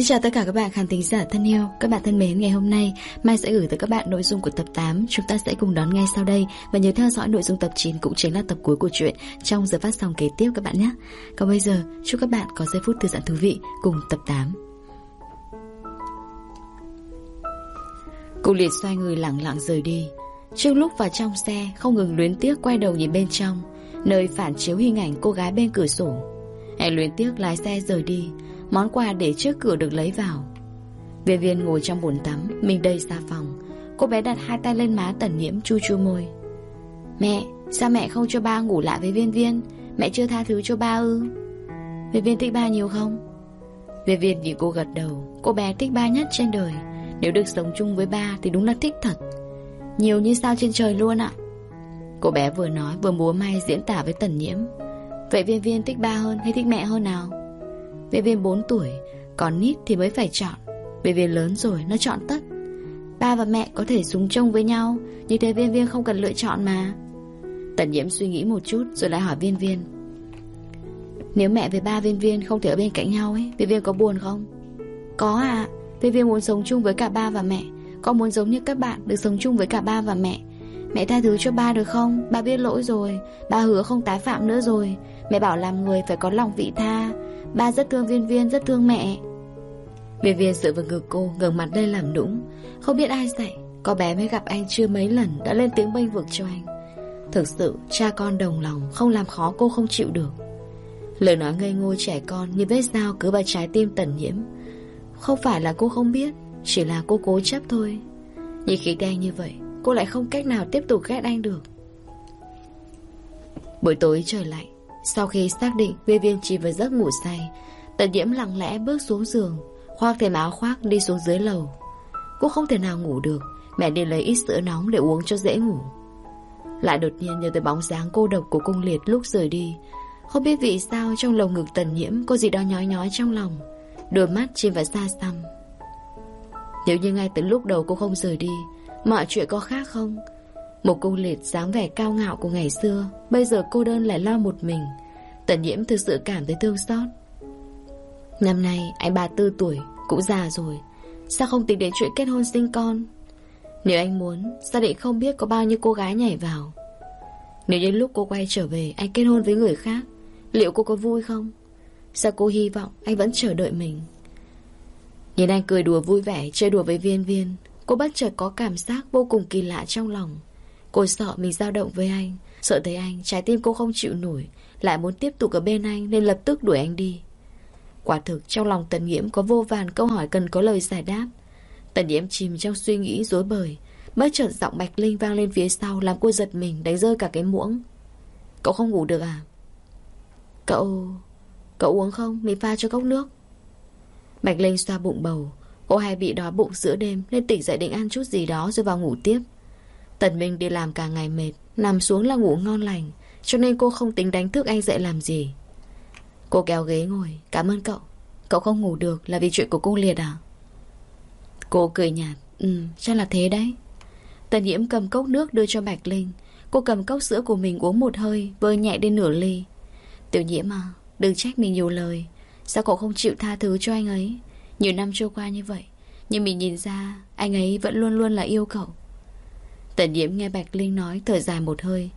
Xin chào tất cả các bạn khán thính giả thân yêu Các bạn thân mến, ngày hôm nay Mai sẽ gửi tới các bạn nội dung của tập 8 Chúng ta sẽ cùng đón ngay sau đây Và nhớ theo dõi nội dung tập 9 cũng chính là tập cuối của truyện Trong giờ phát sóng kế tiếp các bạn nhé. Còn bây giờ, chúc các bạn có giây phút thư giãn thú vị Cùng tập 8 cô liệt xoay người lặng lặng rời đi. Trước lúc vào trong xe Không ngừng luyến tiếc quay đầu nhìn bên trong Nơi phản chiếu hình ảnh cô gái bên cửa sổ. Anh luyến tiếc lái xe rời đi. Món quà để trước cửa được lấy vào. Viên viên ngồi trong bồn tắm, Mình đầy ra phòng. Cô bé đặt hai tay lên má tần nhiễm chu chu môi. Mẹ, Sao mẹ không cho ba ngủ lại với viên viên? Mẹ chưa tha thứ cho ba ư? Viên viên thích ba nhiều không? Viên viên nhìn cô gật đầu. Cô bé thích ba nhất trên đời. Nếu được sống chung với ba thì đúng là thích thật. Nhiều như sao trên trời luôn ạ. Cô bé vừa nói vừa múa may diễn tả với tần nhiễm. Vậy viên viên thích ba hơn hay thích mẹ hơn nào? Viên viên 4 tuổi, Còn nít thì mới phải chọn. Viên viên lớn rồi, nó chọn tất. Ba và mẹ có thể súng trông với nhau Như thế viên viên không cần lựa chọn mà. Tần nhiễm suy nghĩ một chút, Rồi lại hỏi viên viên. Nếu mẹ với ba viên viên không thể ở bên cạnh nhau ấy, Viên viên có buồn không? Có à Viên viên muốn sống chung với cả ba và mẹ. Con muốn giống như các bạn, được sống chung với cả ba và mẹ. Mẹ tha thứ cho ba được không? Ba biết lỗi rồi. Ba hứa không tái phạm nữa rồi. Mẹ bảo làm người phải có lòng vị tha. Ba rất thương viên viên, rất thương mẹ. Viên viên dựa vào ngực cô, ngẩng mặt lên làm nũng. Không biết ai dạy, Có bé mới gặp anh chưa mấy lần, Đã lên tiếng bênh vực cho anh. Thực sự, cha con đồng lòng, Không làm khó cô không chịu được. Lời nói ngây ngô trẻ con, như vết dao cứ vào trái tim tần nhiễm. Không phải là cô không biết, Chỉ là cô cố chấp thôi. Nhìn khí đen như vậy, Cô lại không cách nào tiếp tục ghét anh được. Buổi tối trời lạnh sau khi xác định viên viên chỉ vào giấc ngủ say, Tần nhiễm lặng lẽ bước xuống giường, Khoác thêm áo khoác đi xuống dưới lầu. Cô không thể nào ngủ được, Mẹ đi lấy ít sữa nóng để uống cho dễ ngủ. Lại đột nhiên nhớ tới bóng dáng cô độc của cung liệt lúc rời đi. Không biết vì sao trong lồng ngực tần nhiễm Có gì đó nhói nhói trong lòng. Đôi mắt chìm vào xa xăm. Nếu như ngay từ lúc đầu cô không rời đi, Mọi chuyện có khác không? Một cô liệt dáng vẻ cao ngạo của ngày xưa, Bây giờ cô đơn lại lo một mình. Tần nhiễm thực sự cảm thấy thương xót. Năm nay, anh 34 tuổi, Cũng già rồi. Sao không tính đến chuyện kết hôn sinh con? Nếu anh muốn Gia đình không biết có bao nhiêu cô gái nhảy vào? Nếu đến lúc cô quay trở về, Anh kết hôn với người khác, Liệu cô có vui không? Sao cô hy vọng anh vẫn chờ đợi mình? Nhìn anh cười đùa vui vẻ, Chơi đùa với viên viên, Cô bất chợt có cảm giác vô cùng kỳ lạ trong lòng. Cô sợ mình dao động với anh, Sợ thấy anh trái tim cô không chịu nổi, Lại muốn tiếp tục ở bên anh Nên lập tức đuổi anh đi. Quả thực trong lòng Tần Nhiễm có vô vàn câu hỏi cần có lời giải đáp. Tần Nhiễm chìm trong suy nghĩ rối bời Bất chợt giọng Bạch Linh vang lên phía sau Làm cô giật mình đánh rơi cả cái muỗng. Cậu không ngủ được à? Cậu... Cậu uống không? Mình pha cho cốc nước. Bạch Linh xoa bụng bầu, Cô hay bị đói bụng giữa đêm Nên tỉnh dậy định ăn chút gì đó rồi vào ngủ tiếp. Tần Minh đi làm cả ngày mệt, Nằm xuống là ngủ ngon lành, Cho nên cô không tính đánh thức anh dậy làm gì. Cô kéo ghế ngồi, Cảm ơn cậu Cậu không ngủ được là vì chuyện của cô liệt à? Cô cười nhạt Ừ chắc là thế đấy. Tần nhiễm cầm cốc nước đưa cho Bạch Linh, Cô cầm cốc sữa của mình uống một hơi, Vơi nhẹ đến nửa ly. Tiểu nhiễm à Đừng trách mình nhiều lời, Sao cậu không chịu tha thứ cho anh ấy? Nhiều năm trôi qua như vậy, Nhưng mình nhìn ra Anh ấy vẫn luôn luôn là yêu cậu Tần nhiễm nghe Bạch Linh nói, thở dài một hơi.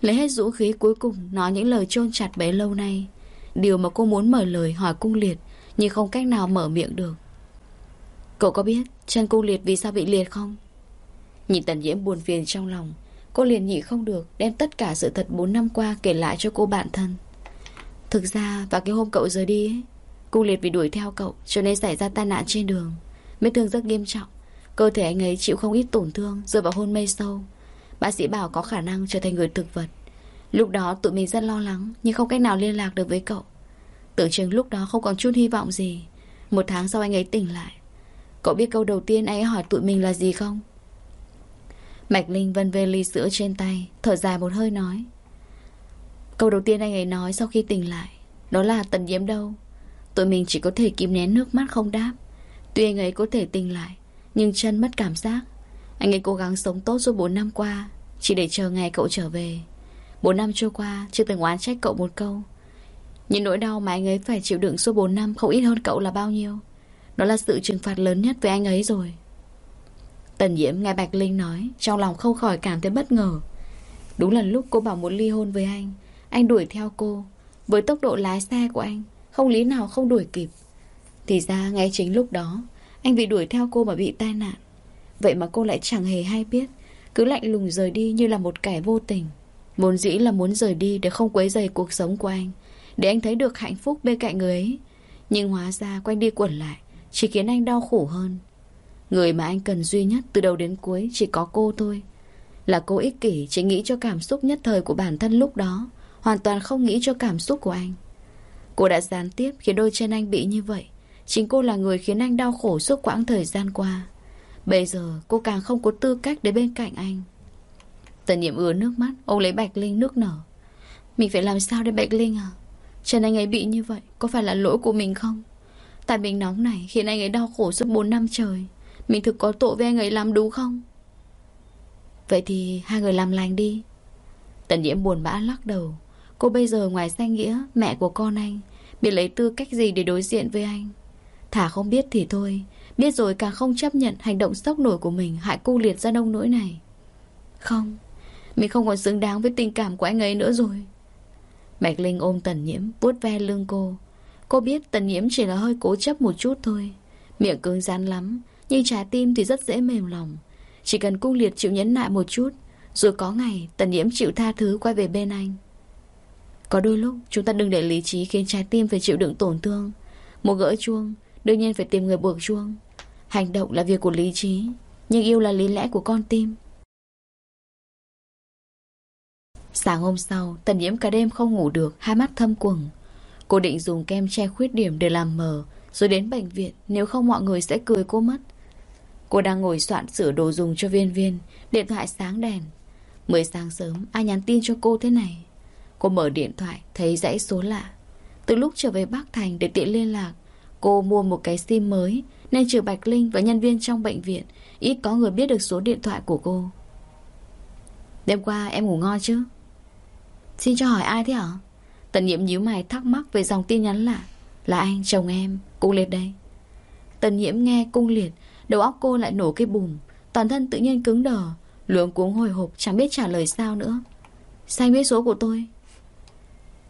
Lấy hết dũng khí cuối cùng, Nói những lời chôn chặt bấy lâu nay. Điều mà cô muốn mở lời hỏi cung liệt, Nhưng không cách nào mở miệng được. Cậu có biết chân cung liệt vì sao bị liệt không? Nhìn tần nhiễm buồn phiền trong lòng, Cô liền nhị không được Đem tất cả sự thật 4 năm qua kể lại cho cô bạn thân. Thực ra, vào cái hôm cậu rời đi ấy, Cung liệt vì đuổi theo cậu Cho nên xảy ra tai nạn trên đường, Vết thương rất nghiêm trọng. Cơ thể anh ấy chịu không ít tổn thương Rơi vào hôn mê sâu. Bác sĩ bảo có khả năng trở thành người thực vật. Lúc đó tụi mình rất lo lắng, Nhưng không cách nào liên lạc được với cậu. Tưởng chừng lúc đó không còn chút hy vọng gì. Một tháng sau anh ấy tỉnh lại. Cậu biết câu đầu tiên anh ấy hỏi tụi mình là gì không? Mạch Linh vân vê ly sữa trên tay, Thở dài một hơi nói. Câu đầu tiên anh ấy nói sau khi tỉnh lại, Đó là tần nhiễm đâu. Tụi mình chỉ có thể kìm nén nước mắt không đáp. Tuy anh ấy có thể tỉnh lại nhưng chân mất cảm giác. Anh ấy cố gắng sống tốt suốt 4 năm qua, Chỉ để chờ ngày cậu trở về. 4 năm trôi qua, Chưa từng oán trách cậu một câu. Nhưng nỗi đau mà anh ấy phải chịu đựng suốt 4 năm Không ít hơn cậu là bao nhiêu. Đó là sự trừng phạt lớn nhất với anh ấy rồi. Tần Diễm nghe Bạch Linh nói, Trong lòng không khỏi cảm thấy bất ngờ. Đúng là lúc cô bảo muốn ly hôn với anh Anh đuổi theo cô. Với tốc độ lái xe của anh, Không lý nào không đuổi kịp. Thì ra ngay chính lúc đó anh bị đuổi theo cô mà bị tai nạn. Vậy mà cô lại chẳng hề hay biết. Cứ lạnh lùng rời đi như là một kẻ vô tình. Muốn dĩ là muốn rời đi Để không quấy rầy cuộc sống của anh, Để anh thấy được hạnh phúc bên cạnh người ấy. Nhưng hóa ra quanh đi quẩn lại, Chỉ khiến anh đau khổ hơn. Người mà anh cần duy nhất từ đầu đến cuối Chỉ có cô thôi. Là cô ích kỷ chỉ nghĩ cho cảm xúc nhất thời của bản thân lúc đó, Hoàn toàn không nghĩ cho cảm xúc của anh. Cô đã gián tiếp khiến đôi chân anh bị như vậy. Chính cô là người khiến anh đau khổ suốt quãng thời gian qua. Bây giờ, cô càng không có tư cách để bên cạnh anh. Tần nhiệm ứa nước mắt Ông lấy Bạch Linh nước nở. Mình phải làm sao để Bạch Linh à? Trần anh ấy bị như vậy, Có phải là lỗi của mình không? Tại mình nóng này, khiến anh ấy đau khổ suốt 4 năm trời. Mình thực có tội với anh ấy lắm đúng không? Vậy thì hai người làm lành đi. Tần nhiễm buồn bã lắc đầu. Cô bây giờ ngoài danh nghĩa Mẹ của con anh, Biết lấy tư cách gì để đối diện với anh? Thả không biết thì thôi. Biết rồi càng không chấp nhận hành động sốc nổi của mình, Hại cu liệt ra nông nỗi này. Không, Mình không còn xứng đáng với tình cảm của anh ấy nữa rồi. Bạch Linh ôm Tần Nhiễm, vuốt ve lưng cô. Cô biết Tần Nhiễm chỉ là hơi cố chấp một chút thôi. Miệng cứng rắn lắm, Nhưng trái tim thì rất dễ mềm lòng. Chỉ cần cung liệt chịu nhẫn nại một chút, Rồi có ngày Tần Nhiễm chịu tha thứ quay về bên anh. Có đôi lúc, chúng ta đừng để lý trí khiến trái tim phải chịu đựng tổn thương. Một gỡ chuông Đương nhiên phải tìm người buộc chuông. Hành động là việc của lý trí, Nhưng yêu là lý lẽ của con tim. Sáng hôm sau, Tần nhiễm cả đêm không ngủ được, Hai mắt thâm quầng. Cô định dùng kem che khuyết điểm để làm mờ, Rồi đến bệnh viện, Nếu không mọi người sẽ cười cô mất. Cô đang ngồi soạn sửa đồ dùng cho viên viên, Điện thoại sáng đèn. Mới sáng sớm, ai nhắn tin cho cô thế này? Cô mở điện thoại, Thấy dãy số lạ. Từ lúc trở về Bắc Thành để tiện liên lạc Cô mua một cái sim mới, Nên trừ Bạch Linh và nhân viên trong bệnh viện, Ít có người biết được số điện thoại của cô. Đêm qua em ngủ ngon chứ? Xin cho hỏi ai thế hả? Tần nhiệm nhíu mày thắc mắc về dòng tin nhắn lạ. Là anh, chồng em, Cung liệt đây. Tần nhiễm nghe cung liệt, Đầu óc cô lại nổ cái bùm. Toàn thân tự nhiên cứng đờ, Luống cuống hồi hộp, chẳng biết trả lời sao nữa. Sao anh biết số của tôi?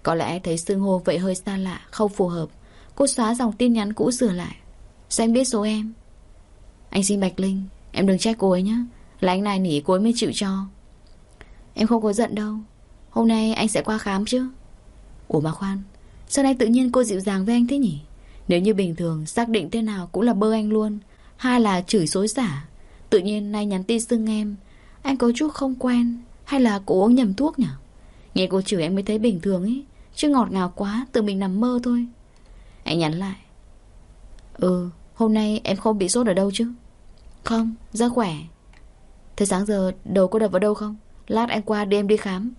Có lẽ thấy xương hô vậy hơi xa lạ, Không phù hợp. Cô xóa dòng tin nhắn cũ sửa lại. Sao anh biết số em? Anh xin Bạch Linh, Em đừng trách cô ấy nhé Là anh này nỉ cô ấy mới chịu cho. Em không có giận đâu. Hôm nay anh sẽ qua khám chứ. Ủa mà khoan, Sao nay tự nhiên cô dịu dàng với anh thế nhỉ? Nếu như bình thường, xác định thế nào cũng là bơ anh luôn. Hai là chửi xối xả. Tự nhiên nay nhắn tin xưng em. Anh có chút không quen, Hay là cô uống nhầm thuốc nhỉ? Nghe cô chửi em mới thấy bình thường ấy Chứ ngọt ngào quá, tự mình nằm mơ thôi anh nhắn lại. Ừ hôm nay em không bị sốt ở đâu chứ? Không rất khỏe. Thế sáng giờ đầu có đập vào đâu không? Lát anh qua đêm đi khám.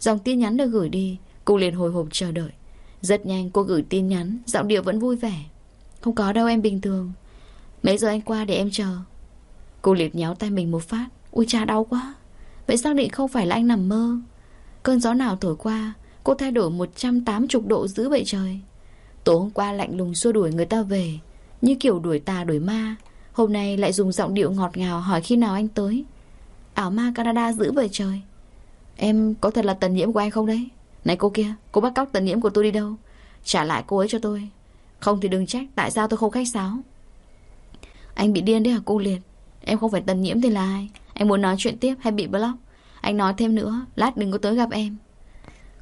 Dòng tin nhắn được gửi đi, Cô liền hồi hộp chờ đợi. Rất nhanh cô gửi tin nhắn, Giọng điệu vẫn vui vẻ. Không có đâu em bình thường. Mấy giờ anh qua để em chờ? Cô liệt nhéo tay mình một phát. Ui cha đau quá. Vậy xác định không phải là anh nằm mơ. Cơn gió nào thổi qua, Cô thay đổi 180 độ dữ vậy trời. Tối hôm qua lạnh lùng xua đuổi người ta về, Như kiểu đuổi tà đuổi ma. Hôm nay lại dùng giọng điệu ngọt ngào hỏi khi nào anh tới. Ảo ma Canada giữ về trời. Em có thật là tần nhiễm của anh không đấy? Này cô kia, Cô bắt cóc tần nhiễm của tôi đi đâu? Trả lại cô ấy cho tôi. Không thì đừng trách, Tại sao tôi không khách sáo? Anh bị điên đấy hả cô Liệt? Em không phải tần nhiễm thì là ai? Anh muốn nói chuyện tiếp hay bị block? Anh nói thêm nữa, Lát đừng có tới gặp em.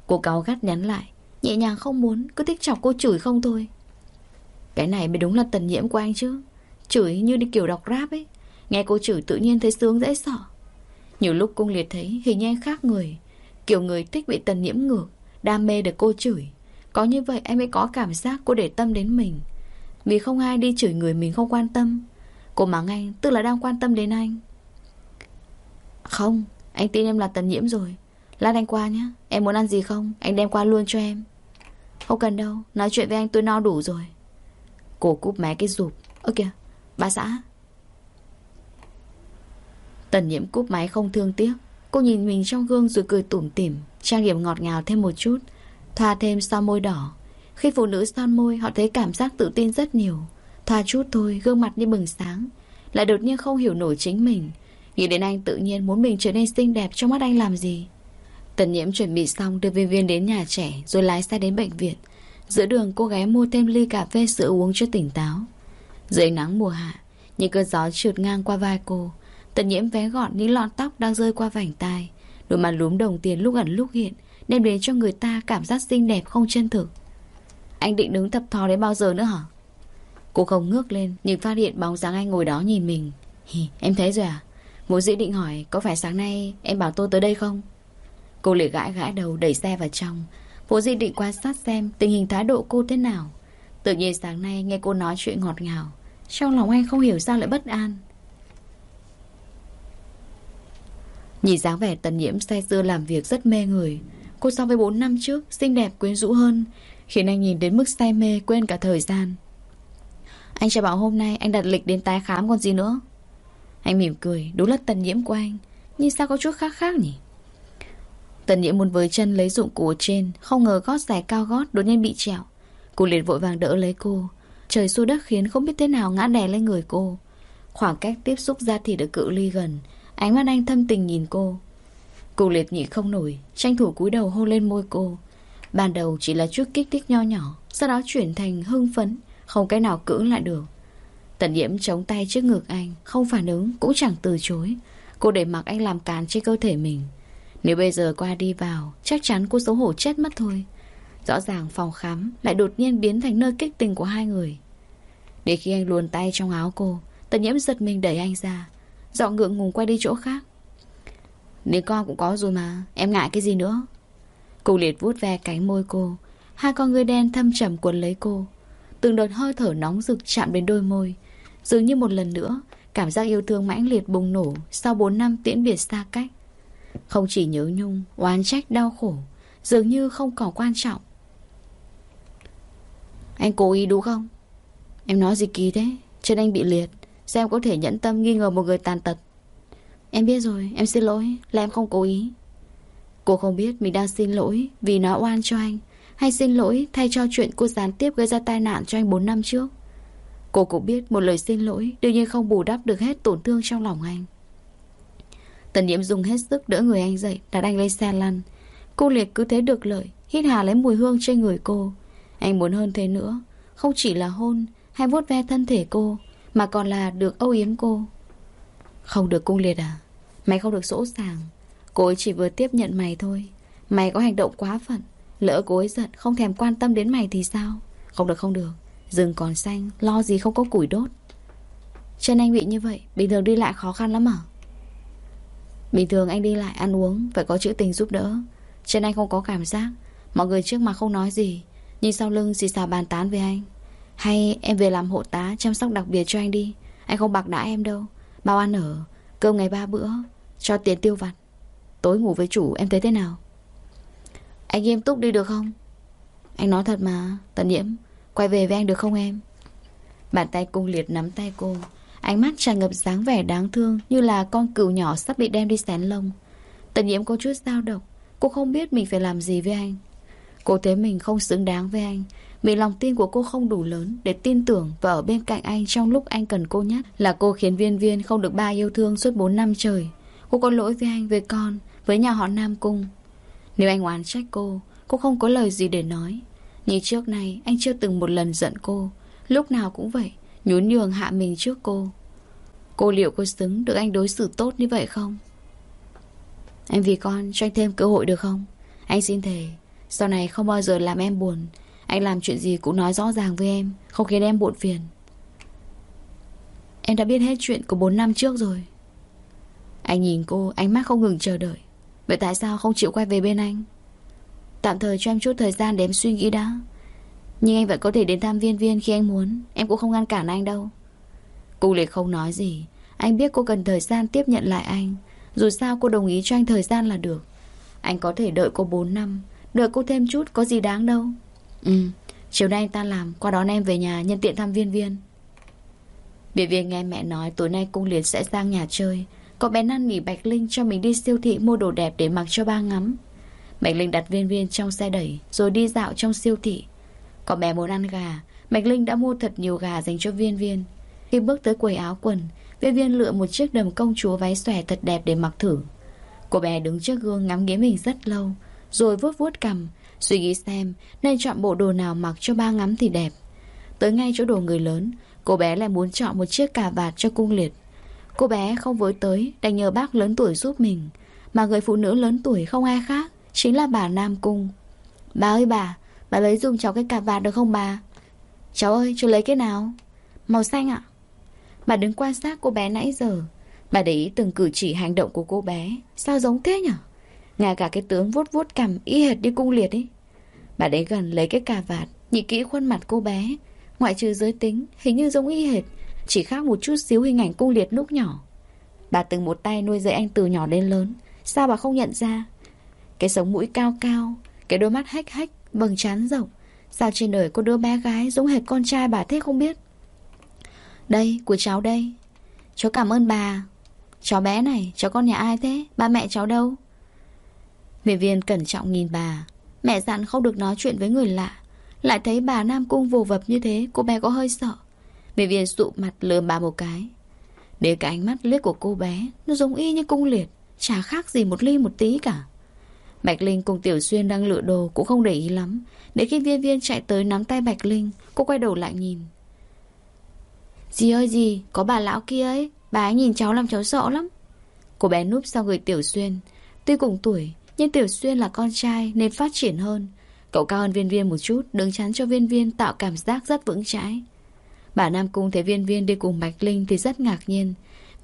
Cô cáo gắt nhắn lại. Nhẹ nhàng không muốn, Cứ thích chọc cô chửi không thôi. Cái này mới đúng là tần nhiễm của anh chứ. Chửi như đi kiểu đọc rap ấy. Nghe cô chửi tự nhiên thấy sướng dễ sợ. Nhiều lúc cung liệt thấy hình như anh khác người. Kiểu người thích bị tần nhiễm ngược, Đam mê được cô chửi. Có như vậy em mới có cảm giác cô để tâm đến mình. Vì không ai đi chửi người mình không quan tâm. Cô mắng anh, Tức là đang quan tâm đến anh. Không, Anh tin em là tần nhiễm rồi. Lát anh qua nhé Em muốn ăn gì không? Anh đem qua luôn cho em không cần đâu, Nói chuyện với anh tôi no đủ rồi. Cô cúp máy cái rụp. Ơ kìa, Bà xã. Tần nhiễm cúp máy không thương tiếc. Cô nhìn mình trong gương rồi cười tủm tỉm, Trang điểm ngọt ngào thêm một chút, Thoa thêm son môi đỏ. Khi phụ nữ son môi, họ thấy cảm giác tự tin rất nhiều. Thoa chút thôi, Gương mặt như bừng sáng. Lại đột nhiên không hiểu nổi chính mình. Nghĩ đến anh tự nhiên muốn mình trở nên xinh đẹp Trong mắt anh làm gì? Tần nhiễm chuẩn bị xong đưa viên viên đến nhà trẻ Rồi lái xe đến bệnh viện Giữa đường cô gái mua thêm ly cà phê sữa uống cho tỉnh táo Dưới nắng mùa hạ Những cơn gió trượt ngang qua vai cô Tần nhiễm vé gọn những lọn tóc đang rơi qua vành tai Đôi mặt lúm đồng tiền lúc ẩn lúc hiện Đem đến cho người ta cảm giác xinh đẹp không chân thực Anh định đứng tập thò đến bao giờ nữa hả? Cô không ngước lên Nhưng phát hiện bóng dáng anh ngồi đó nhìn mình Hì, Em thấy rồi à? Vốn dĩ định hỏi Có phải sáng nay em bảo tôi tới đây không? Cô liền gãi gãi đầu đẩy xe vào trong. Phố Di định quan sát xem Tình hình thái độ cô thế nào. Tự nhiên sáng nay nghe cô nói chuyện ngọt ngào. Trong lòng anh không hiểu sao lại bất an. Nhìn dáng vẻ tần nhiễm say xưa làm việc rất mê người, Cô so với 4 năm trước Xinh đẹp quyến rũ hơn, Khiến anh nhìn đến mức say mê quên cả thời gian. Anh cho bảo hôm nay Anh đặt lịch đến tái khám còn gì nữa. Anh mỉm cười, Đúng là tần nhiễm của anh. Nhưng sao có chút khác khác nhỉ? Tần nhiễm muốn với chân lấy dụng cụ trên, Không ngờ gót giày cao gót đột nhiên bị trẹo. Cô liền vội vàng đỡ lấy cô. Trời xua đất khiến không biết thế nào ngã đè lên người cô. Khoảng cách tiếp xúc ra thì được cự ly gần. Ánh mắt anh thâm tình nhìn cô. Cô liệt nhị không nổi, Tranh thủ cúi đầu hôn lên môi cô. Ban đầu chỉ là chút kích thích nho nhỏ, Sau đó chuyển thành hưng phấn, Không cái nào cưỡng lại được. Tần nhiễm chống tay trước ngực anh, Không phản ứng, cũng chẳng từ chối. Cô để mặc anh làm càn trên cơ thể mình. Nếu bây giờ qua đi vào, Chắc chắn cô xấu hổ chết mất thôi. Rõ ràng phòng khám Lại đột nhiên biến thành nơi kích tình của hai người. Để khi anh luồn tay trong áo cô, Tần nhiễm giật mình đẩy anh ra. Dọn ngượng ngùng quay đi chỗ khác. Nếu con cũng có rồi mà, Em ngại cái gì nữa? Cô liệt vuốt ve cánh môi cô. Hai con người đen thâm trầm quấn lấy cô. Từng đợt hơi thở nóng rực chạm đến đôi môi. Dường như một lần nữa, Cảm giác yêu thương mãnh liệt bùng nổ Sau 4 năm tiễn biệt xa cách. Không chỉ nhớ nhung, oán trách, đau khổ Dường như không còn quan trọng. Anh cố ý đúng không? Em nói gì kỳ thế? Chân anh bị liệt Xem có thể nhẫn tâm nghi ngờ một người tàn tật? Em biết rồi, em xin lỗi Là em không cố ý. Cô không biết mình đang xin lỗi Vì nó oan cho anh Hay xin lỗi thay cho chuyện cô gián tiếp gây ra tai nạn cho anh 4 năm trước. Cô cũng biết một lời xin lỗi Đương nhiên không bù đắp được hết tổn thương trong lòng anh. Tần nhiễm dùng hết sức đỡ người anh dậy, Đặt anh lên xe lăn. Cô liệt cứ thế được lợi, Hít hà lấy mùi hương trên người cô. Anh muốn hơn thế nữa, Không chỉ là hôn Hay vuốt ve thân thể cô, Mà còn là được âu yếm cô. Không được cung liệt à Mày không được sỗ sàng Cô ấy chỉ vừa tiếp nhận mày thôi. Mày có hành động quá phận, Lỡ cô ấy giận, không thèm quan tâm đến mày thì sao? Không được không được, Rừng còn xanh, Lo gì không có củi đốt. Chân anh bị như vậy, Bình thường đi lại khó khăn lắm à? Bình thường anh đi lại ăn uống, Phải có chữ tình giúp đỡ. Trên anh không có cảm giác. Mọi người trước mặt không nói gì, Nhưng sau lưng xì xào bàn tán với anh. Hay em về làm hộ tá chăm sóc đặc biệt cho anh đi. Anh không bạc đãi em đâu. Bao ăn ở, Cơm ngày ba bữa, Cho tiền tiêu vặt. Tối ngủ với chủ, em thấy thế nào? Anh nghiêm túc đi được không? Anh nói thật mà, Tần nhiễm. Quay về với anh được không em? Bàn tay cung liệt nắm tay cô. Ánh mắt tràn ngập dáng vẻ đáng thương Như là con cừu nhỏ sắp bị đem đi xén lông. Tần nhiễm có chút dao động Cô không biết mình phải làm gì với anh. Cô thấy mình không xứng đáng với anh Vì lòng tin của cô không đủ lớn Để tin tưởng và ở bên cạnh anh Trong lúc anh cần cô nhất Là cô khiến viên viên không được ba yêu thương suốt 4 năm trời. Cô có lỗi với anh, với con Với nhà họ Nam Cung. Nếu anh oán trách cô Cô không có lời gì để nói. Như trước này anh chưa từng một lần giận cô. Lúc nào cũng vậy Nhún nhường hạ mình trước cô. Cô liệu có xứng được anh đối xử tốt như vậy không? Em vì con cho anh thêm cơ hội được không? Anh xin thề, Sau này không bao giờ làm em buồn. Anh làm chuyện gì cũng nói rõ ràng với em, Không khiến em buồn phiền. Em đã biết hết chuyện của 4 năm trước rồi. Anh nhìn cô, Ánh mắt không ngừng chờ đợi. Vậy tại sao không chịu quay về bên anh? Tạm thời cho em chút thời gian để em suy nghĩ đã. Nhưng anh vẫn có thể đến thăm viên viên khi anh muốn. Em cũng không ngăn cản anh đâu. Cô Lệ không nói gì. Anh biết cô cần thời gian tiếp nhận lại anh. Dù sao cô đồng ý cho anh thời gian là được. Anh có thể đợi cô 4 năm. Đợi cô thêm chút có gì đáng đâu. Ừ Chiều nay anh ta làm. Qua đón em về nhà nhân tiện thăm viên viên. Viên viên nghe mẹ nói Tối nay cung liệt sẽ sang nhà chơi. Có bé năn nỉ Bạch Linh cho mình đi siêu thị Mua đồ đẹp để mặc cho ba ngắm. Bạch Linh đặt viên viên trong xe đẩy, Rồi đi dạo trong siêu thị. Còn bé muốn ăn gà. Mạch Linh đã mua thật nhiều gà dành cho viên viên. Khi bước tới quầy áo quần, Viên viên lựa một chiếc đầm công chúa váy xòe thật đẹp để mặc thử. Cô bé đứng trước gương ngắm nghía mình rất lâu, Rồi vuốt vuốt cầm Suy nghĩ xem nên chọn bộ đồ nào mặc cho ba ngắm thì đẹp. Tới ngay chỗ đồ người lớn, Cô bé lại muốn chọn một chiếc cà vạt cho cung liệt. Cô bé không với tới, Đành nhờ bác lớn tuổi giúp mình. Mà người phụ nữ lớn tuổi không ai khác Chính là bà Nam Cung. Bà ơi bà Bà lấy dùng cháu cái cà vạt được không bà? Cháu ơi cháu lấy cái nào? Màu xanh ạ. Bà đứng quan sát cô bé nãy giờ. Bà để ý từng cử chỉ hành động của cô bé. Sao giống thế nhở? Ngay cả cái tướng vuốt vuốt cằm y hệt đi cung liệt ấy. Bà đến gần lấy cái cà vạt, Nhìn kỹ khuôn mặt cô bé. Ngoại trừ giới tính, Hình như giống y hệt. Chỉ khác một chút xíu hình ảnh cung liệt lúc nhỏ. Bà từng một tay nuôi dạy anh từ nhỏ đến lớn. Sao bà không nhận ra? Cái sống mũi cao cao, Cái đôi mắt hách hách Bầng chán rộng. Sao trên đời có đứa bé gái giống hệt con trai bà thế không biết? Đây, của cháu đây. Cháu cảm ơn bà. Cháu bé này, cháu con nhà ai thế? Ba mẹ cháu đâu? Viện viên cẩn trọng nhìn bà. Mẹ dặn không được nói chuyện với người lạ. Lại thấy bà Nam Cung vồ vập như thế, Cô bé có hơi sợ. Viện viên sụ mặt lườm bà một cái. Để cái ánh mắt liếc của cô bé, Nó giống y như cung liệt. Chả khác gì một ly một tí cả. Bạch Linh cùng Tiểu Xuyên đang lựa đồ Cũng không để ý lắm. Để khi viên viên chạy tới nắm tay Bạch Linh, Cô quay đầu lại nhìn. Dì ơi dì, Có bà lão kia ấy. Bà ấy nhìn cháu làm cháu sợ lắm. Cô bé núp sau người Tiểu Xuyên. Tuy cùng tuổi, Nhưng Tiểu Xuyên là con trai Nên phát triển hơn. Cậu cao hơn viên viên một chút, Đứng chắn cho viên viên tạo cảm giác rất vững chãi. Bà Nam Cung thấy viên viên đi cùng Bạch Linh Thì rất ngạc nhiên.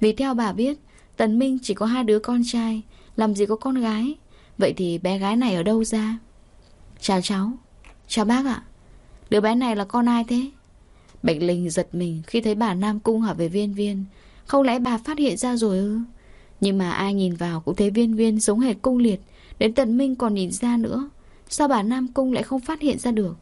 Vì theo bà biết, Tần Minh chỉ có hai đứa con trai, Làm gì có con gái. Vậy thì bé gái này ở đâu ra? Chào cháu. Chào bác ạ. Đứa bé này là con ai thế? Bạch Linh giật mình khi thấy bà Nam Cung hỏi về viên viên. Không lẽ bà phát hiện ra rồi ư? Nhưng mà ai nhìn vào cũng thấy viên viên giống hệt cung liệt. Đến tận minh còn nhìn ra nữa. Sao bà Nam Cung lại không phát hiện ra được?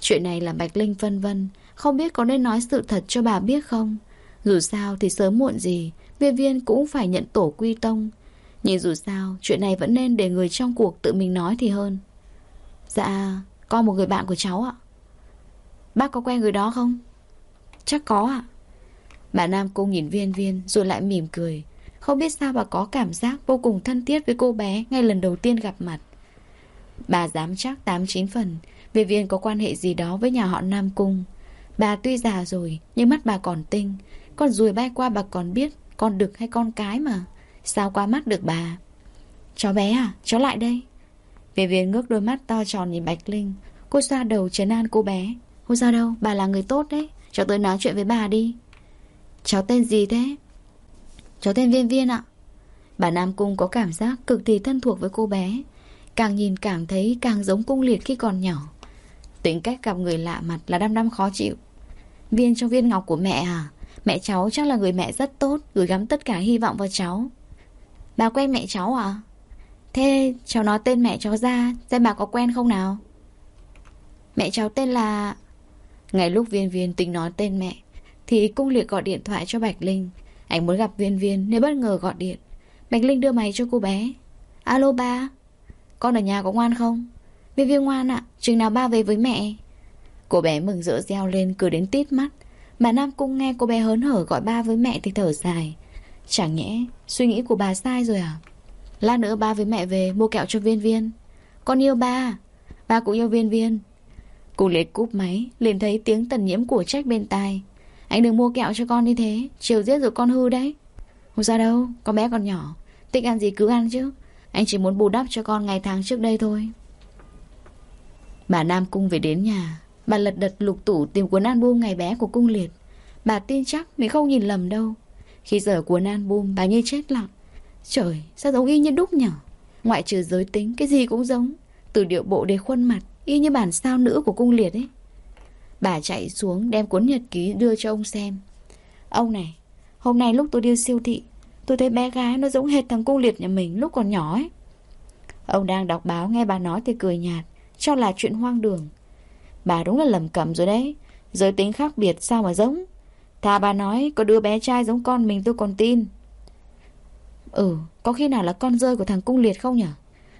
Chuyện này làm Bạch Linh vân vân. Không biết có nên nói sự thật cho bà biết không? Dù sao thì sớm muộn gì, Viên viên cũng phải nhận tổ quy tông. Nhưng dù sao, Chuyện này vẫn nên để người trong cuộc tự mình nói thì hơn. Dạ Con một người bạn của cháu ạ. Bác có quen người đó không? Chắc có ạ. Bà Nam Cung nhìn viên viên, Rồi lại mỉm cười. Không biết sao bà có cảm giác vô cùng thân thiết với cô bé Ngay lần đầu tiên gặp mặt. Bà dám chắc 8-9 phần, Viên viên có quan hệ gì đó với nhà họ Nam Cung. Bà tuy già rồi, Nhưng mắt bà còn tinh. Con ruồi bay qua bà còn biết Con đực hay con cái mà. Sao qua mắt được bà? Cháu bé à? Cháu lại đây. Viên viên ngước đôi mắt to tròn nhìn Bạch Linh. Cô xoa đầu trấn an cô bé. Cô sao đâu? Bà là người tốt đấy. Cháu tới nói chuyện với bà đi. Cháu tên gì thế? Cháu tên Viên Viên ạ. Bà Nam Cung có cảm giác cực kỳ thân thuộc với cô bé. Càng nhìn càng thấy càng giống cung liệt khi còn nhỏ. Tính cách gặp người lạ mặt là đăm đăm khó chịu. Viên trong viên ngọc của mẹ à? Mẹ cháu chắc là người mẹ rất tốt, Gửi gắm tất cả hy vọng vào cháu. Bà quen mẹ cháu à? Thế cháu nói tên mẹ cháu ra Xem bà có quen không nào? Mẹ cháu tên là Ngay lúc viên viên tính nói tên mẹ, Thì cung liệt gọi điện thoại cho Bạch Linh. Anh muốn gặp viên viên nên bất ngờ gọi điện. Bạch Linh đưa máy cho cô bé. Alo ba, Con ở nhà có ngoan không? Viên viên ngoan ạ, Chừng nào ba về với mẹ? Cô bé mừng rỡ reo lên, cười đến tít mắt. Bà Nam Cung nghe cô bé hớn hở gọi ba với mẹ thì thở dài. Chẳng nhẽ, suy nghĩ của bà sai rồi à? Lát nữa ba với mẹ về mua kẹo cho viên viên. Con yêu ba. Ba cũng yêu viên viên. Cô liệt cúp máy, liền thấy tiếng tần nhiễm của trách bên tai. Anh đừng mua kẹo cho con như thế, Chiều giết rồi con hư đấy. Không sao đâu, Con bé còn nhỏ, Thích ăn gì cứ ăn chứ. Anh chỉ muốn bù đắp cho con ngày tháng trước đây thôi. Bà Nam Cung về đến nhà. Bà lật đật lục tủ tìm cuốn album ngày bé của cung liệt. Bà tin chắc mình không nhìn lầm đâu. Khi giờ cuốn album bà như chết lặng. Trời, sao giống y như đúc nhở? Ngoại trừ giới tính, cái gì cũng giống. Từ điệu bộ đến khuôn mặt, Y như bản sao nữ của cung liệt ấy. Bà chạy xuống đem cuốn nhật ký đưa cho ông xem. Ông này, Hôm nay lúc tôi đi siêu thị, Tôi thấy bé gái nó giống hệt thằng cung liệt nhà mình lúc còn nhỏ ấy. Ông đang đọc báo nghe bà nói thì cười nhạt, Cho là chuyện hoang đường. Bà đúng là lầm cẩm rồi đấy. Giới tính khác biệt sao mà giống? Thà bà nói có đứa bé trai giống con mình tôi còn tin. Ừ Có khi nào là con rơi của thằng cung liệt không nhỉ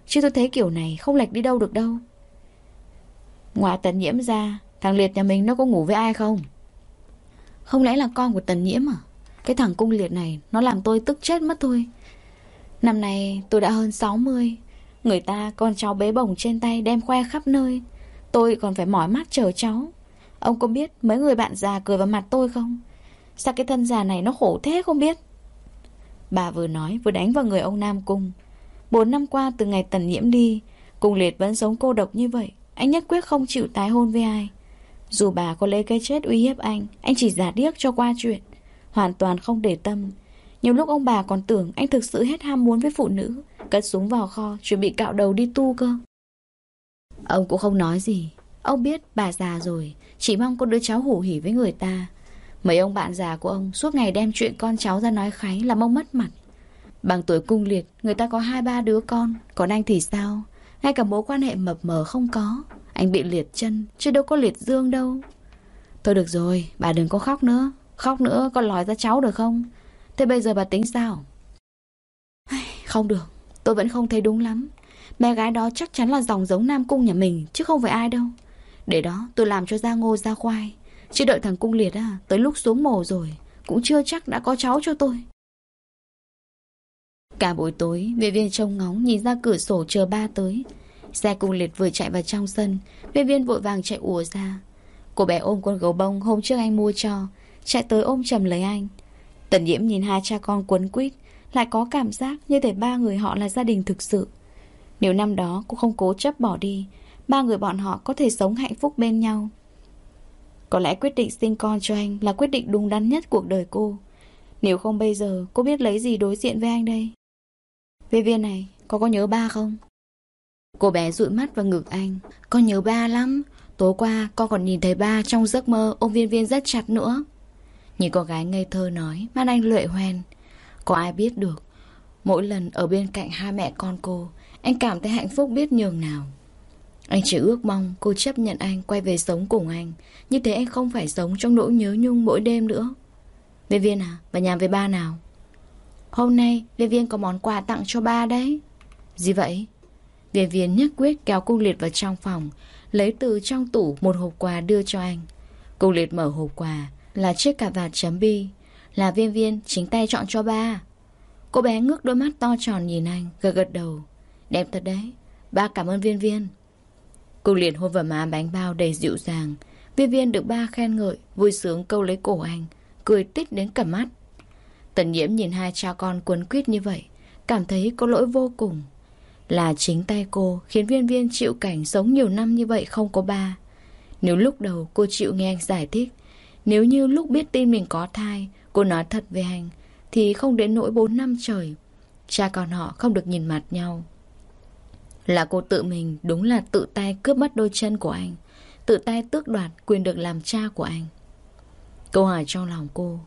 Chứ tôi thấy kiểu này không lệch đi đâu được đâu. Ngoại tần nhiễm ra, Thằng Liệt nhà mình nó có ngủ với ai không? Không lẽ là con của Tần Nhiễm à? Cái thằng cung Liệt này, Nó làm tôi tức chết mất thôi. Năm nay tôi đã hơn 60 Người ta con cháu bế bổng trên tay Đem khoe khắp nơi. Tôi còn phải mỏi mắt chờ cháu. Ông có biết mấy người bạn già cười vào mặt tôi không? Sao cái thân già này nó khổ thế không biết? Bà vừa nói, vừa đánh vào người ông Nam Cung. Bốn năm qua, từ ngày tần nhiễm đi, Cung liệt vẫn sống cô độc như vậy. Anh nhất quyết không chịu tái hôn với ai. Dù bà có lấy cái chết uy hiếp anh Anh chỉ giả điếc cho qua chuyện. Hoàn toàn không để tâm. Nhiều lúc ông bà còn tưởng anh thực sự hết ham muốn với phụ nữ, Cất súng vào kho, Chuẩn bị cạo đầu đi tu cơ. Ông cũng không nói gì. Ông biết bà già rồi, Chỉ mong có đứa cháu hủ hỉ với người ta. Mấy ông bạn già của ông Suốt ngày đem chuyện con cháu ra nói kháy Làm ông mất mặt. Bằng tuổi cung liệt, Người ta có hai ba đứa con, Còn anh thì sao? Ngay cả mối quan hệ mập mờ không có, Anh bị liệt chân, Chứ đâu có liệt dương đâu. Thôi được rồi, Bà đừng có khóc nữa. Khóc nữa con lòi ra cháu được không? Thế bây giờ bà tính sao? Không được, Tôi vẫn không thấy đúng lắm. Bé gái đó chắc chắn là dòng giống Nam Cung nhà mình, Chứ không phải ai đâu. Để đó, tôi làm cho ra ngô ra khoai. Chứ đợi thằng Cung Liệt à Tới lúc xuống mồ rồi, Cũng chưa chắc đã có cháu cho tôi. Cả buổi tối viên viên trông ngóng nhìn ra cửa sổ chờ ba tới. Xe Cung Liệt vừa chạy vào trong sân viên viên vội vàng chạy ùa ra. Cô bé ôm con gấu bông hôm trước anh mua cho, Chạy tới ôm chầm lấy anh. Tần nhiễm nhìn hai cha con quấn quýt, Lại có cảm giác như thể ba người họ là gia đình thực sự. Nếu năm đó cô không cố chấp bỏ đi, Ba người bọn họ có thể sống hạnh phúc bên nhau. Có lẽ quyết định sinh con cho anh Là quyết định đúng đắn nhất cuộc đời cô. Nếu không bây giờ, Cô biết lấy gì đối diện với anh đây? Về viên này Có có nhớ ba không? Cô bé dụi mắt vào ngực anh. Con nhớ ba lắm. Tối qua con còn nhìn thấy ba trong giấc mơ Ôm viên viên rất chặt nữa. Nhìn cô gái ngây thơ nói, Mắt anh lệ hoen Có ai biết được, Mỗi lần ở bên cạnh hai mẹ con cô, anh cảm thấy hạnh phúc biết nhường nào. Anh chỉ ước mong cô chấp nhận anh quay về sống cùng anh. Như thế anh không phải sống trong nỗi nhớ nhung mỗi đêm nữa. Lê Viên à, vào nhà với ba nào? Hôm nay Lê Viên có món quà tặng cho ba đấy. Gì vậy? Lê Viên nhất quyết kéo cung liệt vào trong phòng Lấy từ trong tủ một hộp quà đưa cho anh. Cung liệt mở hộp quà Là chiếc cà vạt chấm bi. Là viên viên chính tay chọn cho ba. Cô bé ngước đôi mắt to tròn nhìn anh Gật gật đầu. Đẹp thật đấy. Ba cảm ơn viên viên. Cô liền hôn vào má bánh bao đầy dịu dàng. Viên viên được ba khen ngợi, Vui sướng câu lấy cổ anh, Cười tít đến cả mắt. Tần nhiễm nhìn hai cha con quấn quýt như vậy, Cảm thấy có lỗi vô cùng. Là chính tay cô, Khiến viên viên chịu cảnh sống nhiều năm như vậy không có ba. Nếu lúc đầu cô chịu nghe anh giải thích, Nếu như lúc biết tin mình có thai, Cô nói thật với anh, Thì không đến nỗi 4 năm trời. Cha con họ không được nhìn mặt nhau là cô tự mình đúng là tự tay cướp mất đôi chân của anh, Tự tay tước đoạt quyền được làm cha của anh. Câu hỏi trong lòng cô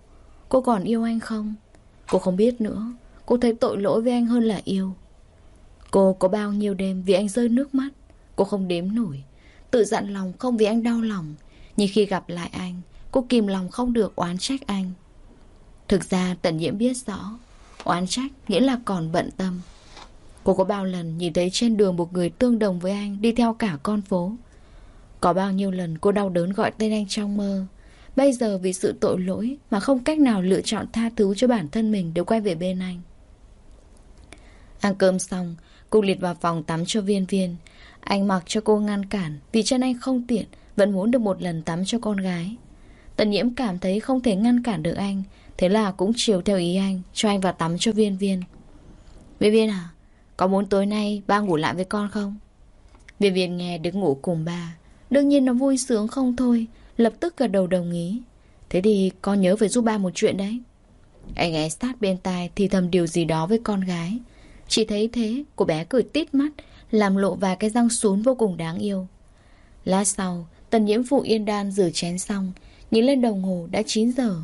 Cô còn yêu anh không? Cô không biết nữa, Cô thấy tội lỗi với anh hơn là yêu. Cô có bao nhiêu đêm vì anh rơi nước mắt, Cô không đếm nổi, Tự dặn lòng không vì anh đau lòng. Nhưng khi gặp lại anh, Cô kìm lòng không được oán trách anh. Thực ra tần nhiễm biết rõ, Oán trách nghĩa là còn bận tâm. Cô có bao lần nhìn thấy trên đường một người tương đồng với anh đi theo cả con phố. Có bao nhiêu lần cô đau đớn gọi tên anh trong mơ. Bây giờ vì sự tội lỗi mà không cách nào lựa chọn tha thứ cho bản thân mình để quay về bên anh. Ăn cơm xong, cô liệt vào phòng tắm cho viên viên. Anh mặc cho cô ngăn cản vì chân anh không tiện, vẫn muốn được một lần tắm cho con gái. Tần nhiễm cảm thấy không thể ngăn cản được anh, thế là cũng chiều theo ý anh, cho anh vào tắm cho viên viên. Viên viên à, có muốn tối nay ba ngủ lại với con không? Viên viên nghe được ngủ cùng ba. Đương nhiên nó vui sướng không thôi, Lập tức gật đầu đồng ý. Thế thì con nhớ phải giúp ba một chuyện đấy. Anh ấy sát bên tai Thì thầm điều gì đó với con gái. Chỉ thấy thế, cô bé cười tít mắt, Làm lộ vài cái răng sún vô cùng đáng yêu. Lát sau, Tần nhiễm phụ yên đan rửa chén xong, Nhìn lên đồng hồ đã 9 giờ.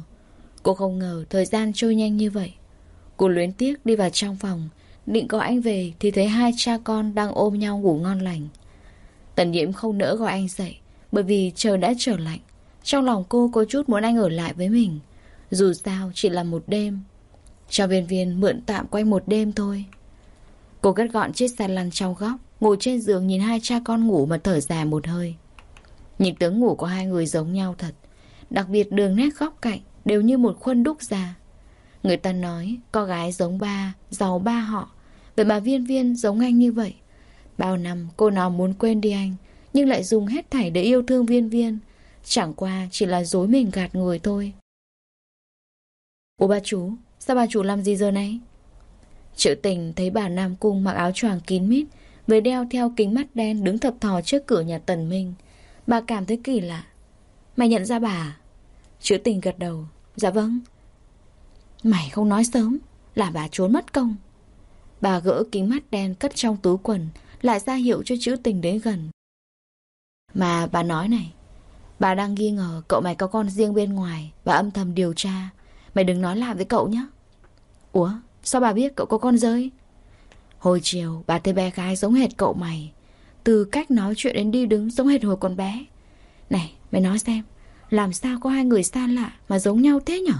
Cô không ngờ thời gian trôi nhanh như vậy. Cô luyến tiếc đi vào trong phòng Định gọi anh về thì thấy hai cha con đang ôm nhau ngủ ngon lành. Tần nhiễm không nỡ gọi anh dậy bởi vì trời đã trở lạnh. Trong lòng cô có chút muốn anh ở lại với mình. Dù sao chỉ là một đêm. Cho viên viên mượn tạm quanh một đêm thôi. Cô cất gọn chiếc xe lăn trong góc, ngồi trên giường nhìn hai cha con ngủ mà thở dài một hơi. Nhìn tướng ngủ của hai người giống nhau thật Đặc biệt đường nét góc cạnh Đều như một khuôn đúc ra Người ta nói con gái giống ba Giàu ba họ Vậy mà viên viên giống anh như vậy. Bao năm cô nó muốn quên đi anh, Nhưng lại dùng hết thảy để yêu thương viên viên. Chẳng qua chỉ là dối mình gạt người thôi. Ủa bà chú Sao bà chủ làm gì giờ này? Triệu tình thấy bà Nam Cung mặc áo choàng kín mít Với đeo theo kính mắt đen Đứng thập thò trước cửa nhà Tần Minh. Bà cảm thấy kỳ lạ. Mày nhận ra bà à? Triệu tình gật đầu. Dạ vâng. Mày không nói sớm, Là bà trốn mất công. Bà gỡ kính mắt đen cất trong túi quần, Lại ra hiệu cho chữ tình đến gần. Mà bà nói này, Bà đang nghi ngờ cậu mày có con riêng bên ngoài, Bà âm thầm điều tra. Mày đừng nói lại với cậu nhé. Ủa, sao bà biết cậu có con rơi? Hồi chiều, bà thấy bé gái giống hệt cậu mày. Từ cách nói chuyện đến đi đứng giống hệt hồi còn bé. Này, mày nói xem, Làm sao có hai người xa lạ Mà giống nhau thế nhở?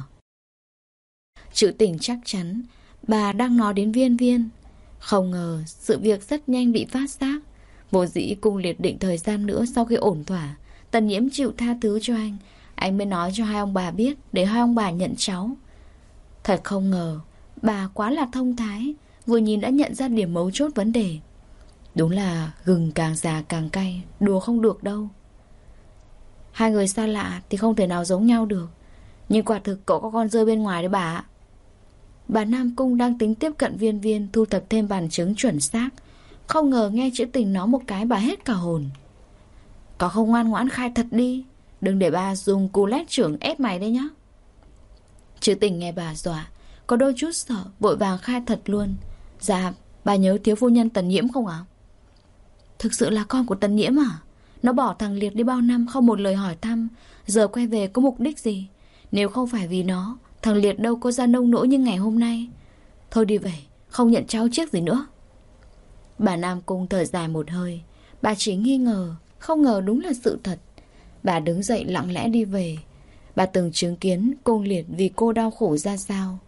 Chữ tình chắc chắn Bà đang nói đến viên viên. Không ngờ sự việc rất nhanh bị phát giác. Vô dĩ cùng liệt định thời gian nữa Sau khi ổn thỏa, Tần nhiễm chịu tha thứ cho anh. Anh mới nói cho hai ông bà biết, Để hai ông bà nhận cháu. Thật không ngờ, Bà quá là thông thái, Vừa nhìn đã nhận ra điểm mấu chốt vấn đề. Đúng là gừng càng già càng cay, Đùa không được đâu. Hai người xa lạ thì không thể nào giống nhau được. Nhưng quả thực cậu có con rơi bên ngoài đấy bà ạ. Bà Nam Cung đang tính tiếp cận viên viên Thu thập thêm bằng chứng chuẩn xác. Không ngờ nghe chữ tình nó một cái bà hết cả hồn. Có không ngoan ngoãn khai thật đi. Đừng để bà dùng cú lét trưởng ép mày đấy nhá. Chữ tình nghe bà dọa, Có đôi chút sợ, Vội vàng khai thật luôn. Dạ bà nhớ thiếu phu nhân tần nhiễm không ạ? Thực sự là con của tần nhiễm à? Nó bỏ thằng Liệt đi bao năm Không một lời hỏi thăm, Giờ quay về có mục đích gì? Nếu không phải vì nó Thằng Liệt đâu có ra nông nỗi như ngày hôm nay. Thôi đi về Không nhận cháu chiếc gì nữa. Bà Nam Cung thở dài một hơi. Bà chỉ nghi ngờ Không ngờ đúng là sự thật. Bà đứng dậy lặng lẽ đi về. Bà từng chứng kiến cung liệt vì cô đau khổ ra sao.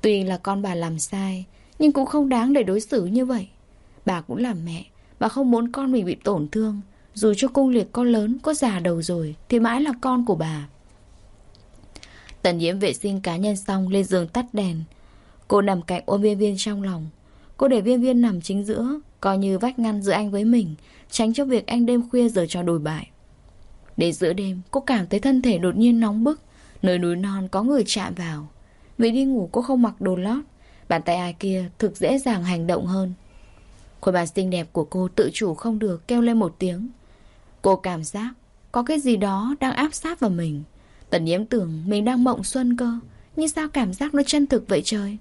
Tuy là con bà làm sai Nhưng cũng không đáng để đối xử như vậy. Bà cũng là mẹ Bà không muốn con mình bị tổn thương. Dù cho cung liệt có lớn, có già đầu rồi Thì mãi là con của bà. Tần nhiễm vệ sinh cá nhân xong lên giường tắt đèn. Cô nằm cạnh ôm viên viên trong lòng. Cô để viên viên nằm chính giữa, Coi như vách ngăn giữa anh với mình, Tránh cho việc anh đêm khuya giờ cho đồi bại. Đến giữa đêm, cô cảm thấy thân thể đột nhiên nóng bức, Nơi núi non có người chạm vào. Vì đi ngủ cô không mặc đồ lót, Bàn tay ai kia thực dễ dàng hành động hơn. Khuôn mặt xinh đẹp của cô tự chủ không được kêu lên một tiếng. Cô cảm giác Có cái gì đó đang áp sát vào mình. Tần nhiễm tưởng mình đang mộng xuân cơ, Nhưng sao cảm giác nó chân thực vậy trời?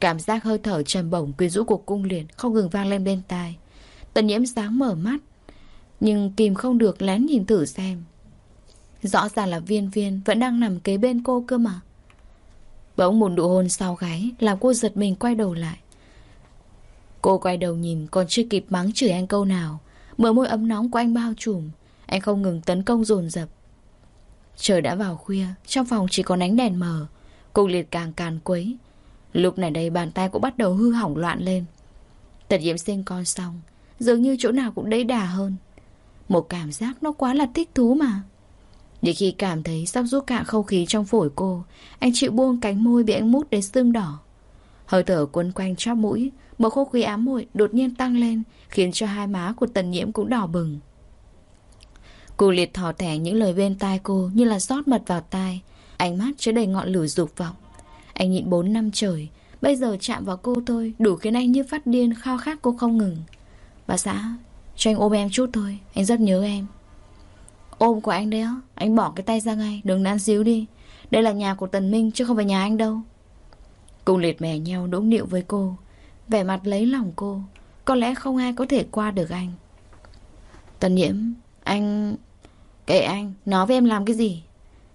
Cảm giác hơi thở trầm bổng quyến rũ của cung liền Không ngừng vang lên bên tai. Tần nhiễm sáng mở mắt, Nhưng kìm không được lén nhìn thử xem. Rõ ràng là viên viên Vẫn đang nằm kế bên cô cơ mà. Bỗng một nụ hôn sau gáy Làm cô giật mình quay đầu lại. Cô quay đầu nhìn còn chưa kịp mắng chửi anh câu nào, Mở môi ấm nóng của anh bao trùm. Anh không ngừng tấn công dồn dập. Trời đã vào khuya, Trong phòng chỉ còn ánh đèn mờ. Cùng liệt càng càn quấy. Lúc này đây bàn tay cũng bắt đầu hư hỏng loạn lên. Tật diễm sinh con xong, Dường như chỗ nào cũng đầy đà hơn. Một cảm giác nó quá là thích thú mà. Để khi cảm thấy sắp rút cạn không khí trong phổi cô, Anh chịu buông cánh môi bị anh mút đến sưng đỏ. Hơi thở quấn quanh chóp mũi, Bầu không khí ám muội đột nhiên tăng lên, Khiến cho hai má của tần nhiễm cũng đỏ bừng. Cô liệt thò thẻ những lời bên tai cô Như là rót mật vào tai. Ánh mắt chứa đầy ngọn lửa dục vọng. Anh nhịn 4 năm trời. Bây giờ chạm vào cô thôi, Đủ khiến anh như phát điên, khao khát cô không ngừng. Bà xã, Cho anh ôm em chút thôi, Anh rất nhớ em. Ôm của anh đấy á, Anh bỏ cái tay ra ngay, Đừng nán xíu đi. Đây là nhà của Tần Minh, chứ không phải nhà anh đâu. Cô liệt mẻ nhau đỗng điệu với cô, Vẻ mặt lấy lòng cô. Có lẽ không ai có thể qua được anh. Tần nhiễm, Anh... Kệ anh, nói với em làm cái gì?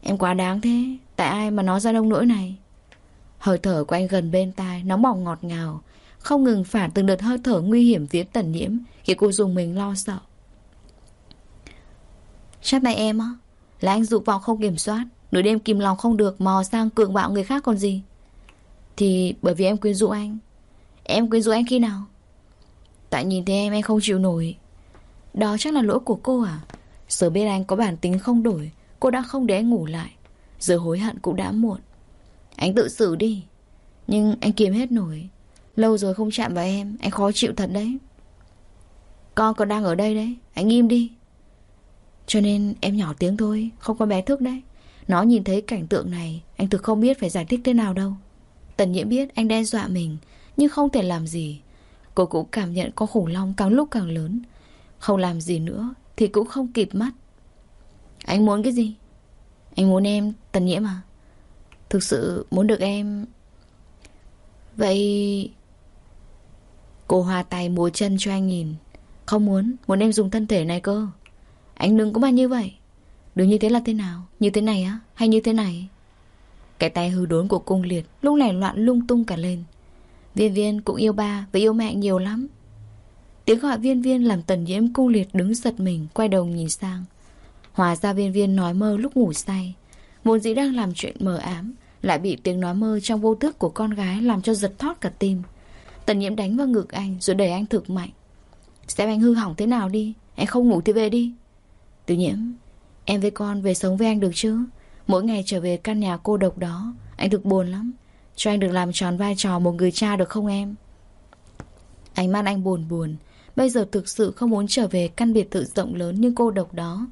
Em quá đáng thế, tại ai mà nói ra nông nỗi này? Hơi thở của anh gần bên tai, nóng bỏng ngọt ngào, không ngừng phản từng đợt hơi thở nguy hiểm phía tần nhiễm, khi cô dùng mình lo sợ. Chắc này em á, là anh dục vọng không kiểm soát, nửa đêm kìm lòng không được mò sang cường bạo người khác còn gì. Thì bởi vì em quyến rũ anh. Em quyến rũ anh khi nào? Tại nhìn thấy em em không chịu nổi. Đó chắc là lỗi của cô à? Giờ biết anh có bản tính không đổi, Cô đã không để anh ngủ lại. Giờ hối hận cũng đã muộn. Anh tự xử đi, Nhưng anh kiềm hết nổi. Lâu rồi không chạm vào em, Anh khó chịu thật đấy. Con còn đang ở đây đấy, Anh im đi. Cho nên em nhỏ tiếng thôi, Không có bé thức đấy. Nó nhìn thấy cảnh tượng này, Anh thực không biết phải giải thích thế nào đâu. Tần nhiễm biết anh đe dọa mình, Nhưng không thể làm gì. Cô cũng cảm nhận có khủng long càng lúc càng lớn. Không làm gì nữa thì cũng không kịp mắt. Anh muốn cái gì? Anh muốn em Tần nhiễm à? Thực sự muốn được em. Vậy Cô hòa tay múa chân cho anh nhìn. Không muốn, muốn em dùng thân thể này cơ. Anh đừng có mà như vậy. Đừng như thế là thế nào? Như thế này á, hay như thế này? Cái tay hư đốn của cung liệt Lúc này loạn lung tung cả lên. Viên viên cũng yêu ba và yêu mẹ nhiều lắm. Tiếng gọi viên viên làm tần nhiễm cung liệt đứng giật mình, Quay đầu nhìn sang. Hòa ra viên viên nói mơ lúc ngủ say. Vốn dĩ đang làm chuyện mờ ám, Lại bị tiếng nói mơ trong vô thức của con gái Làm cho giật thót cả tim. Tần nhiễm đánh vào ngực anh Rồi đẩy anh thực mạnh. Xem anh hư hỏng thế nào đi Anh không ngủ thì về đi. Từ nhiễm, Em với con về sống với anh được chứ? Mỗi ngày trở về căn nhà cô độc đó, Anh thực buồn lắm. Cho anh được làm tròn vai trò một người cha được không em? Ánh mắt anh buồn buồn Bây giờ thực sự không muốn trở về căn biệt thự rộng lớn nhưng cô độc đó.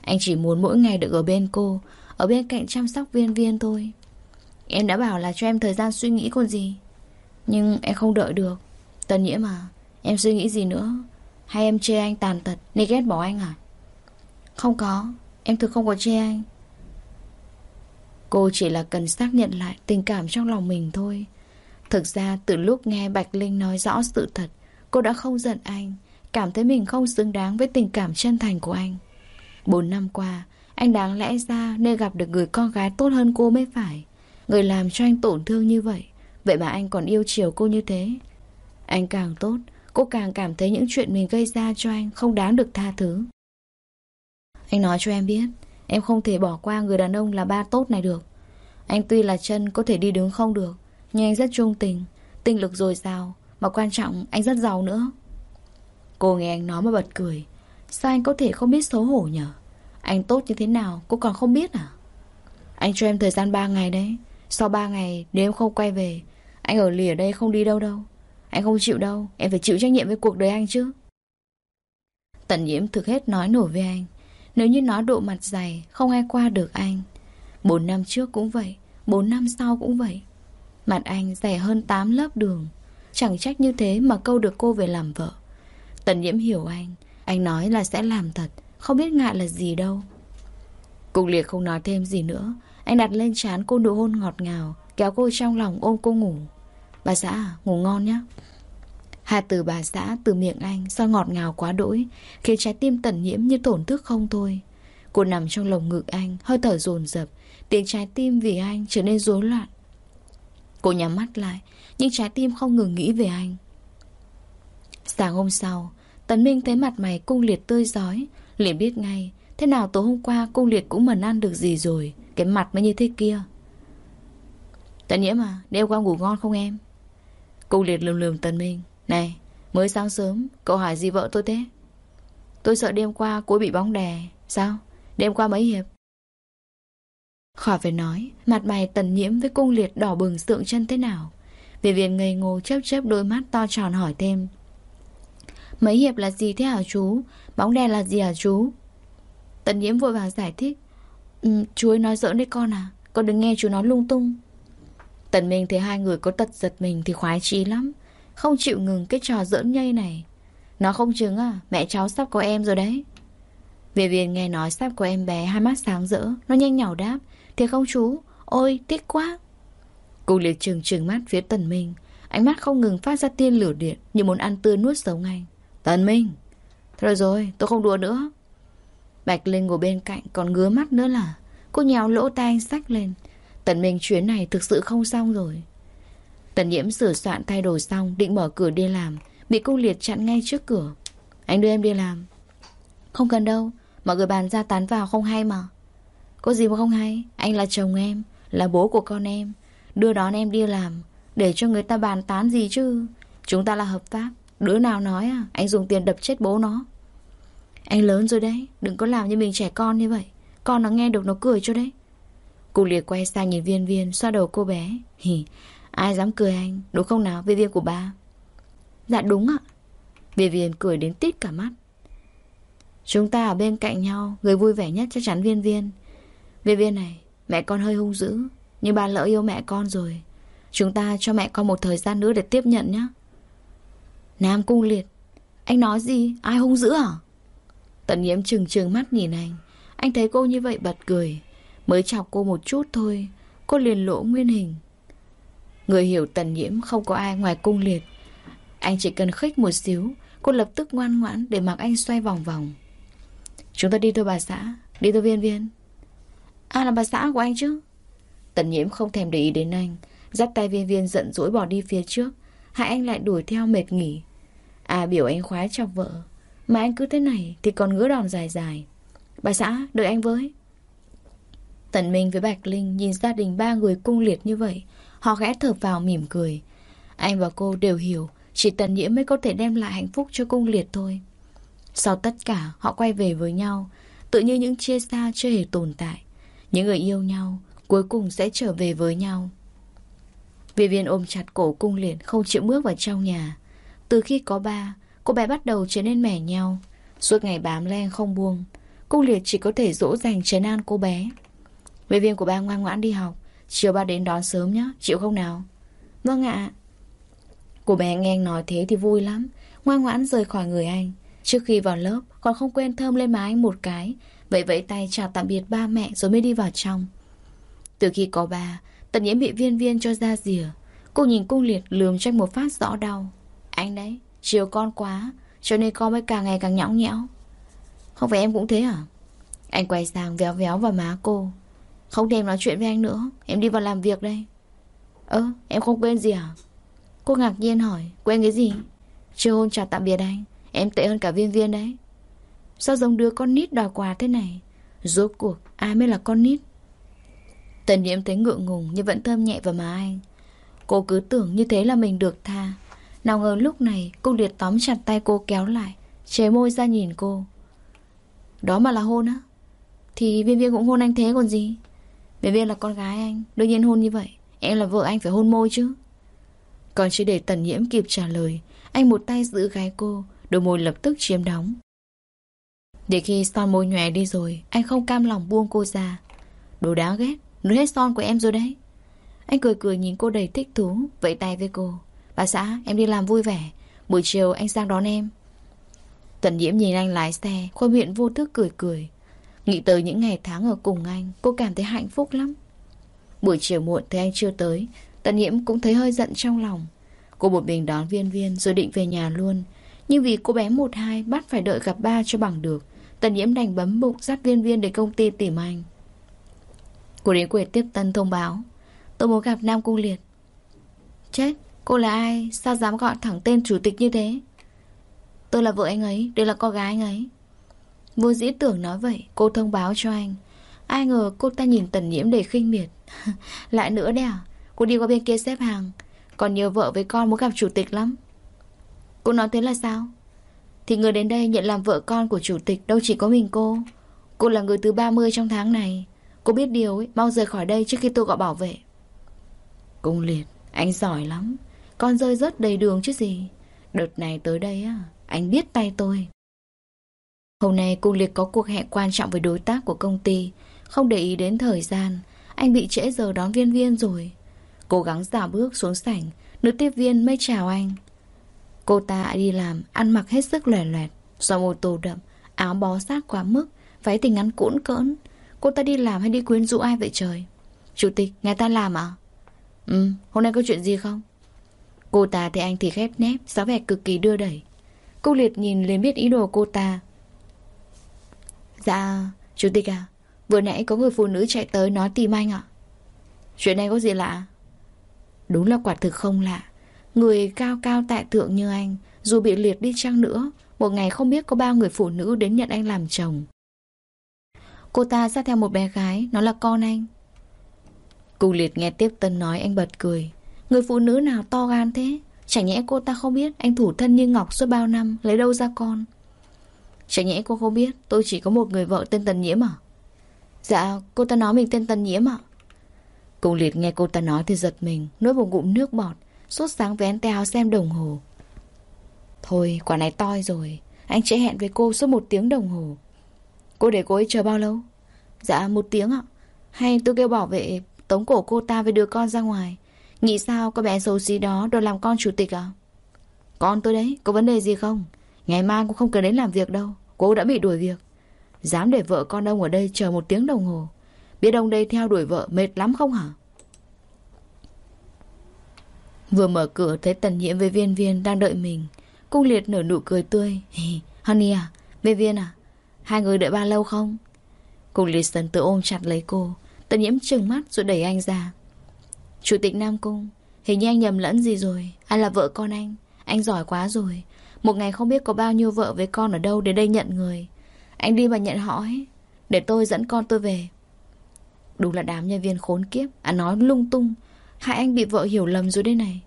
Anh chỉ muốn mỗi ngày được ở bên cô, Ở bên cạnh chăm sóc viên viên thôi. Em đã bảo là cho em thời gian suy nghĩ còn gì. Nhưng em không đợi được. Tần nghĩa mà, Em suy nghĩ gì nữa? Hay em chê anh tàn tật, Nên ghét bỏ anh à? Không có, Em thực không có chê anh. Cô chỉ là cần xác nhận lại tình cảm trong lòng mình thôi. Thực ra từ lúc nghe Bạch Linh nói rõ sự thật Cô đã không giận anh, Cảm thấy mình không xứng đáng với tình cảm chân thành của anh. Bốn năm qua, Anh đáng lẽ ra nên gặp được người con gái tốt hơn cô mới phải. Người làm cho anh tổn thương như vậy Vậy mà anh còn yêu chiều cô như thế. Anh càng tốt, Cô càng cảm thấy những chuyện mình gây ra cho anh Không đáng được tha thứ. Anh nói cho em biết, Em không thể bỏ qua người đàn ông là ba tốt này được. Anh tuy là chân có thể đi đứng không được, Nhưng anh rất trung tình, Tinh lực dồi dào mà quan trọng, anh rất giàu nữa. Cô nghe anh nói mà bật cười. Sao anh có thể không biết xấu hổ nhở? Anh tốt như thế nào, cô còn không biết à? Anh cho em thời gian 3 ngày đấy. Sau 3 ngày, nếu em không quay về, Anh ở lì ở đây không đi đâu đâu. Anh không chịu đâu, Em phải chịu trách nhiệm với cuộc đời anh chứ. Tần nhiễm thực hết nói nổi với anh. Nếu như nói độ mặt dày, Không ai qua được anh. Bốn năm trước cũng vậy, Bốn năm sau cũng vậy. Mặt anh dày hơn 8 lớp đường. Chẳng trách như thế mà câu được cô về làm vợ. Tần nhiễm hiểu anh. Anh nói là sẽ làm thật. Không biết ngại là gì đâu. Cục liệt không nói thêm gì nữa. Anh đặt lên trán cô nụ hôn ngọt ngào, Kéo cô trong lòng ôm cô ngủ. Bà xã, ngủ ngon nhé. Hai từ bà xã từ miệng anh Sao ngọt ngào quá đỗi, Khiến trái tim tần nhiễm như tổn thức không thôi. Cô nằm trong lồng ngực anh, Hơi thở dồn dập, Tiếng trái tim vì anh trở nên rối loạn. Cô nhắm mắt lại nhưng trái tim không ngừng nghĩ về anh. Sáng hôm sau, Tấn Minh thấy mặt mày cung liệt tươi giói liền biết ngay, Thế nào tối hôm qua cung liệt cũng mần ăn được gì rồi, Cái mặt mới như thế kia. Tấn Nhiễm à Đêm qua ngủ ngon không em? Cung liệt lườm lườm Tấn Minh, Này, mới sáng sớm, Cậu hỏi gì vợ tôi thế? Tôi sợ đêm qua cô bị bóng đè, Sao? Đêm qua mấy hiệp? Khỏi phải nói, Mặt mày tần nhiễm với cung liệt đỏ bừng sượng chân thế nào? Vì viên ngây ngô chớp chớp đôi mắt to tròn hỏi thêm. Mấy hiệp là gì thế hả chú? Bóng đèn là gì hả chú? Tần nhiễm vội vàng giải thích. Ừ, Chú ấy nói giỡn đấy con à? Con đừng nghe chú nói lung tung. Tần Minh thấy hai người có tật giật mình Thì khoái chí lắm. Không chịu ngừng cái trò giỡn nhây này. Nó không chứng à? Mẹ cháu sắp có em rồi đấy. Về viên nghe nói sắp có em bé Hai mắt sáng rỡ. Nó nhanh nhỏ đáp. Thì không chú? Ôi tiếc quá. Cô liệt trừng trừng mắt phía Tần Minh. Ánh mắt không ngừng phát ra tiên lửa điện Như muốn ăn tươi nuốt sống anh. Tần Minh, Thôi rồi tôi không đùa nữa. Bạch Linh ngồi bên cạnh còn ngứa mắt nữa là Cô nhéo lỗ tai anh sách lên. Tần Minh chuyến này thực sự không xong rồi. Tần Nhiễm sửa soạn thay đồ xong, Định mở cửa đi làm, Bị cô liệt chặn ngay trước cửa. Anh đưa em đi làm. Không cần đâu, Mọi người bàn ra tán vào không hay mà. Có gì mà không hay, Anh là chồng em, Là bố của con em. Đưa đón em đi làm Để cho người ta bàn tán gì chứ? Chúng ta là hợp pháp Đứa nào nói à Anh dùng tiền đập chết bố nó. Anh lớn rồi đấy Đừng có làm như mình trẻ con như vậy Con nó nghe được nó cười cho đấy. Cụ liệt quay sang nhìn viên viên Xoa đầu cô bé. Hì, ai dám cười anh Đúng không nào viên viên của ba Dạ đúng ạ. Viên viên cười đến tít cả mắt. Chúng ta ở bên cạnh nhau Người vui vẻ nhất chắc chắn viên viên. Viên viên này Mẹ con hơi hung dữ nhưng bà lỡ yêu mẹ con rồi, Chúng ta cho mẹ con một thời gian nữa để tiếp nhận nhé Nam cung liệt, Anh nói gì? Ai hung dữ à? Tận nhiễm trừng trừng mắt nhìn anh. Anh thấy cô như vậy bật cười. Mới chọc cô một chút thôi, Cô liền lỗ nguyên hình. Người hiểu tần nhiễm không có ai ngoài cung liệt. Anh chỉ cần khích một xíu, Cô lập tức ngoan ngoãn để mặc anh xoay vòng vòng. Chúng ta đi thôi bà xã, Đi thôi viên viên. À là bà xã của anh chứ? Tần nhiễm không thèm để ý đến anh. Dắt tay viên viên giận dỗi bỏ đi phía trước. Hai anh lại đuổi theo mệt nghỉ. À biểu anh khoái chọc vợ. Mà anh cứ thế này thì còn ngứa đòn dài dài. Bà xã, đợi anh với. Tần Minh với Bạch Linh nhìn gia đình ba người cung liệt như vậy. Họ ghé thở vào mỉm cười. Anh và cô đều hiểu, Chỉ Tần Nhiễm mới có thể đem lại hạnh phúc cho cung liệt thôi. Sau tất cả, họ quay về với nhau, Tự như những chia xa chưa hề tồn tại. Những người yêu nhau Cuối cùng sẽ trở về với nhau. Vi viên ôm chặt cổ cung liệt Không chịu bước vào trong nhà. Từ khi có ba, Cô bé bắt đầu trở nên mẻ nhau. Suốt ngày bám len không buông, Cung liệt chỉ có thể dỗ dành trấn an cô bé. Vi viên của ba ngoan ngoãn đi học, Chiều ba đến đón sớm nhé Chịu không nào? Vâng ạ. Cô bé nghe anh nói thế thì vui lắm, Ngoan ngoãn rời khỏi người anh. Trước khi vào lớp, còn không quên thơm lên má anh một cái. Vậy vẫy tay chào tạm biệt ba mẹ Rồi mới đi vào trong. Từ khi có ba, Tần nhiễm bị viên viên cho ra rìa. Cô nhìn cung liệt lườm tranh một phát rõ đau. Anh đấy, Chiều con quá, Cho nên con mới càng ngày càng nhõng nhẽo. Không phải em cũng thế à? Anh quay sang véo véo vào má cô. Không thèm nói chuyện với anh nữa, Em đi vào làm việc đây. Ơ, em không quên gì à? Cô ngạc nhiên hỏi, Quên cái gì? Chưa hôn chào tạm biệt anh, Em tệ hơn cả viên viên đấy. Sao giống đứa con nít đòi quà thế này? Rốt cuộc, ai mới là con nít? Tần nhiễm thấy ngượng ngùng Nhưng vẫn thơm nhẹ vào má anh. Cô cứ tưởng như thế là mình được tha. Nào ngờ lúc này, cô liệt tóm chặt tay cô kéo lại Chế môi ra nhìn cô. Đó mà là hôn á? Thì viên viên cũng hôn anh thế còn gì? Viên viên là con gái anh, Đương nhiên hôn như vậy. Em là vợ anh phải hôn môi chứ. Còn chưa để tần nhiễm kịp trả lời, Anh một tay giữ gái cô, Đôi môi lập tức chiếm đóng. Để khi son môi nhòe đi rồi, Anh không cam lòng buông cô ra. Đồ đáng ghét Nuốt hết son của em rồi đấy. Anh cười cười nhìn cô đầy thích thú, Vẫy tay với cô. Bà xã, em đi làm vui vẻ. Buổi chiều anh sang đón em. Tần nhiễm nhìn anh lái xe, khuôn miệng vô thức cười cười. Nghĩ tới những ngày tháng ở cùng anh, Cô cảm thấy hạnh phúc lắm. Buổi chiều muộn thấy anh chưa tới. Tần nhiễm cũng thấy hơi giận trong lòng. Cô một mình đón viên viên rồi định về nhà luôn. Nhưng vì cô bé một hai Bắt phải đợi gặp ba cho bằng được, Tần nhiễm đành bấm bụng dắt viên viên đến công ty tìm anh. Cô đến quầy tiếp tân thông báo. Tôi muốn gặp Nam Cung Liệt. Chết, cô là ai? Sao dám gọi thẳng tên chủ tịch như thế? Tôi là vợ anh ấy, đây là con gái anh ấy. Vô dĩ tưởng nói vậy Cô thông báo cho anh. Ai ngờ cô ta nhìn tần nhiễm để khinh miệt. Lại nữa đấy à? Cô đi qua bên kia xếp hàng. Còn nhiều vợ với con muốn gặp chủ tịch lắm. Cô nói thế là sao? Thì người đến đây nhận làm vợ con của chủ tịch Đâu chỉ có mình cô. Cô là người thứ 30 trong tháng này. Cô biết điều ấy Mau rời khỏi đây trước khi tôi gọi bảo vệ. Cung liệt Anh giỏi lắm. Con rơi rớt đầy đường chứ gì. Đợt này tới đây á Anh biết tay tôi. Hôm nay cô Liệt có cuộc hẹn quan trọng với đối tác của công ty. Không để ý đến thời gian Anh bị trễ giờ đón viên viên rồi. Cố gắng dạo bước xuống sảnh Nữ tiếp viên mới chào anh. Cô ta đi làm Ăn mặc hết sức lòe loẹt. Do môi tô đậm Áo bó sát quá mức Váy thì ngắn cũn cỡn Cô ta đi làm hay đi quyến rũ ai vậy trời? Chủ tịch, ngài ta làm à? Ừ, hôm nay có chuyện gì không? Cô ta thì anh thì khép nép Giáo vẻ cực kỳ đưa đẩy. Cô Liệt nhìn liền biết ý đồ cô ta. Dạ, chủ tịch à Vừa nãy có người phụ nữ chạy tới nói tìm anh ạ. Chuyện này có gì lạ? Đúng là quả thực không lạ. Người cao cao tại thượng như anh Dù bị liệt đi chăng nữa Một ngày không biết có bao người phụ nữ đến nhận anh làm chồng. Cô ta ra theo một bé gái Nó là con anh Cung liệt nghe tiếp tân nói anh bật cười Người phụ nữ nào to gan thế Chẳng nhẽ cô ta không biết Anh thủ thân như ngọc suốt bao năm Lấy đâu ra con Chẳng nhẽ cô không biết tôi chỉ có một người vợ tên Tần Nhiễm à? Dạ, cô ta nói mình tên Tần Nhiễm ạ. Cung liệt nghe cô ta nói thì giật mình, nuốt một ngụm nước bọt, sốt sáng vén tay xem đồng hồ. Thôi, quả này toi rồi, anh sẽ hẹn với cô suốt một tiếng đồng hồ. Cô để cô ấy chờ bao lâu? Dạ, một tiếng ạ. Hay tôi kêu bảo vệ tống cổ cô ta với đứa con ra ngoài. Nghĩ sao có bé xấu xí đó đòi làm con chủ tịch à? Con tôi đấy, có vấn đề gì không? Ngày mai cũng không cần đến làm việc đâu. Cô đã bị đuổi việc. Dám để vợ con ông ở đây chờ một tiếng đồng hồ. Biết ông đây theo đuổi vợ mệt lắm không hả? Vừa mở cửa thấy tần nhiễm với viên viên đang đợi mình. Cung liệt nở nụ cười tươi. Honey à? Viên viên à? Hai người đợi bao lâu không? Cùng liệt tự ôm chặt lấy cô. Tần nhiễm trừng mắt rồi đẩy anh ra. Chủ tịch Nam Cung, hình như anh nhầm lẫn gì rồi. Anh là vợ con anh? Anh giỏi quá rồi. Một ngày không biết có bao nhiêu vợ với con ở đâu đến đây nhận người. Anh đi mà nhận họ ấy. Để tôi dẫn con tôi về. Đúng là đám nhân viên khốn kiếp. Anh nói lung tung. Hai anh bị vợ hiểu lầm rồi đây này.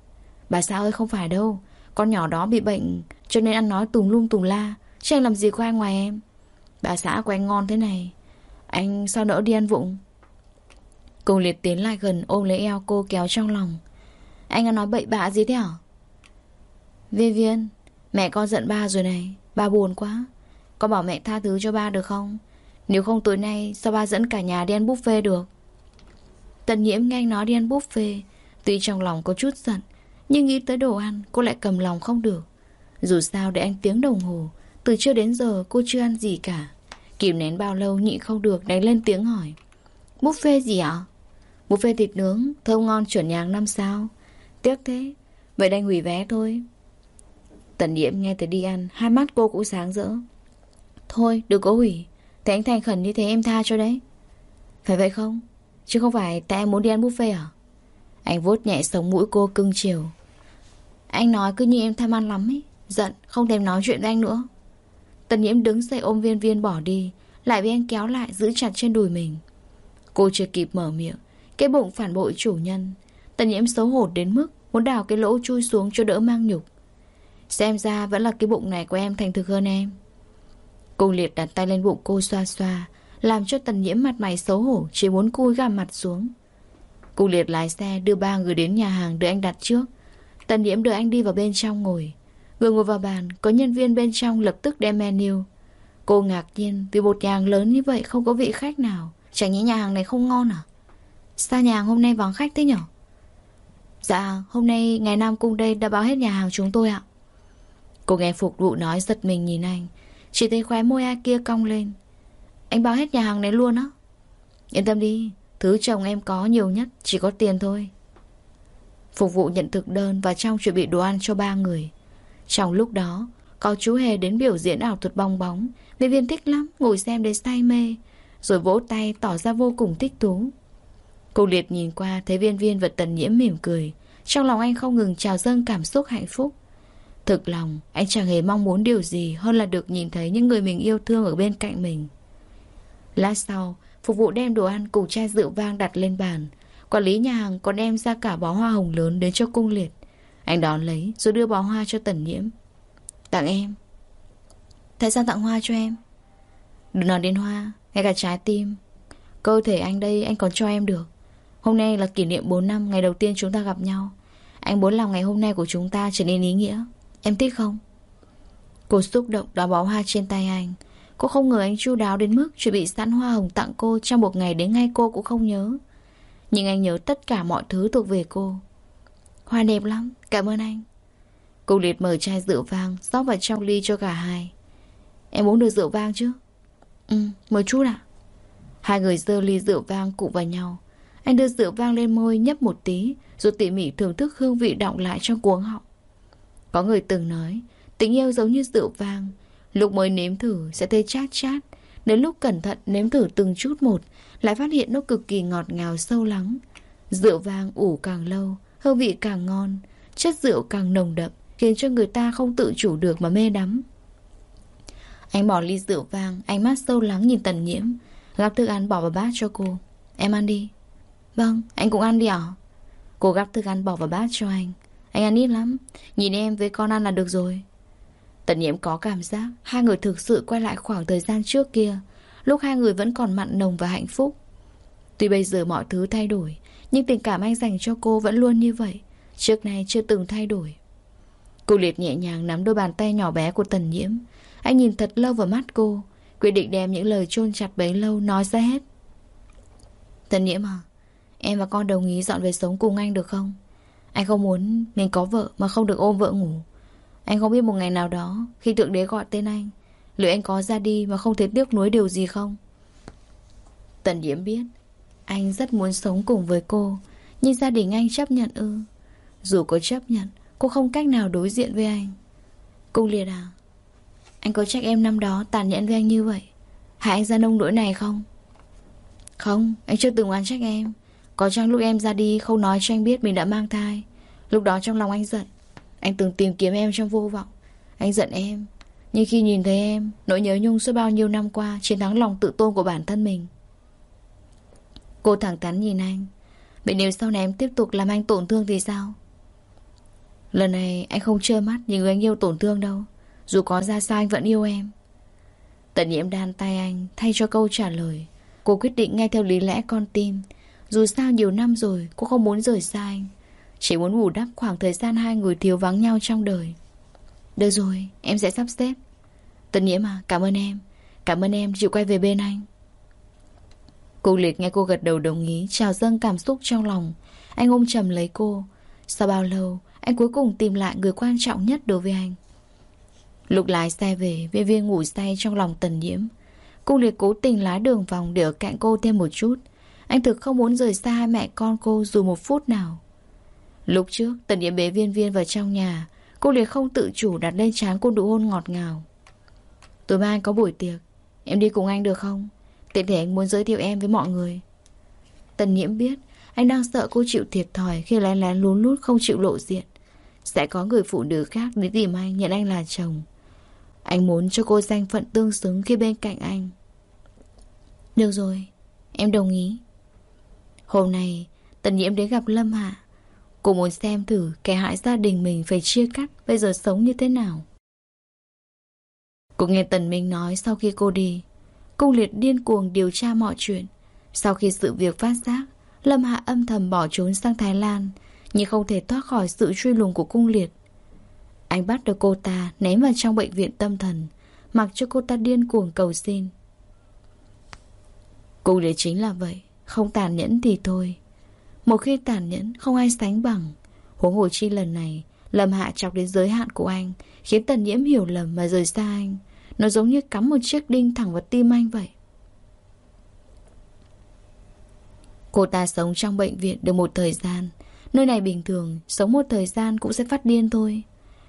Bà xã ơi không phải đâu. Con nhỏ đó bị bệnh cho nên ăn nói tùm lung tùm la. Chứ anh làm gì có ai ngoài em. Bà xã của anh ngon thế này. Anh sao nỡ đi ăn vụng. Cùng liệt tiến lại gần ôm lấy eo cô kéo trong lòng. Anh đã nói bậy bạ gì thế hả? Viên viên, mẹ con giận ba rồi này. Ba buồn quá. Con bảo mẹ tha thứ cho ba được không? Nếu không tối nay sao ba dẫn cả nhà đi ăn buffet được? Tần nhiễm nghe anh nói đi ăn buffet. Tuy trong lòng có chút giận, nhưng nghĩ tới đồ ăn cô lại cầm lòng không được. Dù sao để anh tiếng đồng hồ, từ trưa đến giờ cô chưa ăn gì cả. Kìm nén bao lâu nhịn không được đánh lên tiếng hỏi. Buffet gì ạ? Buffet thịt nướng, thơm ngon chuẩn nhàng năm sao. Tiếc thế, vậy đành hủy vé thôi. Tần nhiễm nghe tới đi ăn, hai mắt cô cũng sáng rỡ. Thôi, đừng có hủy. Thế anh thành khẩn như thế em tha cho đấy. Phải vậy không? Chứ không phải tại em muốn đi ăn buffet à? Anh vuốt nhẹ sống mũi cô cưng chiều. Anh nói cứ như em tham ăn lắm ấy. Giận, không thèm nói chuyện với anh nữa. Tần nhiễm đứng dậy ôm viên viên bỏ đi. Lại bị anh kéo lại giữ chặt trên đùi mình. Cô chưa kịp mở miệng. Cái bụng phản bội chủ nhân. Tần nhiễm xấu hổ đến mức muốn đào cái lỗ chui xuống cho đỡ mang nhục. Xem ra vẫn là cái bụng này của em thành thực hơn em. Cô liệt đặt tay lên bụng cô xoa xoa, Làm cho tần nhiễm mặt mày xấu hổ, Chỉ muốn cúi gằm mặt xuống Cô liệt lái xe đưa ba người đến nhà hàng Để anh đặt trước Tần nhiễm đưa anh đi vào bên trong ngồi Vừa ngồi vào bàn, Có nhân viên bên trong lập tức đem menu. Cô ngạc nhiên, vì một nhà hàng lớn như vậy Không có vị khách nào. Chẳng nhẽ nhà hàng này không ngon à? Sao nhà hàng hôm nay vắng khách thế nhở? Dạ hôm nay ngày Nam Cung đây đã báo hết nhà hàng chúng tôi ạ. Cô nghe phục vụ nói giật mình nhìn anh. Chỉ thấy khóe môi ai kia cong lên. Anh báo hết nhà hàng này luôn á? Yên tâm đi, Thứ chồng em có nhiều nhất Chỉ có tiền thôi. Phục vụ nhận thực đơn Và trong chuẩn bị đồ ăn cho ba người. Trong lúc đó Có chú Hề đến biểu diễn ảo thuật bong bóng Viên viên thích lắm Ngồi xem đến say mê Rồi vỗ tay tỏ ra vô cùng thích thú Cô Liệt nhìn qua Thấy viên viên vật tần nhiễm mỉm cười Trong lòng anh không ngừng trào dâng cảm xúc hạnh phúc Thực lòng, anh chẳng hề mong muốn điều gì hơn là được nhìn thấy những người mình yêu thương ở bên cạnh mình. Lát sau, phục vụ đem đồ ăn cùng chai rượu vang đặt lên bàn. Quản lý nhà hàng còn đem ra cả bó hoa hồng lớn đến cho cung liệt. Anh đón lấy rồi đưa bó hoa cho tần nhiễm. Tặng em. Tại sao tặng hoa cho em? Đừng nói đến hoa, ngay cả trái tim. Cơ thể anh đây anh còn cho em được. Hôm nay là kỷ niệm 4 năm ngày đầu tiên chúng ta gặp nhau. Anh muốn làm ngày hôm nay của chúng ta trở nên ý nghĩa. Em thích không? Cô xúc động đóa bó hoa trên tay anh Cô không ngờ anh chu đáo đến mức Chuẩn bị sẵn hoa hồng tặng cô Trong một ngày đến ngay cô cũng không nhớ Nhưng anh nhớ tất cả mọi thứ thuộc về cô Hoa đẹp lắm. Cảm ơn anh. Cô liệt mở chai rượu vang, rót vào trong ly cho cả hai. Em uống được rượu vang chứ? Ừ mời chút ạ. Hai người dơ ly rượu vang cụ vào nhau. Anh đưa rượu vang lên môi nhấp một tí, Rồi tỉ mỉ thưởng thức hương vị động lại trong cuống họng. Có người từng nói, Tình yêu giống như rượu vang. Lúc mới nếm thử sẽ thấy chát chát. Đến lúc cẩn thận nếm thử từng chút một, Lại phát hiện nó cực kỳ ngọt ngào sâu lắng. Rượu vang ủ càng lâu Hương vị càng ngon Chất rượu càng nồng đậm Khiến cho người ta không tự chủ được mà mê đắm. Anh bỏ ly rượu vang Ánh mắt sâu lắng nhìn tần nhiễm. Gắp thức ăn bỏ vào bát cho cô. Em ăn đi. Vâng, anh cũng ăn đi ạ. Cô gắp thức ăn bỏ vào bát cho anh. Anh ăn ít lắm. Nhìn em với con ăn là được rồi. Tần nhiễm có cảm giác Hai người thực sự quay lại khoảng thời gian trước kia. Lúc hai người vẫn còn mặn nồng và hạnh phúc. Tuy bây giờ mọi thứ thay đổi nhưng tình cảm anh dành cho cô vẫn luôn như vậy. Trước nay chưa từng thay đổi. Cô liệt nhẹ nhàng nắm đôi bàn tay nhỏ bé của tần nhiễm. Anh nhìn thật lâu vào mắt cô, Quyết định đem những lời chôn chặt bấy lâu nói ra hết. Tần nhiễm à Em và con đồng ý dọn về sống cùng anh được không? Anh không muốn mình có vợ Mà không được ôm vợ ngủ. Anh không biết một ngày nào đó, Khi thượng đế gọi tên anh, Liệu anh có ra đi mà không thấy tiếc nuối điều gì không? Tần nhiễm biết anh rất muốn sống cùng với cô, Nhưng gia đình anh chấp nhận ư. Dù có chấp nhận, Cô không cách nào đối diện với anh. Cung liệt à Anh có trách em năm đó tàn nhẫn với anh như vậy? Hại anh ra nông nỗi này không? Không, Anh chưa từng oán trách em. Có chăng lúc em ra đi không nói cho anh biết mình đã mang thai, Lúc đó trong lòng anh giận. Anh từng tìm kiếm em trong vô vọng. Anh giận em, Nhưng khi nhìn thấy em, Nỗi nhớ nhung suốt bao nhiêu năm qua Chiến thắng lòng tự tôn của bản thân mình Cô thẳng thắn nhìn anh. Vậy nếu sau này em tiếp tục làm anh tổn thương thì sao? Lần này anh không trơ mắt nhìn người anh yêu tổn thương đâu. Dù có ra sao anh vẫn yêu em. Tận nhiễm đan tay anh, Thay cho câu trả lời. Cô quyết định nghe theo lý lẽ con tim. Dù sao nhiều năm rồi, Cô không muốn rời xa anh. Chỉ muốn bù đắp khoảng thời gian hai người thiếu vắng nhau trong đời. Được rồi, Em sẽ sắp xếp. Tận nhiễm à cảm ơn em. Cảm ơn em, chịu quay về bên anh. Cô liệt nghe cô gật đầu đồng ý, Trào dâng cảm xúc trong lòng. Anh ôm chầm lấy cô. Sau bao lâu, anh cuối cùng tìm lại người quan trọng nhất đối với anh. Lúc lái xe về, Viên viên ngủ say trong lòng tần nhiễm. Cô liệt cố tình lái đường vòng Để ở cạnh cô thêm một chút. Anh thực không muốn rời xa hai mẹ con cô Dù một phút nào. Lúc trước, tần nhiễm bế viên viên vào trong nhà. Cô liệt không tự chủ đặt lên trán cô đủ hôn ngọt ngào. Tối mai có buổi tiệc. Em đi cùng anh được không? Tiện thể anh muốn giới thiệu em với mọi người. Tần nhiễm biết Anh đang sợ cô chịu thiệt thòi Khi lén lén lún lút không chịu lộ diện. Sẽ có người phụ nữ khác đến tìm anh, nhận anh là chồng. Anh muốn cho cô danh phận tương xứng khi bên cạnh anh. Được rồi, Em đồng ý. Hôm nay, Tần Nhiễm đến gặp Lâm Hạ. Cô muốn xem thử kẻ hại gia đình mình phải chia cắt Bây giờ sống như thế nào. Cô nghe Tần Minh nói sau khi cô đi Cung liệt điên cuồng điều tra mọi chuyện. Sau khi sự việc phát giác, Lâm Hạ âm thầm bỏ trốn sang Thái Lan, nhưng không thể thoát khỏi sự truy lùng của cung liệt. Anh bắt được cô ta Ném vào trong bệnh viện tâm thần, Mặc cho cô ta điên cuồng cầu xin. Cung liệt chính là vậy, Không tàn nhẫn thì thôi. Một khi tàn nhẫn, không ai sánh bằng. Huống hồ chi lần này, Lâm hạ chọc đến giới hạn của anh, Khiến tần nhiễm hiểu lầm mà rời xa anh. Nó giống như cắm một chiếc đinh thẳng vào tim anh vậy. Cô ta sống trong bệnh viện được một thời gian. Nơi này bình thường, Sống một thời gian cũng sẽ phát điên thôi.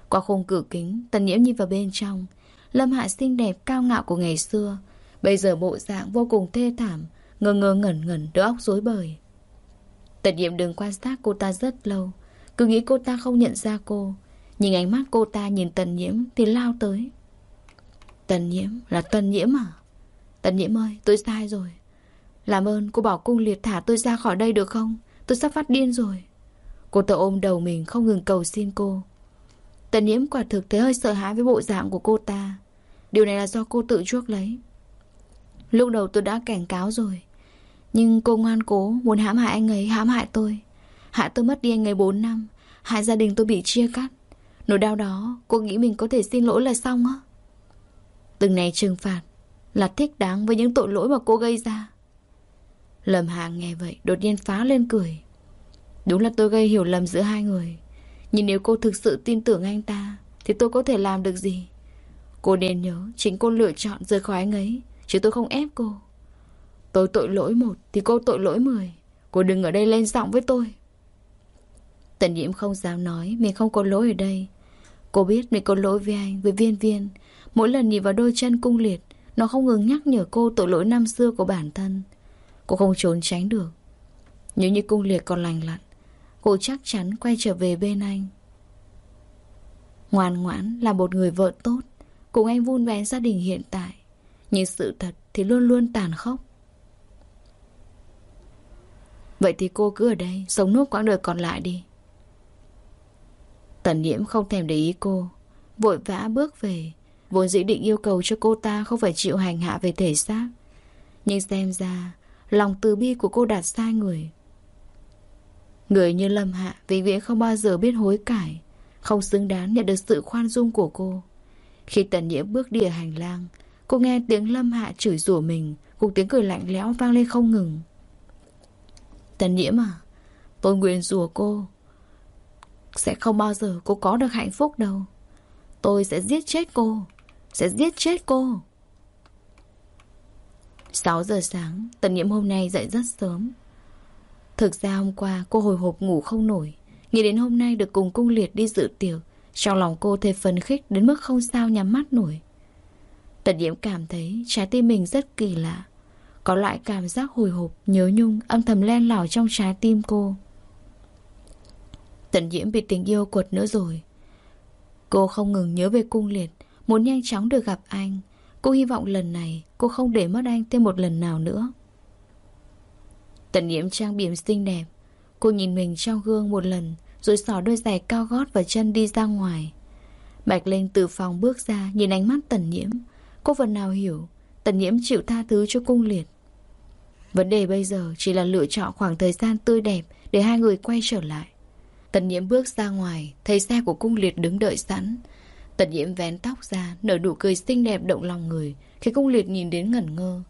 Qua khung cửa kính, Tần nhiễm nhìn vào bên trong. Lâm Hạ xinh đẹp, cao ngạo của ngày xưa. Bây giờ bộ dạng vô cùng thê thảm, Ngơ ngơ ngẩn ngẩn đỡ óc rối bời. Tần nhiễm đừng quan sát cô ta rất lâu. Cứ nghĩ cô ta không nhận ra cô. Nhìn ánh mắt cô ta nhìn tần nhiễm Thì lao tới. Tần nhiễm. Là tần nhiễm à? Tần nhiễm ơi, tôi sai rồi. Làm ơn cô bảo cung liệt thả tôi ra khỏi đây được không? Tôi sắp phát điên rồi. Cô ta ôm đầu mình không ngừng cầu xin cô. Tần nhiễm quả thực thấy hơi sợ hãi với bộ dạng của cô ta. Điều này là do cô tự chuốc lấy. Lúc đầu tôi đã cảnh cáo rồi. Nhưng cô ngoan cố muốn hãm hại anh ấy, hãm hại tôi. Hại tôi mất đi anh ấy 4 năm. Hại gia đình tôi bị chia cắt. Nỗi đau đó, cô nghĩ mình có thể xin lỗi là xong á? Từng này trừng phạt Là thích đáng với những tội lỗi mà cô gây ra. Lâm Hàng nghe vậy, đột nhiên phá lên cười. Đúng là tôi gây hiểu lầm giữa hai người. Nhưng nếu cô thực sự tin tưởng anh ta, Thì tôi có thể làm được gì? Cô nên nhớ Chính cô lựa chọn rời khỏi anh ấy, Chứ tôi không ép cô. Tôi tội lỗi một Thì cô tội lỗi mười. Cô đừng ở đây lên giọng với tôi. Tần nhiễm không dám nói Mình không có lỗi ở đây. Cô biết mình có lỗi với anh, Với viên viên. Mỗi lần nhìn vào đôi chân cung liệt, Nó không ngừng nhắc nhở cô tội lỗi năm xưa của bản thân. Cô không trốn tránh được. Nếu như cung liệt còn lành lặn, Cô chắc chắn quay trở về bên anh. Ngoan ngoãn là một người vợ tốt, Cùng anh vun vén gia đình hiện tại, Nhưng sự thật thì luôn luôn tàn khốc. Vậy thì cô cứ ở đây, Sống nốt quãng đời còn lại đi. Tần nhiễm không thèm để ý cô, Vội vã bước về. Vốn dĩ định yêu cầu cho cô ta Không phải chịu hành hạ về thể xác. Nhưng xem ra, Lòng từ bi của cô đạt sai người. Người như Lâm Hạ Vĩnh viễn không bao giờ biết hối cải, Không xứng đáng nhận được sự khoan dung của cô. Khi tần nhiễm bước đi ở hành lang, Cô nghe tiếng Lâm Hạ chửi rủa mình, Cùng tiếng cười lạnh lẽo vang lên không ngừng. Tần nhiễm à Tôi nguyện rủa cô Sẽ không bao giờ cô có được hạnh phúc đâu. Tôi sẽ giết chết cô. Sẽ giết chết cô. 6 giờ sáng, Tần nhiễm hôm nay dậy rất sớm. Thực ra hôm qua, cô hồi hộp ngủ không nổi. Nghĩ đến hôm nay được cùng cung liệt đi dự tiệc, Trong lòng cô thề phấn khích Đến mức không sao nhắm mắt nổi. Tần nhiễm cảm thấy trái tim mình rất kỳ lạ. Có loại cảm giác hồi hộp, Nhớ nhung, âm thầm len lỏi trong trái tim cô. Tần nhiễm bị tình yêu quật nữa rồi. Cô không ngừng nhớ về cung liệt. Muốn nhanh chóng được gặp anh, Cô hy vọng lần này Cô không để mất anh thêm một lần nào nữa. Tần nhiễm trang điểm xinh đẹp. Cô nhìn mình trong gương một lần, Rồi xỏ đôi giày cao gót và chân đi ra ngoài. Bạch Linh từ phòng bước ra, Nhìn ánh mắt tần nhiễm. Cô phần nào hiểu, Tần nhiễm chịu tha thứ cho cung liệt. Vấn đề bây giờ chỉ là lựa chọn khoảng thời gian tươi đẹp Để hai người quay trở lại. Tần nhiễm bước ra ngoài, Thấy xe của cung liệt đứng đợi sẵn. Tần nhiễm vén tóc ra Nở nụ cười xinh đẹp động lòng người Khi cung liệt nhìn đến ngẩn ngơ.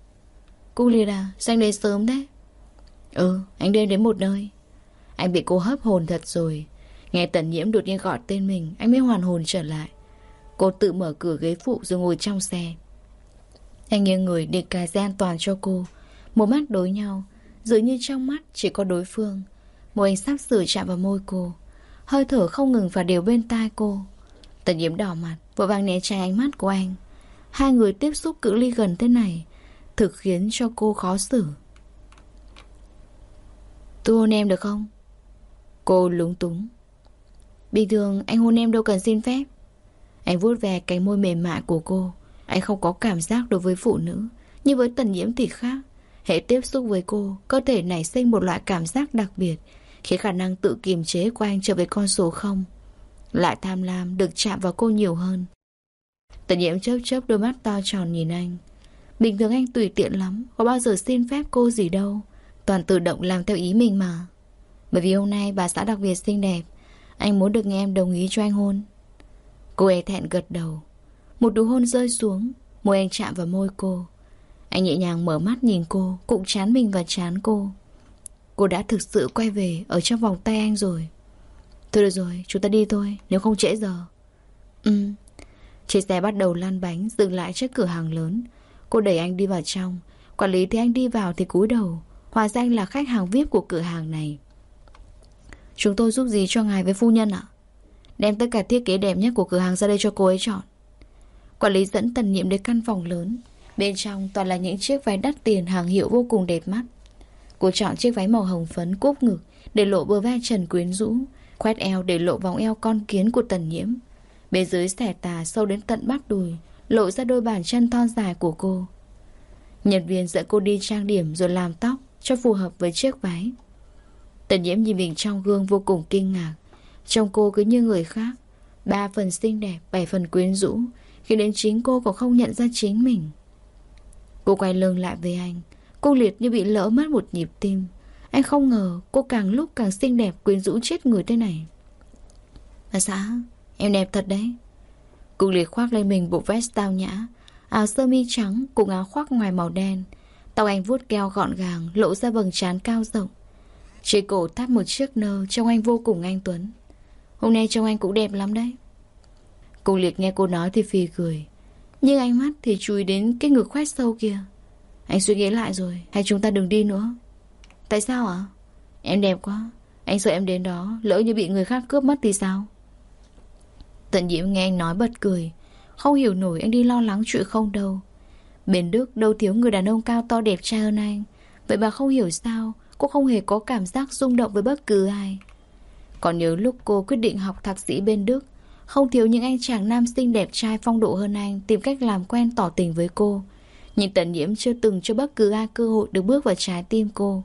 Cung liệt à, sao anh đến sớm đấy. Ừ, anh đêm đến một nơi. Anh bị cô hấp hồn thật rồi. Nghe tần nhiễm đột nhiên gọi tên mình Anh mới hoàn hồn trở lại. Cô tự mở cửa ghế phụ rồi ngồi trong xe. Anh nghiêng người để cài dây an toàn cho cô. Một mắt đối nhau Dường như trong mắt chỉ có đối phương. Một anh sắp sửa chạm vào môi cô. Hơi thở không ngừng và đều bên tai cô. Tần nhiễm đỏ mặt, Vội vàng né tránh ánh mắt của anh. Hai người tiếp xúc cự ly gần thế này, Thực khiến cho cô khó xử. Tôi hôn em được không? Cô lúng túng. Bình thường anh hôn em đâu cần xin phép. Anh vuốt về cánh môi mềm mại của cô. Anh không có cảm giác đối với phụ nữ. Nhưng với tần nhiễm thì khác. Hệ tiếp xúc với cô Cơ thể nảy sinh một loại cảm giác đặc biệt, Khiến khả năng tự kiềm chế của anh trở về con số không. Lại tham lam, được chạm vào cô nhiều hơn. Tần nhiễm chớp chớp đôi mắt to tròn nhìn anh. Bình thường anh tùy tiện lắm, Có bao giờ xin phép cô gì đâu. Toàn tự động làm theo ý mình mà. Bởi vì hôm nay bà xã đặc biệt xinh đẹp, Anh muốn được nghe em đồng ý cho anh hôn. Cô e thẹn gật đầu. Một đú hôn rơi xuống, Môi anh chạm vào môi cô. Anh nhẹ nhàng mở mắt nhìn cô Cũng chán mình và chán cô. Cô đã thực sự quay về Ở trong vòng tay anh rồi. Thôi được rồi, chúng ta đi thôi Nếu không trễ giờ. Ừ. Chiếc xe bắt đầu lăn bánh Dừng lại trước cửa hàng lớn. Cô đẩy anh đi vào trong. Quản lý thấy anh đi vào thì cúi đầu Hòa danh là khách hàng VIP của cửa hàng này. Chúng tôi giúp gì cho ngài với phu nhân ạ? Đem tất cả thiết kế đẹp nhất của cửa hàng ra đây cho cô ấy chọn. Quản lý dẫn tần nhiệm đến căn phòng lớn. Bên trong toàn là những chiếc váy đắt tiền hàng hiệu vô cùng đẹp mắt. Cô chọn chiếc váy màu hồng phấn cúp ngực Để lộ bờ vai trần quyến rũ Khoét eo để lộ vòng eo con kiến của tần nhiễm Bên dưới xẻ tà sâu đến tận bắp đùi Lộ ra đôi bàn chân thon dài của cô Nhân viên dẫn cô đi trang điểm rồi làm tóc cho phù hợp với chiếc váy. Tần nhiễm nhìn mình trong gương vô cùng kinh ngạc. Trông cô cứ như người khác. Ba phần xinh đẹp, bảy phần quyến rũ. Khi đến chính cô còn không nhận ra chính mình. Cô quay lưng lại với anh. Cô liệt như bị lỡ mất một nhịp tim. Anh không ngờ cô càng lúc càng xinh đẹp quyến rũ chết người thế này. Bà xã, em đẹp thật đấy. Cung liệt khoác lên mình bộ vest tao nhã, áo sơ mi trắng cùng áo khoác ngoài màu đen, Tóc anh vuốt keo gọn gàng Lộ ra bầng trán cao rộng. Trên cổ thắt một chiếc nơ Trông anh vô cùng anh Tuấn. Hôm nay trông anh cũng đẹp lắm đấy. Cung liệt nghe cô nói thì phì cười. Nhưng ánh mắt thì chui đến cái ngực khoét sâu kia. Anh suy nghĩ lại rồi Hay chúng ta đừng đi nữa. Tại sao ạ? Em đẹp quá. Anh sợ em đến đó, Lỡ như bị người khác cướp mất thì sao? Tận diễm nghe anh nói bật cười. Không hiểu nổi, anh đi lo lắng chuyện không đâu. Bên Đức, đâu thiếu người đàn ông cao to đẹp trai hơn anh. Vậy mà không hiểu sao, Cô không hề có cảm giác rung động với bất cứ ai. Còn nhớ lúc cô quyết định học thạc sĩ bên Đức, Không thiếu những anh chàng nam sinh đẹp trai phong độ hơn anh Tìm cách làm quen tỏ tình với cô. Nhưng tận nhiễm chưa từng cho bất cứ ai cơ hội được bước vào trái tim cô.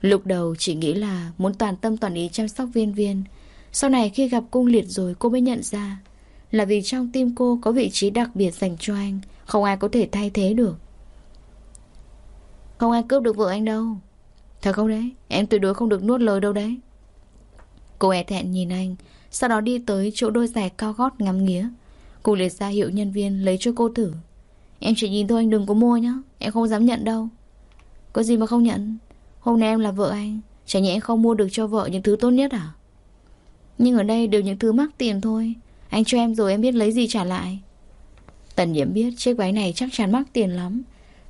Lúc đầu chỉ nghĩ là muốn toàn tâm toàn ý chăm sóc viên viên. Sau này khi gặp cung liệt rồi cô mới nhận ra Là vì trong tim cô có vị trí đặc biệt dành cho anh, Không ai có thể thay thế được. Không ai cướp được vợ anh đâu. Thật không đấy? Em tuyệt đối không được nuốt lời đâu đấy. Cô e thẹn nhìn anh, Sau đó đi tới chỗ đôi giày cao gót ngắm nghía. Cô liệt ra hiệu nhân viên lấy cho cô thử. Em chỉ nhìn thôi, anh đừng có mua nhá. Em không dám nhận đâu. Có gì mà không nhận? Hôm nay em là vợ anh, Chả nhẽ em không mua được cho vợ những thứ tốt nhất à? Nhưng ở đây đều những thứ mắc tiền thôi. Anh cho em rồi em biết lấy gì trả lại. Tần nhiễm biết chiếc váy này chắc chắn mắc tiền lắm.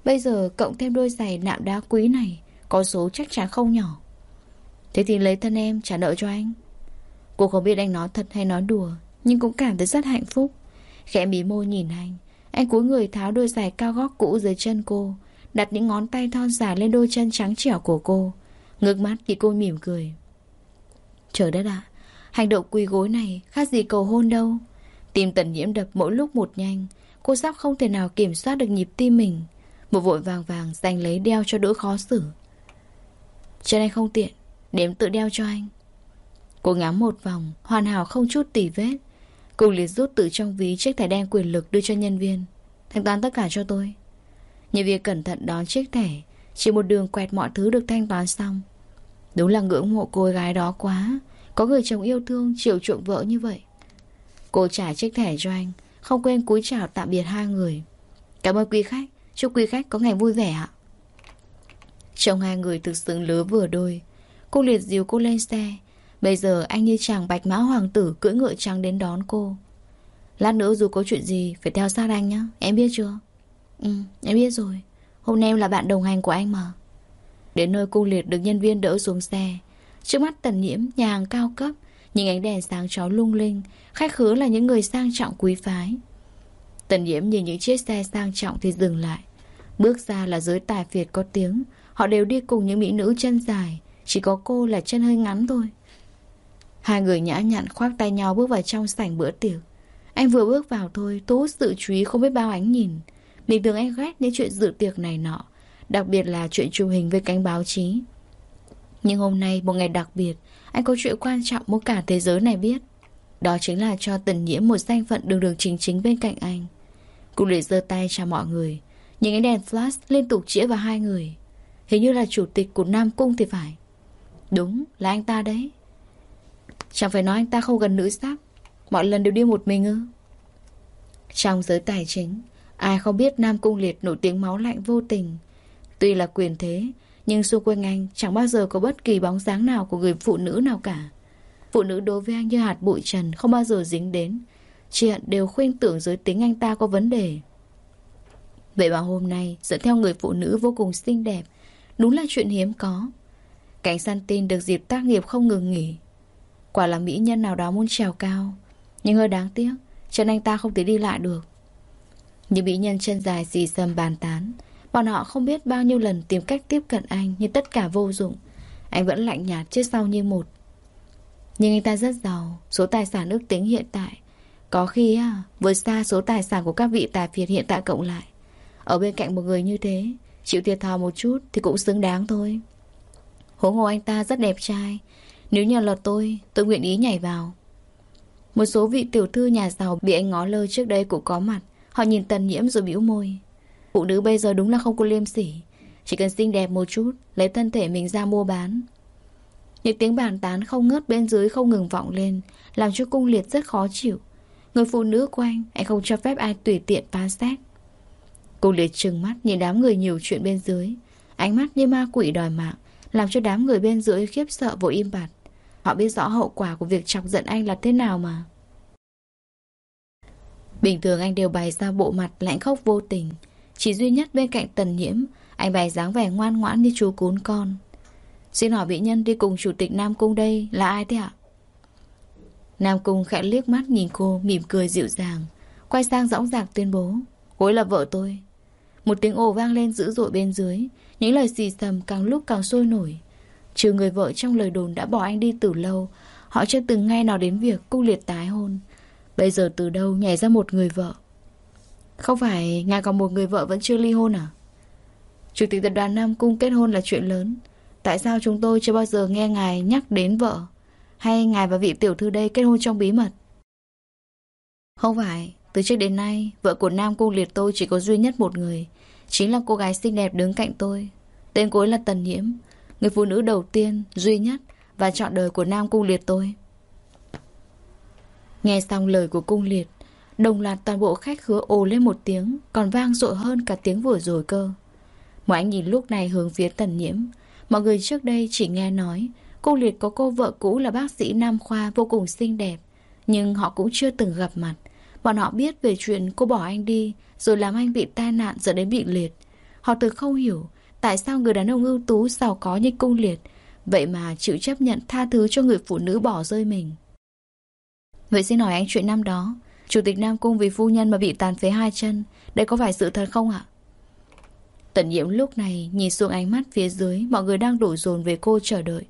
Bây giờ cộng thêm đôi giày nạm đá quý này, Có số chắc chắn không nhỏ. Thế thì lấy thân em trả nợ cho anh. Cô không biết anh nói thật hay nói đùa, Nhưng cũng cảm thấy rất hạnh phúc. Khẽ mí môi nhìn anh Anh cúi người tháo đôi giày cao gót cũ dưới chân cô Đặt những ngón tay thon dài lên đôi chân trắng trẻo của cô. Ngước mắt thì cô mỉm cười. Trời đất ạ, Hành động quỳ gối này khác gì cầu hôn đâu. Tim tần nhiễm đập mỗi lúc một nhanh, Cô sắp không thể nào kiểm soát được nhịp tim mình. Một vội vàng vàng giành lấy đeo cho đỡ khó xử. Chân anh không tiện Để em tự đeo cho anh. Cô ngắm một vòng, Hoàn hảo không chút tỉ vết. Cô liệt rút từ trong ví chiếc thẻ đen quyền lực đưa cho nhân viên. Thanh toán tất cả cho tôi. Nhân viên cẩn thận đón chiếc thẻ. Chỉ một đường quẹt mọi thứ được thanh toán xong. Đúng là ngưỡng mộ cô gái đó quá. Có người chồng yêu thương, Chiều chuộng vợ như vậy. Cô trả chiếc thẻ cho anh, Không quên cúi chào tạm biệt hai người. Cảm ơn quý khách, Chúc quý khách có ngày vui vẻ ạ. Chồng hai người thực sự lứa vừa đôi. Cô liệt dìu cô lên xe. Bây giờ anh như chàng bạch mã hoàng tử Cưỡi ngựa trắng đến đón cô. Lát nữa dù có chuyện gì, Phải theo sát anh nhé. Em biết chưa? Ừ em biết rồi. Hôm nay em là bạn đồng hành của anh mà. Đến nơi cung liệt được nhân viên đỡ xuống xe. Trước mắt tần nhiễm, nhà hàng cao cấp, Nhìn ánh đèn sáng chói lung linh, Khách khứa là những người sang trọng quý phái. Tần nhiễm nhìn những chiếc xe sang trọng thì dừng lại. Bước ra là giới tài phiệt có tiếng. Họ đều đi cùng những mỹ nữ chân dài. Chỉ có cô là chân hơi ngắn thôi. Hai người nhã nhặn khoác tay nhau bước vào trong sảnh bữa tiệc. Anh vừa bước vào thôi, Thu hút sự chú ý không biết bao ánh nhìn. Bình thường anh ghét những chuyện dự tiệc này nọ, Đặc biệt là chuyện chụp hình với cánh báo chí. Nhưng hôm nay, một ngày đặc biệt, Anh có chuyện quan trọng muốn cả thế giới này biết. Đó chính là cho tần nhiễm một danh phận đường đường chính chính bên cạnh anh. Cụ để giơ tay chào mọi người, Những ánh đèn flash liên tục chĩa vào hai người. Hình như là chủ tịch của Nam Cung thì phải. Đúng, là anh ta đấy. Chẳng phải nói anh ta không gần nữ sắc Mọi lần đều đi một mình ư? Trong giới tài chính Ai không biết Nam Cung Liệt nổi tiếng máu lạnh vô tình. Tuy là quyền thế, Nhưng xung quanh anh chẳng bao giờ có bất kỳ bóng dáng nào Của người phụ nữ nào cả. Phụ nữ đối với anh như hạt bụi trần, Không bao giờ dính đến. Chuyện đều khuyên tưởng giới tính anh ta có vấn đề. Vậy mà hôm nay, Dẫn theo người phụ nữ vô cùng xinh đẹp, Đúng là chuyện hiếm có. Cảnh săn tin được dịp tác nghiệp không ngừng nghỉ. Quả là mỹ nhân nào đó muốn trèo cao. Nhưng hơi đáng tiếc, Chân anh ta không thể đi lại được. Những mỹ nhân chân dài xì xầm bàn tán. Bọn họ không biết bao nhiêu lần tìm cách tiếp cận anh Nhưng tất cả vô dụng. Anh vẫn lạnh nhạt trước sau như một. Nhưng anh ta rất giàu Số tài sản ước tính hiện tại. Có khi à, vượt xa số tài sản của các vị tài phiệt hiện tại cộng lại. Ở bên cạnh một người như thế Chịu thiệt thòi một chút Thì cũng xứng đáng thôi. Hố hồ anh ta rất đẹp trai. Nếu nhờ là tôi Tôi nguyện ý nhảy vào. Một số vị tiểu thư nhà giàu Bị anh ngó lơ trước đây cũng có mặt. Họ nhìn tần nhiễm rồi bĩu môi. Phụ nữ bây giờ đúng là không có liêm sỉ. Chỉ cần xinh đẹp một chút, Lấy thân thể mình ra mua bán. Những tiếng bàn tán không ngớt bên dưới không ngừng vọng lên, Làm cho cung liệt rất khó chịu. Người phụ nữ quanh anh Anh không cho phép ai tùy tiện phán xét Cung liệt trừng mắt nhìn đám người nhiều chuyện bên dưới. Ánh mắt như ma quỷ đòi mạng, Làm cho đám người bên dưới khiếp sợ vội im bặt. Họ biết rõ hậu quả của việc chọc giận anh là thế nào mà. Bình thường anh đều bày ra bộ mặt lạnh khóc vô tình. Chỉ duy nhất bên cạnh tần nhiễm, Anh bày dáng vẻ ngoan ngoãn như chú cún con. Xin hỏi bị nhân đi cùng chủ tịch Nam Cung đây là ai thế ạ? Nam Cung khẽ liếc mắt nhìn cô, Mỉm cười dịu dàng, Quay sang dõng dạc tuyên bố hối là vợ tôi. Một tiếng ồ vang lên dữ dội bên dưới, Những lời xì xầm càng lúc càng sôi nổi. Trừ người vợ trong lời đồn đã bỏ anh đi từ lâu, Họ chưa từng nghe nào đến việc cung liệt tái hôn. Bây giờ từ đâu nhảy ra một người vợ? Không phải ngài còn một người vợ vẫn chưa ly hôn à? Chủ tịch tập đoàn Nam Cung kết hôn là chuyện lớn. Tại sao chúng tôi chưa bao giờ nghe ngài nhắc đến vợ? Hay ngài và vị tiểu thư đây kết hôn trong bí mật? Không phải Từ trước đến nay Vợ của Nam Cung Liệt tôi chỉ có duy nhất một người Chính là cô gái xinh đẹp đứng cạnh tôi. Tên cô ấy là Tần Nhiễm Người phụ nữ đầu tiên, duy nhất Và chọn đời của Nam Cung Liệt tôi. Nghe xong lời của Cung Liệt, Đồng loạt toàn bộ khách khứa ồ lên một tiếng, Còn vang dội hơn cả tiếng vừa rồi cơ. Mọi anh nhìn lúc này hướng phía Tần Nhiễm. Mọi người trước đây chỉ nghe nói, Cung Liệt có cô vợ cũ là bác sĩ Nam Khoa vô cùng xinh đẹp, Nhưng họ cũng chưa từng gặp mặt. Bọn họ biết về chuyện cô bỏ anh đi, Rồi làm anh bị tai nạn dẫn đến bị liệt. Họ từ không hiểu Tại sao người đàn ông ưu tú giàu có như cung liệt, Vậy mà chịu chấp nhận tha thứ cho người phụ nữ bỏ rơi mình. Vậy xin hỏi anh chuyện năm đó. Chủ tịch Nam Cung vì phu nhân mà bị tàn phế hai chân, Đây có phải sự thật không ạ? tần nhiễm lúc này nhìn xuống ánh mắt phía dưới, Mọi người đang đổ dồn về cô chờ đợi.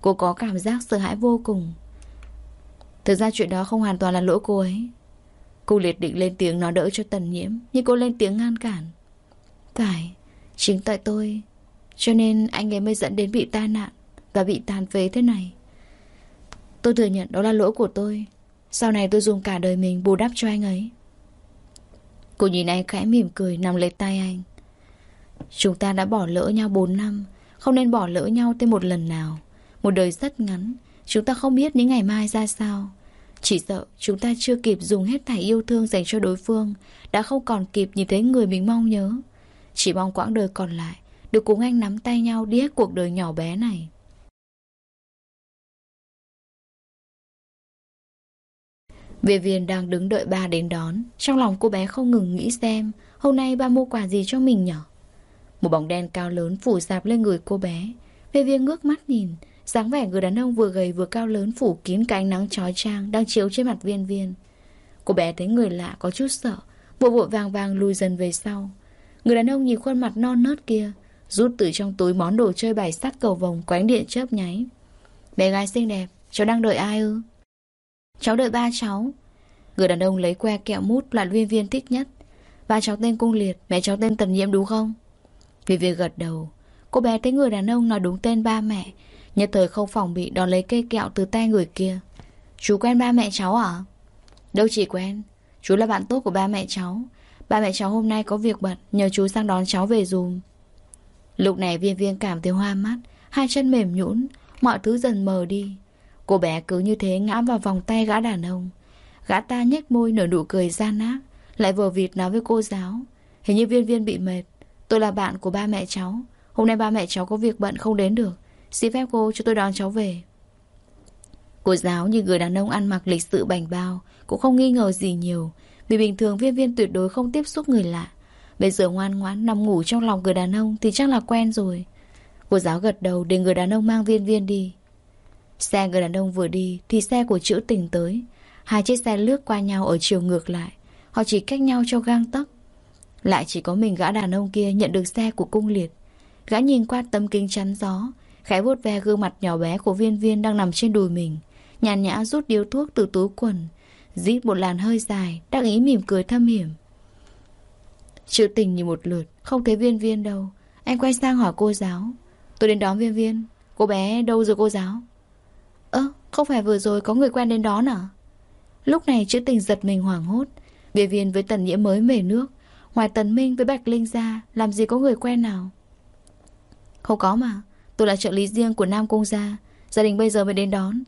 Cô có cảm giác sợ hãi vô cùng. Thực ra chuyện đó không hoàn toàn là lỗi cô ấy. Cô liệt định lên tiếng nói đỡ cho tần nhiễm Nhưng cô lên tiếng ngăn cản. Phải, Chính tại tôi, Cho nên anh ấy mới dẫn đến bị tai nạn Và bị tàn phế thế này. Tôi thừa nhận đó là lỗi của tôi. Sau này tôi dùng cả đời mình bù đắp cho anh ấy. Cô nhìn anh khẽ mỉm cười nằm lấy tay anh. Chúng ta đã bỏ lỡ nhau 4 năm, Không nên bỏ lỡ nhau thêm một lần nào. Một đời rất ngắn, Chúng ta không biết những ngày mai ra sao. Chỉ sợ chúng ta chưa kịp dùng hết thảy yêu thương dành cho đối phương, Đã không còn kịp nhìn thấy người mình mong nhớ. Chỉ mong quãng đời còn lại Được cùng anh nắm tay nhau đi hết cuộc đời nhỏ bé này. Về viên đang đứng đợi ba đến đón. Trong lòng cô bé không ngừng nghĩ xem Hôm nay ba mua quà gì cho mình nhở? Một bóng đen cao lớn phủ dạp lên người cô bé. Về viên ngước mắt nhìn dáng vẻ người đàn ông vừa gầy vừa cao lớn phủ kín cái ánh nắng chói chang đang chiếu trên mặt viên viên. Cô bé thấy người lạ có chút sợ, vội vội vàng vàng lùi dần về sau. Người đàn ông nhìn khuôn mặt non nớt kia Rút từ trong túi món đồ chơi bài sắt cầu vồng Có ánh điện chớp nháy. Bé gái xinh đẹp Cháu đang đợi ai ư? Cháu đợi ba cháu. Người đàn ông lấy que kẹo mút là viên viên thích nhất. Ba cháu tên Cung Liệt, Mẹ cháu tên Tần Nhiễm đúng không? Vì viên gật đầu. Cô bé thấy người đàn ông nói đúng tên ba mẹ, Nhất thời không phòng bị đón lấy cây kẹo từ tay người kia. Chú quen ba mẹ cháu à? Đâu chỉ quen? Chú là bạn tốt của ba mẹ cháu. Ba mẹ cháu hôm nay có việc bận, Nhờ chú sang đón cháu về dùm. Lúc này viên viên cảm thấy hoa mắt, Hai chân mềm nhũn, Mọi thứ dần mờ đi. Cô bé cứ như thế ngã vào vòng tay gã đàn ông. Gã ta nhếch môi nở nụ cười gian nát, Lại vừa vịt nói với cô giáo Hình như viên viên bị mệt. Tôi là bạn của ba mẹ cháu. Hôm nay ba mẹ cháu có việc bận không đến được. Xin phép cô cho tôi đón cháu về. Cô giáo như người đàn ông ăn mặc lịch sự bành bao Cũng không nghi ngờ gì nhiều. Vì bình thường viên viên tuyệt đối không tiếp xúc người lạ. Bây giờ ngoan ngoãn nằm ngủ trong lòng người đàn ông Thì chắc là quen rồi. Cô giáo gật đầu để người đàn ông mang viên viên đi. Xe người đàn ông vừa đi Thì xe của chữ tình tới. Hai chiếc xe lướt qua nhau ở chiều ngược lại. Họ chỉ cách nhau cho gang tấc. Lại chỉ có mình gã đàn ông kia nhận được xe của cung liệt. Gã nhìn qua tấm kính chắn gió, Khẽ vuốt ve gương mặt nhỏ bé của viên viên đang nằm trên đùi mình, Nhàn nhã rút điếu thuốc từ túi quần, Rít một làn hơi dài, Đắc ý mỉm cười thâm hiểm. Chữ tình nhìn một lượt, Không thấy viên viên đâu. Anh quay sang hỏi cô giáo. Tôi đến đón viên viên. Cô bé đâu rồi cô giáo? Ơ, không phải vừa rồi có người quen đến đón à? Lúc này chữ tình giật mình hoảng hốt. Viên viên với tần nghĩa mới mề nước. Ngoài tần minh với bạch linh ra, Làm gì có người quen nào? Không có mà, Tôi là trợ lý riêng của Nam Cung Gia. Gia đình bây giờ mới đến đón.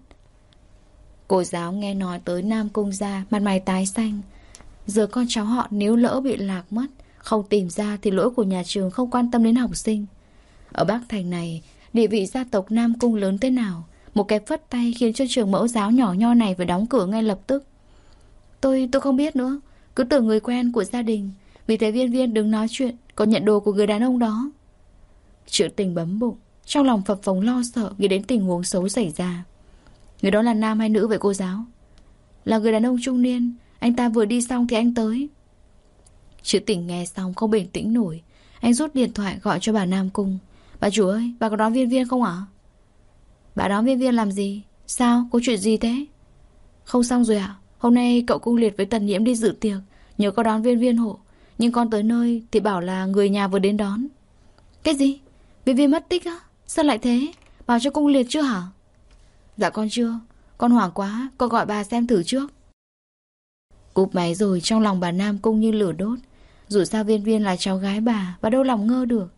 Cô giáo nghe nói tới Nam Cung gia, Mặt mày tái xanh. Giờ con cháu họ nếu lỡ bị lạc mất, Không tìm ra thì lỗi của nhà trường không quan tâm đến học sinh. Ở Bắc Thành này, Địa vị gia tộc Nam Cung lớn thế nào? Một cái phất tay khiến cho trường mẫu giáo nhỏ nho này Phải đóng cửa ngay lập tức. Tôi tôi không biết nữa. Cứ tưởng người quen của gia đình. Vì thế viên viên đứng nói chuyện Còn nhận đồ của người đàn ông đó. Chữ tình bấm bụng, Trong lòng phập phồng lo sợ Nghĩ đến tình huống xấu xảy ra. Người đó là nam hay nữ vậy cô giáo? Là người đàn ông trung niên, Anh ta vừa đi xong thì anh tới. Chữ tỉnh nghe xong không bình tĩnh nổi. Anh rút điện thoại gọi cho bà Nam Cung. Bà chủ ơi, bà có đón viên viên không ạ? Bà đón viên viên làm gì? Sao? Có chuyện gì thế? Không xong rồi ạ. Hôm nay cậu cung liệt với tần nhiễm đi dự tiệc. Nhớ có đón viên viên hộ. Nhưng con tới nơi thì bảo là người nhà vừa đến đón. Cái gì? Viên viên mất tích á? Sao lại thế? Bảo cho cung liệt chưa hả? Dạ con chưa. Con hoảng quá. Con gọi bà xem thử trước. Cúp máy rồi trong lòng bà Nam Cung như lửa đốt. Dù sao viên viên là cháu gái bà Và đâu lòng ngơ được.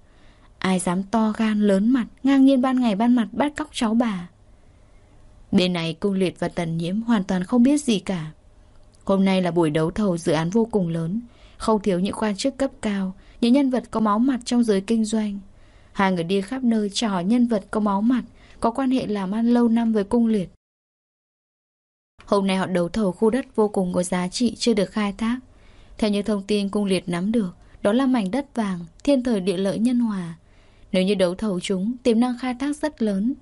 Ai dám to gan lớn mặt Ngang nhiên ban ngày ban mặt bắt cóc cháu bà Bên này cung liệt và tần nhiễm Hoàn toàn không biết gì cả Hôm nay là buổi đấu thầu dự án vô cùng lớn Không thiếu những quan chức cấp cao Những nhân vật có máu mặt trong giới kinh doanh Hai người đi khắp nơi chào hỏi nhân vật có máu mặt Có quan hệ làm ăn lâu năm với cung liệt Hôm nay họ đấu thầu khu đất vô cùng có giá trị chưa được khai thác. Theo như thông tin cung liệt nắm được, đó là mảnh đất vàng, thiên thời địa lợi nhân hòa. Nếu như đấu thầu chúng, tiềm năng khai thác rất lớn.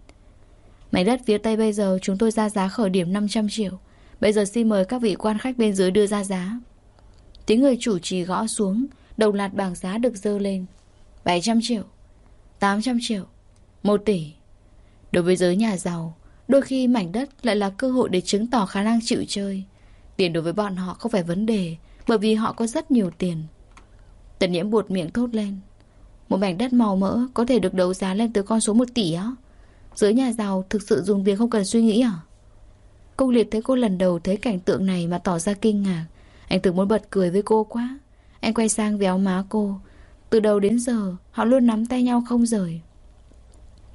Mảnh đất phía Tây bây giờ chúng tôi ra giá khởi điểm 500 triệu. Bây giờ xin mời các vị quan khách bên dưới đưa ra giá. Tiếng người chủ trì gõ xuống, đầu lạt bảng giá được dơ lên. 700 triệu, 800 triệu, 1 tỷ. Đối với giới nhà giàu, Đôi khi mảnh đất lại là cơ hội để chứng tỏ khả năng chịu chơi. Tiền đối với bọn họ không phải vấn đề, bởi vì họ có rất nhiều tiền. Tần nhiễm buột miệng thốt lên. Một mảnh đất màu mỡ có thể được đấu giá lên từ con số 1 tỷ á? Giới nhà giàu thực sự dùng tiền không cần suy nghĩ à? Cô liệt thấy cô lần đầu thấy cảnh tượng này mà tỏ ra kinh ngạc. Anh tưởng muốn bật cười với cô quá. Anh quay sang véo má cô. Từ đầu đến giờ, họ luôn nắm tay nhau không rời.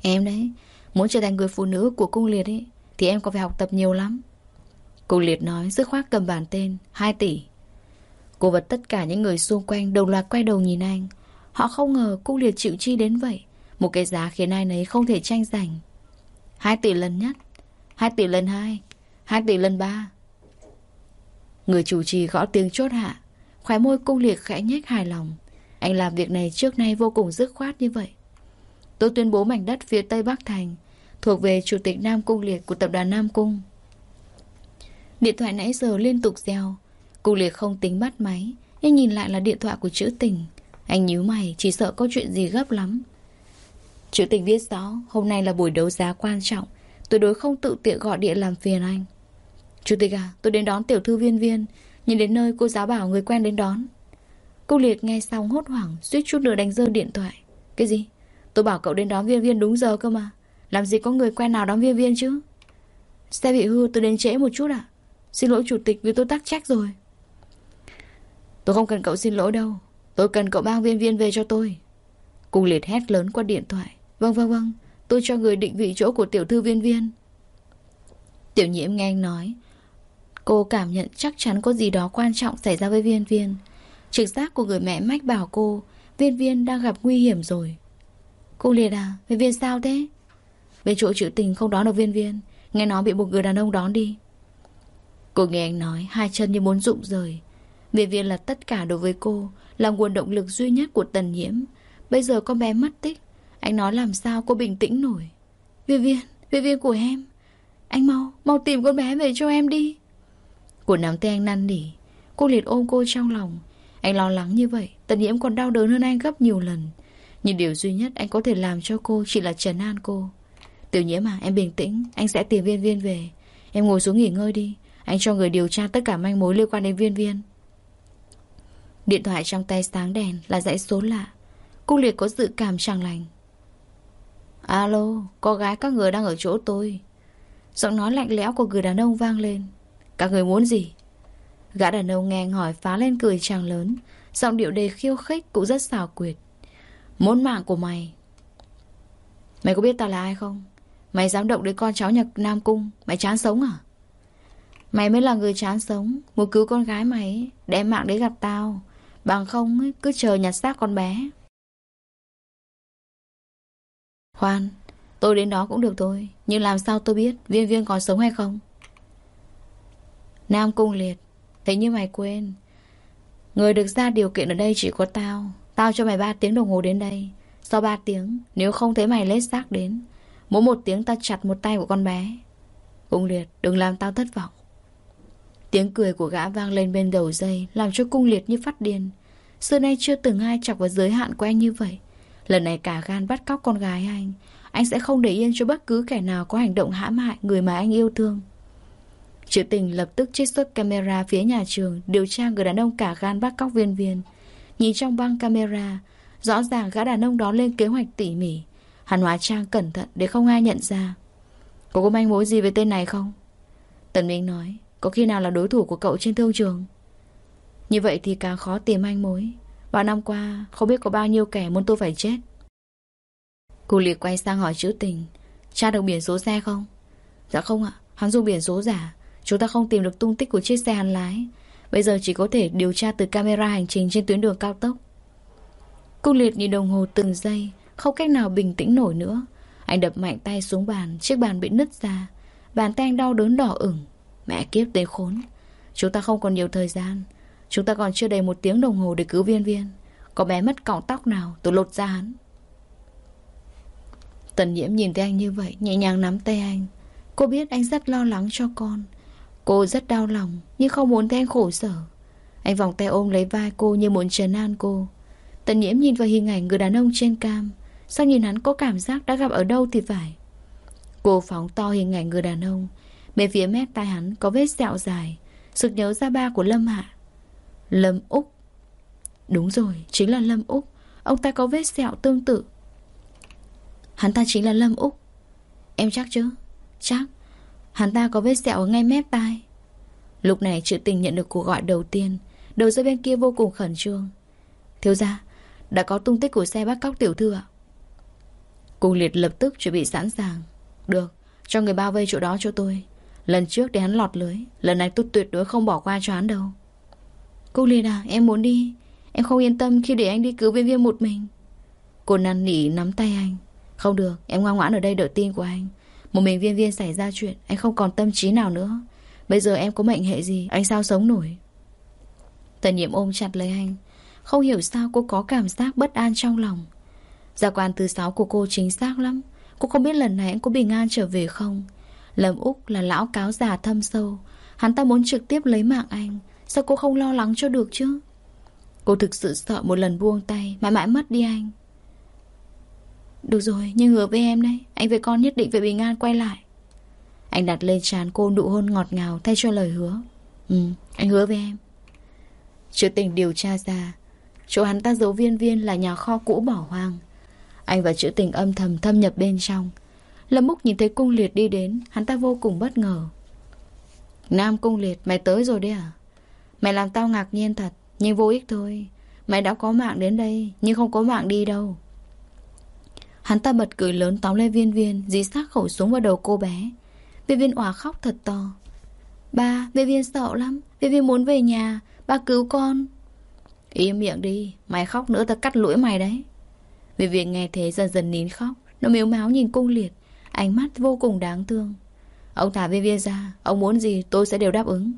Em đấy, Muốn trở thành người phụ nữ của cung liệt ấy Thì em còn phải học tập nhiều lắm Cung liệt nói dứt khoát cầm bản tên 2 tỷ Cô vật tất cả những người xung quanh đồng loạt quay đầu nhìn anh Họ không ngờ cung liệt chịu chi đến vậy. Một cái giá khiến ai nấy không thể tranh giành. Hai tỷ lần nhất. Hai tỷ lần hai. Hai tỷ lần ba. Người chủ trì gõ tiếng chốt hạ. Khóe môi cung liệt khẽ nhếch hài lòng. Anh làm việc này trước nay vô cùng dứt khoát như vậy. Tôi tuyên bố mảnh đất phía Tây Bắc Thành thuộc về Chủ tịch Nam Cung Liệt của tập đoàn Nam Cung. Điện thoại nãy giờ liên tục reo. Cung Liệt không tính bắt máy, nhưng nhìn lại là điện thoại của chữ tình. Anh nhíu mày, chỉ sợ có chuyện gì gấp lắm. Chữ tình viết rõ, hôm nay là buổi đấu giá quan trọng. Tuyệt đối không tự tiện gọi điện làm phiền anh. Chủ tịch à, tôi đến đón tiểu thư viên viên. Nhìn đến nơi cô giáo bảo người quen đến đón. cô Liệt nghe xong hốt hoảng, suýt chút nữa đánh rơi điện thoại. Cái gì? Tôi bảo cậu đến đón viên viên đúng giờ cơ mà Làm gì có người quen nào đón viên viên chứ Xe bị hư tôi đến trễ một chút ạ Xin lỗi chủ tịch vì tôi tắc trách rồi Tôi không cần cậu xin lỗi đâu Tôi cần cậu mang viên viên về cho tôi. Cung liệt hét lớn qua điện thoại. Vâng vâng vâng. Tôi cho người định vị chỗ của tiểu thư viên viên. Tiểu nhiễm nghe anh nói. Cô cảm nhận chắc chắn có gì đó quan trọng xảy ra với viên viên. Trực giác của người mẹ mách bảo cô, Viên viên đang gặp nguy hiểm rồi. Cô liệt à Viên viên sao thế? Về chỗ chữ tình không đón được viên viên. Nghe nói bị một người đàn ông đón đi. Cô nghe anh nói, Hai chân như muốn rụng rời. Viên viên là tất cả đối với cô. Là nguồn động lực duy nhất của tần nhiễm. Bây giờ con bé mất tích Anh nói làm sao cô bình tĩnh nổi? Viên viên, viên viên của em Anh mau, mau tìm con bé về cho em đi. Cô nắm tay anh năn nỉ Cô liệt ôm cô trong lòng. Anh lo lắng như vậy Tần nhiễm còn đau đớn hơn anh gấp nhiều lần. Nhưng điều duy nhất anh có thể làm cho cô Chỉ là trấn an cô. Tiểu nhiễm à em bình tĩnh Anh sẽ tìm viên viên về. Em ngồi xuống nghỉ ngơi đi Anh cho người điều tra tất cả manh mối liên quan đến viên viên. Điện thoại trong tay sáng đèn Là dãy số lạ. Cô liệt có dự cảm chẳng lành. Alo cô gái các người đang ở chỗ tôi. Giọng nói lạnh lẽo của người đàn ông vang lên. Các người muốn gì? Gã đàn ông nghe hỏi phá lên cười chàng lớn. Giọng điệu đề khiêu khích cũng rất xảo quyệt. Muốn mạng của mày. Mày có biết tao là ai không? Mày dám động đến con cháu nhà Nam Cung, Mày chán sống à? Mày mới là người chán sống, Muốn cứu con gái mày, Đem mạng đến gặp tao. Bằng không cứ chờ nhặt xác con bé. Khoan, Tôi đến đó cũng được thôi, Nhưng làm sao tôi biết Viên viên còn sống hay không? Nam Cung liệt Thế như mày quên. Người được ra điều kiện ở đây chỉ có tao. Tao cho mày 3 tiếng đồng hồ đến đây. Sau 3 tiếng, Nếu không thấy mày lết xác đến, Mỗi một tiếng tao chặt một tay của con bé. Cung liệt, đừng làm tao thất vọng. Tiếng cười của gã vang lên bên đầu dây, Làm cho cung liệt như phát điên. Xưa nay chưa từng ai chọc vào giới hạn của anh như vậy. Lần này cả gan bắt cóc con gái anh Anh sẽ không để yên cho bất cứ kẻ nào Có hành động hãm hại người mà anh yêu thương. Triệu tình lập tức trích xuất camera phía nhà trường, Điều tra người đàn ông cả gan bắt cóc viên viên. Nhìn trong băng camera, Rõ ràng gã đàn ông đó lên kế hoạch tỉ mỉ. Hắn hóa trang cẩn thận để không ai nhận ra. Cô có manh mối gì về tên này không? Tần Minh nói. Có khi nào là đối thủ của cậu trên thương trường? Như vậy thì càng khó tìm anh mối. Bao năm qua, không biết có bao nhiêu kẻ muốn tôi phải chết. Cô liệt quay sang hỏi chữ tình. Cha được biển số xe không? Dạ không ạ. Hắn dùng biển số giả. Chúng ta không tìm được tung tích của chiếc xe hắn lái. Bây giờ chỉ có thể điều tra từ camera hành trình trên tuyến đường cao tốc. Cô liệt nhìn đồng hồ từng giây, Không cách nào bình tĩnh nổi nữa. Anh đập mạnh tay xuống bàn, Chiếc bàn bị nứt ra. Bàn tay anh đau đớn đỏ ửng. Mẹ kiếp tên khốn. Chúng ta không còn nhiều thời gian. Chúng ta còn chưa đầy một tiếng đồng hồ để cứu viên viên. Có bé mất cọng tóc nào, tôi lột ra hắn. Tần nhiễm nhìn thấy anh như vậy, Nhẹ nhàng nắm tay anh. Cô biết anh rất lo lắng cho con. Cô rất đau lòng, Nhưng không muốn thấy anh khổ sở. Anh vòng tay ôm lấy vai cô như muốn trấn an cô. Tần nhiễm nhìn vào hình ảnh người đàn ông trên cam. Sao nhìn hắn có cảm giác đã gặp ở đâu thì phải? Cô phóng to hình ảnh người đàn ông. Bên phía mép tai hắn có vết sẹo dài Sực nhớ ra ba của Lâm Hạ. Lâm Úc. Đúng rồi, chính là Lâm Úc. Ông ta có vết sẹo tương tự. Hắn ta chính là Lâm Úc. Em chắc chứ? Chắc. Hắn ta có vết sẹo ở ngay mép tai. Lúc này chữ tình nhận được cuộc gọi đầu tiên Đầu dây bên kia vô cùng khẩn trương. Thiếu gia Đã có tung tích của xe bắt cóc tiểu thư ạ. Cùng liệt lập tức chuẩn bị sẵn sàng. Được Cho người bao vây chỗ đó cho tôi. Lần trước để hắn lọt lưới, Lần này tôi tuyệt đối không bỏ qua cho hắn đâu. Cô liệt à em muốn đi. Em không yên tâm khi để anh đi cứu viên viên một mình. Cô năn nỉ nắm tay anh. Không được, em ngoan ngoãn ở đây đợi tin của anh. Một mình viên viên xảy ra chuyện, Anh không còn tâm trí nào nữa. Bây giờ em có mệnh hệ gì, Anh sao sống nổi? Tần nhiệm ôm chặt lấy anh. Không hiểu sao cô có cảm giác bất an trong lòng. Gia quan thứ sáu của cô chính xác lắm. Cô không biết lần này anh có bình an trở về không. Lâm Úc là lão cáo già thâm sâu. Hắn ta muốn trực tiếp lấy mạng anh. Sao cô không lo lắng cho được chứ? Cô thực sự sợ một lần buông tay, Mãi mãi mất đi anh. Được rồi, nhưng hứa với em đấy. Anh với con nhất định phải bình an quay lại. Anh đặt lên trán cô nụ hôn ngọt ngào Thay cho lời hứa. Ừ anh hứa với em. Chưa tình điều tra ra, Chỗ hắn ta giấu viên viên là nhà kho cũ bỏ hoang. Anh và chữ tình âm thầm thâm nhập bên trong. Lâm Múc nhìn thấy cung liệt đi đến Hắn ta vô cùng bất ngờ. Nam cung liệt mày tới rồi đấy à? Mày làm tao ngạc nhiên thật Nhưng vô ích thôi. Mày đã có mạng đến đây Nhưng không có mạng đi đâu. Hắn ta bật cười lớn tóm lên viên viên Dí sát khẩu súng vào đầu cô bé. Viên viên òa khóc thật to. Ba, viên viên sợ lắm Viên viên muốn về nhà Ba cứu con. Im miệng đi Mày khóc nữa ta cắt lưỡi mày đấy. Viên viên nghe thế dần dần nín khóc Nó miếu máu nhìn cung liệt Ánh mắt vô cùng đáng thương. Ông thả viên viên ra, Ông muốn gì tôi sẽ đều đáp ứng.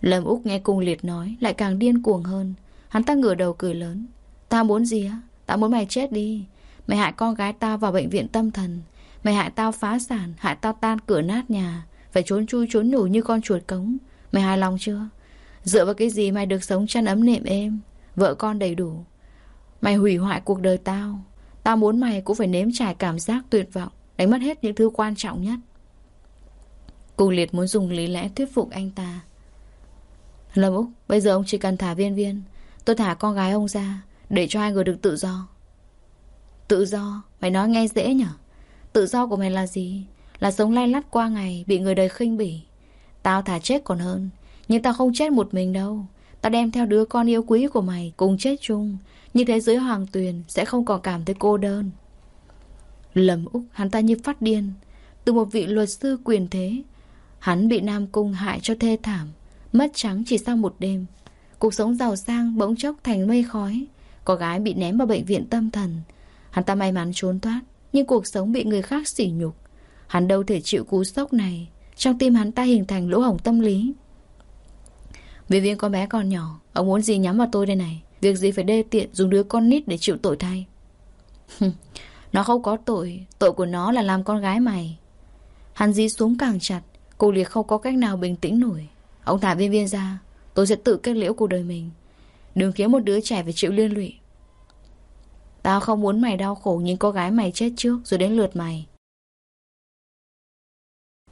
Lâm Úc nghe cung liệt nói, Lại càng điên cuồng hơn. Hắn ta ngửa đầu cười lớn. Tao muốn gì á? Tao muốn mày chết đi. Mày hại con gái tao vào bệnh viện tâm thần. Mày hại tao phá sản, Hại tao tan cửa nát nhà. Phải trốn chui trốn nhủ như con chuột cống. Mày hài lòng chưa? Dựa vào cái gì mày được sống chăn ấm nệm êm? Vợ con đầy đủ. Mày hủy hoại cuộc đời tao. Tao muốn mày cũng phải nếm trải cảm giác tuyệt vọng. Đánh mất hết những thứ quan trọng nhất. Cung liệt muốn dùng lý lẽ thuyết phục anh ta. Lâm Úc, Bây giờ ông chỉ cần thả viên viên. Tôi thả con gái ông ra, Để cho hai người được tự do. Tự do? Mày nói nghe dễ nhở? Tự do của mày là gì? Là sống lay lắt qua ngày, Bị người đời khinh bỉ. Tao thả chết còn hơn, Nhưng tao không chết một mình đâu. Tao đem theo đứa con yêu quý của mày Cùng chết chung. Như thế giới hoàng tuyền Sẽ không còn cảm thấy cô đơn. Lâm Úc, hắn ta như phát điên. Từ một vị luật sư quyền thế, Hắn bị Nam Cung hại cho thê thảm, Mất trắng chỉ sau một đêm. Cuộc sống giàu sang bỗng chốc thành mây khói, Có gái bị ném vào bệnh viện tâm thần. Hắn ta may mắn trốn thoát, Nhưng cuộc sống bị người khác sỉ nhục. Hắn đâu thể chịu cú sốc này. Trong tim hắn ta hình thành lỗ hổng tâm lý. Vì viên con bé còn nhỏ, Ông muốn gì nhắm vào tôi đây này? Việc gì phải đê tiện dùng đứa con nít để chịu tội thay? Nó không có tội Tội của nó là làm con gái mày. Hắn dí xuống càng chặt, Cô liệt không có cách nào bình tĩnh nổi. Ông thả viên viên ra, Tôi sẽ tự kết liễu cuộc đời mình. Đừng khiến một đứa trẻ phải chịu liên lụy. Tao không muốn mày đau khổ Nhưng có gái mày chết trước Rồi đến lượt mày.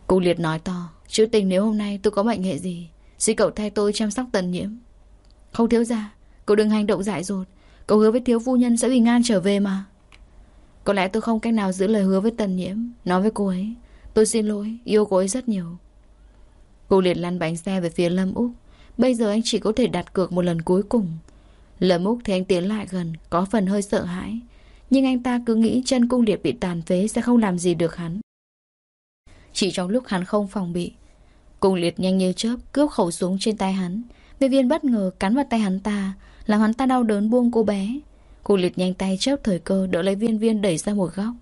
Cô liệt nói to Chữ tình, nếu hôm nay tôi có mệnh hệ gì, Xin cậu thay tôi chăm sóc tần nhiễm. Không thiếu ra Cậu đừng hành động dại dột. Cậu hứa với thiếu phu nhân sẽ bình an trở về mà. Có lẽ tôi không cách nào giữ lời hứa với tần nhiễm. Nói với cô ấy, Tôi xin lỗi, Yêu cô ấy rất nhiều. Cô liệt lăn bánh xe về phía Lâm Úc. Bây giờ anh chỉ có thể đặt cược một lần cuối cùng. Lâm Úc thì anh tiến lại gần, Có phần hơi sợ hãi. Nhưng anh ta cứ nghĩ chân cung liệt bị tàn phế Sẽ không làm gì được hắn. Chỉ trong lúc hắn không phòng bị Cung liệt nhanh như chớp Cướp khẩu súng trên tay hắn. Viên viên bất ngờ cắn vào tay hắn ta, Làm hắn ta đau đớn buông cô bé. Cung liệt nhanh tay chớp thời cơ, Đỡ lấy viên viên đẩy ra một góc.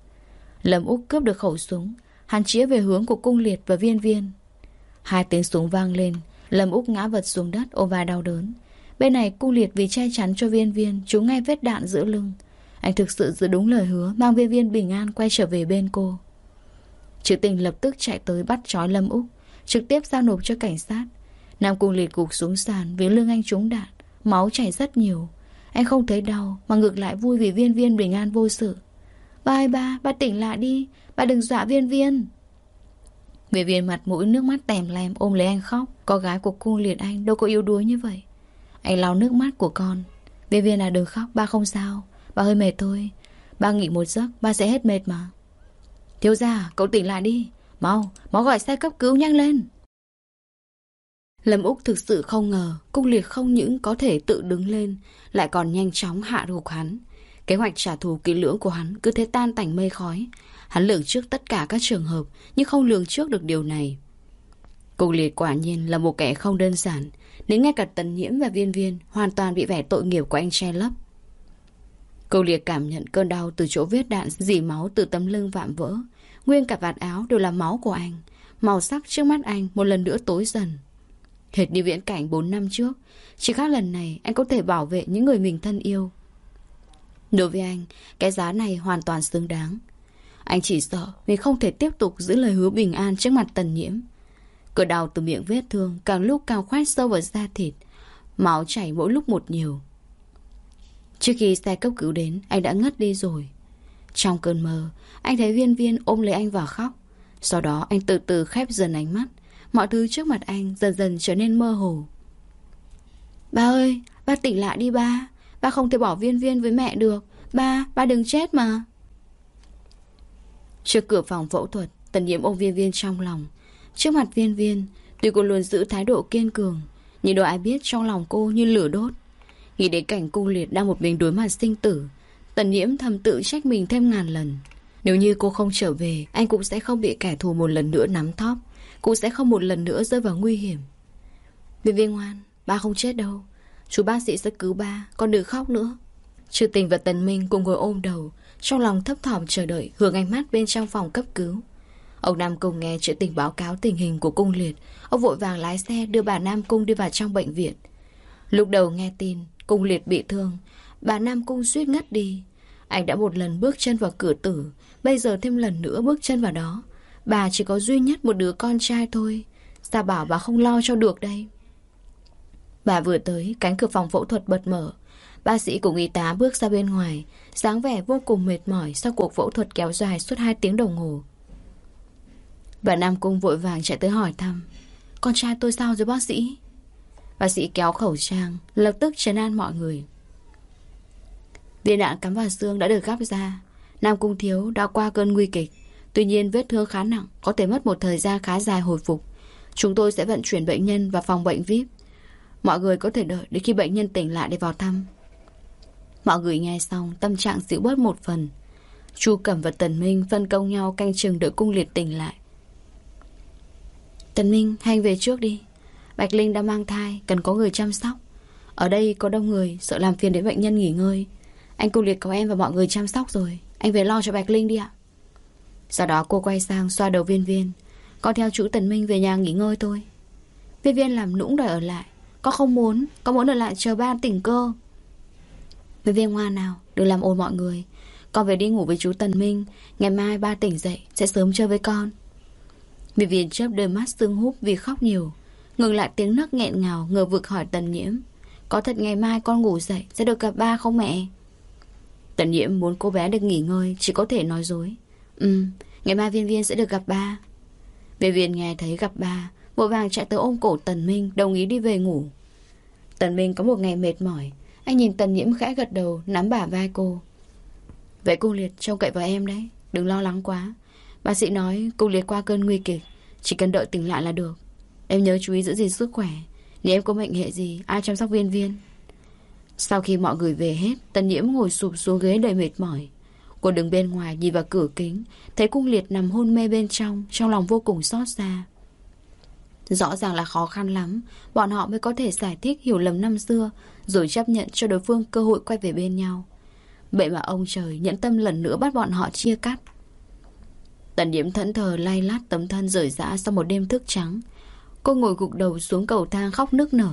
Lâm Úc cướp được khẩu súng, Hắn chĩa về hướng của cung liệt và viên viên. Hai tiếng súng vang lên, Lâm Úc ngã vật xuống đất, ôm vai đau đớn. Bên này, cung liệt vì che chắn cho viên viên Chú ngay vết đạn giữa lưng. Anh thực sự giữ đúng lời hứa, Mang viên viên bình an quay trở về bên cô. Trừ tình lập tức chạy tới bắt trói Lâm Úc, Trực tiếp giao nộp cho cảnh sát. Nam cung liệt gục xuống sàn, Vì lưng anh trúng đạn, Máu chảy rất nhiều. Anh không thấy đau Mà ngược lại vui vì viên viên bình an vô sự. Ba ơi ba, ba tỉnh lại đi. Ba đừng dọa viên viên. Viên viên mặt mũi nước mắt tèm lem ôm lấy anh khóc. Có gái của cô liệt anh đâu có yếu đuối như vậy. Anh lau nước mắt của con. Viên viên là đừng khóc ba không sao. Ba hơi mệt thôi. Ba nghỉ một giấc ba sẽ hết mệt mà. Thiếu gia à, cậu tỉnh lại đi. Mau mau gọi xe cấp cứu nhanh lên. Lâm Úc thực sự không ngờ Cung liệt không những có thể tự đứng lên, Lại còn nhanh chóng hạ gục hắn. Kế hoạch trả thù kỹ lưỡng của hắn cứ thế tan tành mây khói. Hắn lường trước tất cả các trường hợp, Nhưng không lường trước được điều này. Cung liệt quả nhiên là một kẻ không đơn giản. Đến ngay cả tần nhiễm và viên viên Hoàn toàn bị vẻ tội nghiệp của anh che lấp. Cung liệt cảm nhận cơn đau Từ chỗ vết đạn dì máu từ tấm lưng vạm vỡ. Nguyên cả vạt áo đều là máu của anh. Màu sắc trước mắt anh một lần nữa tối dần. Hệt như viễn cảnh 4 năm trước. Chỉ khác lần này, anh có thể bảo vệ những người mình thân yêu. Đối với anh, Cái giá này hoàn toàn xứng đáng. Anh chỉ sợ vì không thể tiếp tục giữ lời hứa bình an trước mặt tần nhiễm. Cơn đau từ miệng vết thương Càng lúc càng khoét sâu vào da thịt, Máu chảy mỗi lúc một nhiều. Trước khi xe cấp cứu đến, Anh đã ngất đi rồi. Trong cơn mơ, Anh thấy viên viên ôm lấy anh và khóc. Sau đó, anh từ từ khép dần ánh mắt. Mọi thứ trước mặt anh dần dần trở nên mơ hồ. Ba ơi Ba tỉnh lại đi ba. Ba không thể bỏ viên viên với mẹ được. Ba, ba đừng chết mà. Trước cửa phòng phẫu thuật Tần nhiễm ôm viên viên trong lòng. Trước mặt viên viên Tuy cô luôn giữ thái độ kiên cường Nhưng đâu ai biết trong lòng cô như lửa đốt. Nghĩ đến cảnh cung liệt đang một mình đối mặt sinh tử Tần nhiễm thầm tự trách mình thêm ngàn lần. Nếu như cô không trở về Anh cũng sẽ không bị kẻ thù một lần nữa nắm thóp cô sẽ không một lần nữa rơi vào nguy hiểm. Viên viên ngoan, Ba không chết đâu. Chú bác sĩ sẽ cứu ba, Con đừng khóc nữa. Trừ tình và Tần Minh cùng ngồi ôm đầu, Trong lòng thấp thỏm chờ đợi, Hướng ánh mắt bên trong phòng cấp cứu. Ông Nam Cung nghe chuyện tình báo cáo tình hình của cung liệt, Ông vội vàng lái xe đưa bà Nam Cung đi vào trong bệnh viện. Lúc đầu nghe tin, Cung liệt bị thương, Bà Nam Cung suýt ngất đi. Anh đã một lần bước chân vào cửa tử, Bây giờ thêm lần nữa bước chân vào đó. Bà chỉ có duy nhất một đứa con trai thôi Sao bảo bà không lo cho được đây Bà vừa tới, cánh cửa phòng phẫu thuật bật mở. Bác sĩ cùng y tá bước ra bên ngoài, dáng vẻ vô cùng mệt mỏi sau cuộc phẫu thuật kéo dài suốt 2 tiếng đồng hồ. Bà Nam Cung vội vàng chạy tới hỏi thăm. Con trai tôi sao rồi bác sĩ? Bác sĩ kéo khẩu trang, lập tức trấn an mọi người. Viên đạn cắm vào xương đã được gắp ra. Nam Cung Thiếu đã qua cơn nguy kịch. Tuy nhiên vết thương khá nặng, có thể mất một thời gian khá dài hồi phục. Chúng tôi sẽ vận chuyển bệnh nhân vào phòng bệnh VIP Mọi người có thể đợi đến khi bệnh nhân tỉnh lại để vào thăm. Mọi người nghe xong Tâm trạng dịu bớt một phần. Chu Cẩm và Tần Minh phân công nhau Canh chừng đợi cung liệt tỉnh lại. Tần Minh hành về trước đi. Bạch Linh đã mang thai Cần có người chăm sóc. Ở đây có đông người Sợ làm phiền đến bệnh nhân nghỉ ngơi. Anh cung liệt có em và mọi người chăm sóc rồi. Anh về lo cho Bạch Linh đi ạ. Sau đó cô quay sang xoa đầu viên viên. Con theo chú Tần Minh về nhà nghỉ ngơi thôi. Viên viên làm nũng đòi ở lại. Con không muốn. Con muốn ở lại chờ ba tỉnh cơ. Viên viên ngoan nào, Đừng làm ồn mọi người. Con về đi ngủ với chú Tần Minh. Ngày mai ba tỉnh dậy, Sẽ sớm chơi với con. Viên viên chớp đôi mắt sưng húp vì khóc nhiều. Ngừng lại tiếng nấc nghẹn ngào Ngờ vực hỏi Tần Nhiễm. Có thật ngày mai con ngủ dậy Sẽ được gặp ba không mẹ? Tần Nhiễm muốn cô bé được nghỉ ngơi, Chỉ có thể nói dối. Ừ Ngày mai viên viên sẽ được gặp ba. Viên viên nghe thấy gặp ba, Vội vàng chạy tới ôm cổ Tần Minh, Đồng ý đi về ngủ. Tần Minh có một ngày mệt mỏi, Anh nhìn Tần Nhiễm khẽ gật đầu, Nắm bả vai cô. Vậy cung liệt trông cậy vào em đấy, Đừng lo lắng quá. Bác sĩ nói, cung liệt qua cơn nguy kịch, Chỉ cần đợi tỉnh lại là được. Em nhớ chú ý giữ gìn sức khỏe, Nếu em có mệnh hệ gì, Ai chăm sóc viên viên? Sau khi mọi người về hết, Tần nhiễm ngồi sụp xuống ghế đầy mệt mỏi. Cô đứng bên ngoài nhìn vào cửa kính, Thấy cung liệt nằm hôn mê bên trong Trong lòng vô cùng xót xa. Rõ ràng là khó khăn lắm, Bọn họ mới có thể giải thích hiểu lầm năm xưa, Rồi chấp nhận cho đối phương cơ hội quay về bên nhau. Vậy mà ông trời nhẫn tâm lần nữa bắt bọn họ chia cắt. Tần điểm thẫn thờ lay lát tấm thân rời rã sau một đêm thức trắng. Cô ngồi gục đầu xuống cầu thang khóc nức nở.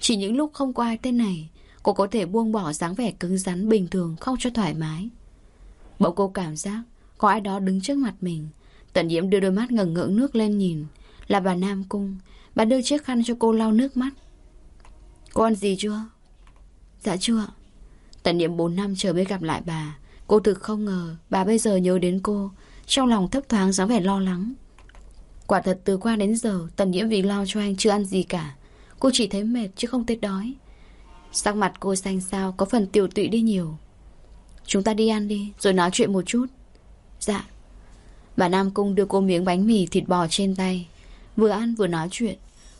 Chỉ những lúc không có ai tên này, Cô có thể buông bỏ dáng vẻ cứng rắn bình thường Không cho thoải mái. Bỗng cô cảm giác Có ai đó đứng trước mặt mình. Tần nhiễm đưa đôi mắt ngẩng ngưỡng nước lên nhìn. Là bà Nam Cung. Bà đưa chiếc khăn cho cô lau nước mắt. Cô ăn gì chưa? Dạ chưa. Tần niệm 4 năm chờ mới gặp lại bà. Cô thực không ngờ bà bây giờ nhớ đến cô. Trong lòng thấp thoáng dáng vẻ lo lắng. Quả thật từ qua đến giờ Tần nhiễm vì lo cho anh chưa ăn gì cả. Cô chỉ thấy mệt chứ không thấy đói. Sắc mặt cô xanh xao, Có phần tiểu tụy đi nhiều. Chúng ta đi ăn đi, rồi nói chuyện một chút. Dạ. Bà Nam Cung đưa cô miếng bánh mì thịt bò trên tay. Vừa ăn vừa nói chuyện.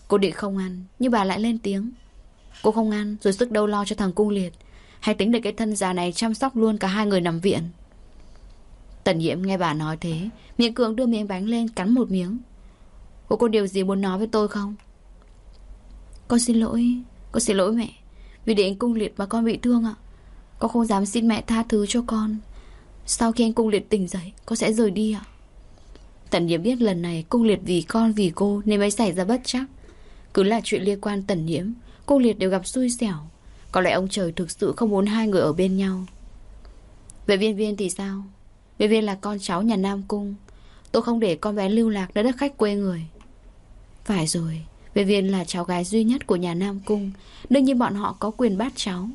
Cô định không ăn, Nhưng bà lại lên tiếng. Cô không ăn, rồi sức đâu lo cho thằng cung liệt. Hay tính để cái thân già này chăm sóc luôn cả hai người nằm viện. Tần nhiễm nghe bà nói thế, Miệng cường đưa miếng bánh lên, cắn một miếng. Cô có điều gì muốn nói với tôi không? Con xin lỗi, Con xin lỗi mẹ. Vì để anh cung liệt mà con bị thương ạ. Con không dám xin mẹ tha thứ cho con. Sau khi anh cung liệt tỉnh dậy, Con sẽ rời đi ạ. Tần nhiễm biết lần này cung liệt vì con, vì cô Nên mới xảy ra bất chắc. Cứ là chuyện liên quan tần nhiễm, Cung liệt đều gặp xui xẻo. Có lẽ ông trời thực sự không muốn hai người ở bên nhau. Về viên viên thì sao? Viên viên là con cháu nhà Nam Cung. Tôi không để con bé lưu lạc nơi đất khách quê người. Phải rồi, Viên viên là cháu gái duy nhất của nhà Nam Cung. Đương nhiên bọn họ có quyền bắt cháu.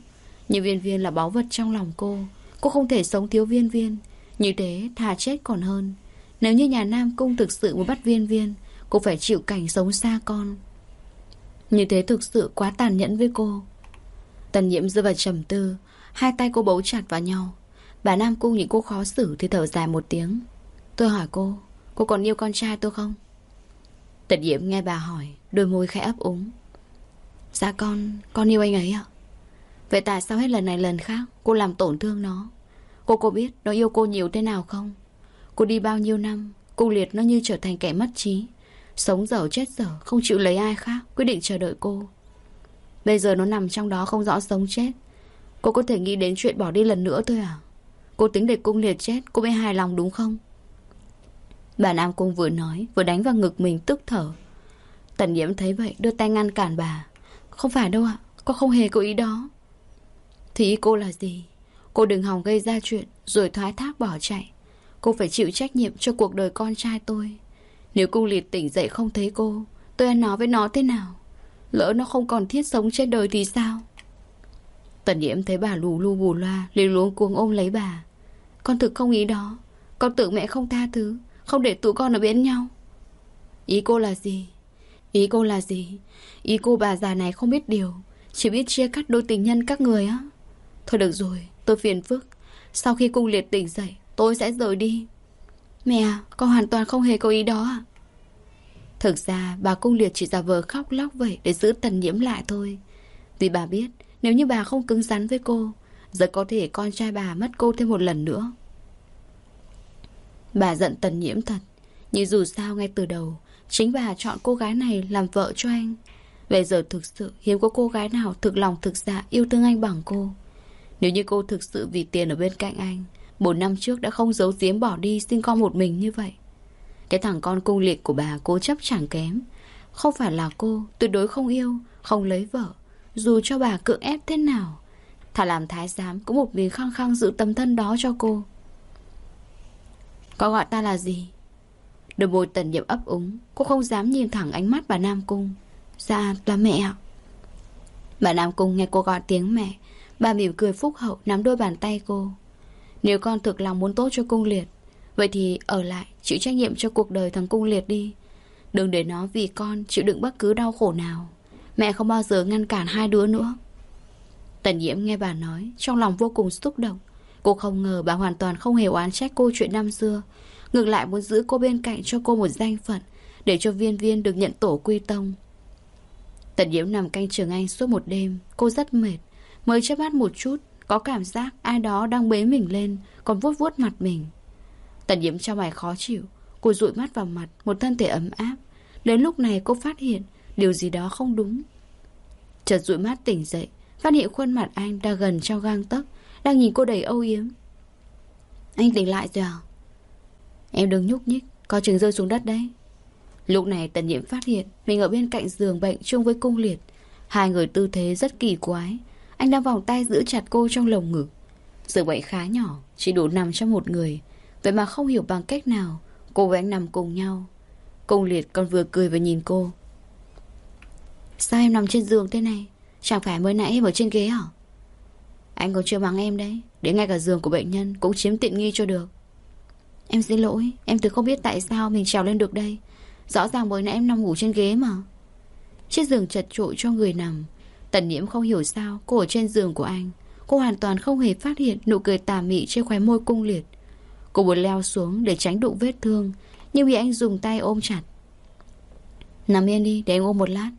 Nhưng viên viên là báu vật trong lòng cô Cô không thể sống thiếu viên viên. Như thế thà chết còn hơn. Nếu như nhà Nam Cung thực sự muốn bắt viên viên Cô phải chịu cảnh sống xa con. Như thế thực sự quá tàn nhẫn với cô. Tần nhiễm rơi vào trầm tư Hai tay cô bấu chặt vào nhau. Bà Nam Cung nhìn cô khó xử thì thở dài một tiếng. Tôi hỏi cô Cô còn yêu con trai tôi không? Tần nhiễm nghe bà hỏi Đôi môi khẽ ấp úng. Dạ con, con yêu anh ấy ạ. Vậy tại sao hết lần này lần khác Cô làm tổn thương nó? Cô có biết nó yêu cô nhiều thế nào không? Cô đi bao nhiêu năm, Cô liệt nó như trở thành kẻ mất trí. Sống dở, chết dở, Không chịu lấy ai khác, Quyết định chờ đợi cô. Bây giờ nó nằm trong đó không rõ sống chết. Cô có thể nghĩ đến chuyện bỏ đi lần nữa thôi à? Cô tính để cung liệt chết, Cô mới hài lòng đúng không? Bà Nam Cung vừa nói, Vừa đánh vào ngực mình tức thở. Tần nhiễm thấy vậy, đưa tay ngăn cản bà. Không phải đâu ạ, con không hề có ý đó. Thì ý cô là gì? Cô đừng hòng gây ra chuyện, Rồi thoái thác bỏ chạy. Cô phải chịu trách nhiệm cho cuộc đời con trai tôi. Nếu cung liệt tỉnh dậy không thấy cô, Tôi ăn nói với nó thế nào? Lỡ nó không còn thiết sống trên đời thì sao? Tần nhiễm thấy bà lù lu bù loa, liền luống cuồng ôm lấy bà. Con thực không ý đó. Con tưởng mẹ không tha thứ, Không để tụi con ở bên nhau. Ý cô là gì? Ý cô là gì? Ý cô bà già này không biết điều, Chỉ biết chia cắt đôi tình nhân các người á. Thôi được rồi tôi phiền phức. Sau khi cung liệt tỉnh dậy Tôi sẽ rời đi. Mẹ à con hoàn toàn không hề có ý đó à? Thực ra bà cung liệt chỉ giả vờ khóc lóc vậy Để giữ tần nhiễm lại thôi. Vì bà biết nếu như bà không cứng rắn với cô Giờ có thể con trai bà mất cô thêm một lần nữa. Bà giận tần nhiễm thật Nhưng dù sao ngay từ đầu Chính bà chọn cô gái này làm vợ cho anh. Bây giờ thực sự hiếm có cô gái nào thực lòng thực dạ yêu thương anh bằng cô nếu như cô thực sự vì tiền ở bên cạnh anh, Bốn năm trước đã không giấu giếm bỏ đi sinh con một mình như vậy. Cái thằng con cung liệt của bà cố chấp chẳng kém. Không phải là cô, Tuyệt đối không yêu, Không lấy vợ. Dù cho bà cưỡng ép thế nào, Thà làm thái giám Cũng một mình khăng khăng giữ tấm thân đó cho cô. Có gọi ta là gì? Đôi môi tần nhiệm ấp úng, Cô không dám nhìn thẳng ánh mắt bà Nam Cung. Dạ là mẹ ạ. Bà Nam Cung nghe cô gọi tiếng mẹ Bà mỉm cười phúc hậu, nắm đôi bàn tay cô. Nếu con thực lòng muốn tốt cho cung liệt, Vậy thì ở lại, Chịu trách nhiệm cho cuộc đời thằng cung liệt đi. Đừng để nó vì con chịu đựng bất cứ đau khổ nào. Mẹ không bao giờ ngăn cản hai đứa nữa. Tần nhiễm nghe bà nói, Trong lòng vô cùng xúc động. Cô không ngờ bà hoàn toàn không hề oán trách cô chuyện năm xưa. Ngược lại muốn giữ cô bên cạnh cho cô một danh phận, Để cho viên viên được nhận tổ quy tông. Tần Diễm nằm canh trường anh suốt một đêm. Cô rất mệt. Mới chớp mắt một chút, Có cảm giác ai đó đang bế mình lên Còn vuốt vuốt mặt mình. Tần nhiễm trong mày khó chịu, Cô dụi mắt vào mặt, Một thân thể ấm áp. Đến lúc này cô phát hiện Điều gì đó không đúng. Chợt dụi mắt tỉnh dậy, Phát hiện khuôn mặt anh đang gần trong gang tấc, Đang nhìn cô đầy âu yếm. Anh tỉnh lại rồi à? Em đừng nhúc nhích, Có chừng rơi xuống đất đấy. Lúc này tần nhiễm phát hiện Mình ở bên cạnh giường bệnh chung với cung liệt. Hai người tư thế rất kỳ quái anh đang vòng tay giữ chặt cô trong lồng ngực. Giường bệnh khá nhỏ, Chỉ đủ nằm cho một người. Vậy mà không hiểu bằng cách nào Cô và anh nằm cùng nhau. Công liệt còn vừa cười và nhìn cô. Sao em nằm trên giường thế này? Chẳng phải mới nãy em ở trên ghế hả Anh còn chưa mắng em đấy. Đến ngay cả giường của bệnh nhân Cũng chiếm tiện nghi cho được. Em xin lỗi, Em từ không biết tại sao mình trèo lên được đây. Rõ ràng mới nãy em nằm ngủ trên ghế mà. Chiếc giường chật trội cho người nằm. Tần nhiễm không hiểu sao Cô ở trên giường của anh, Cô hoàn toàn không hề phát hiện nụ cười tà mị trên khóe môi cung liệt. Cô muốn leo xuống để tránh đụng vết thương, Nhưng bị anh dùng tay ôm chặt. Nằm yên đi, để anh ôm một lát.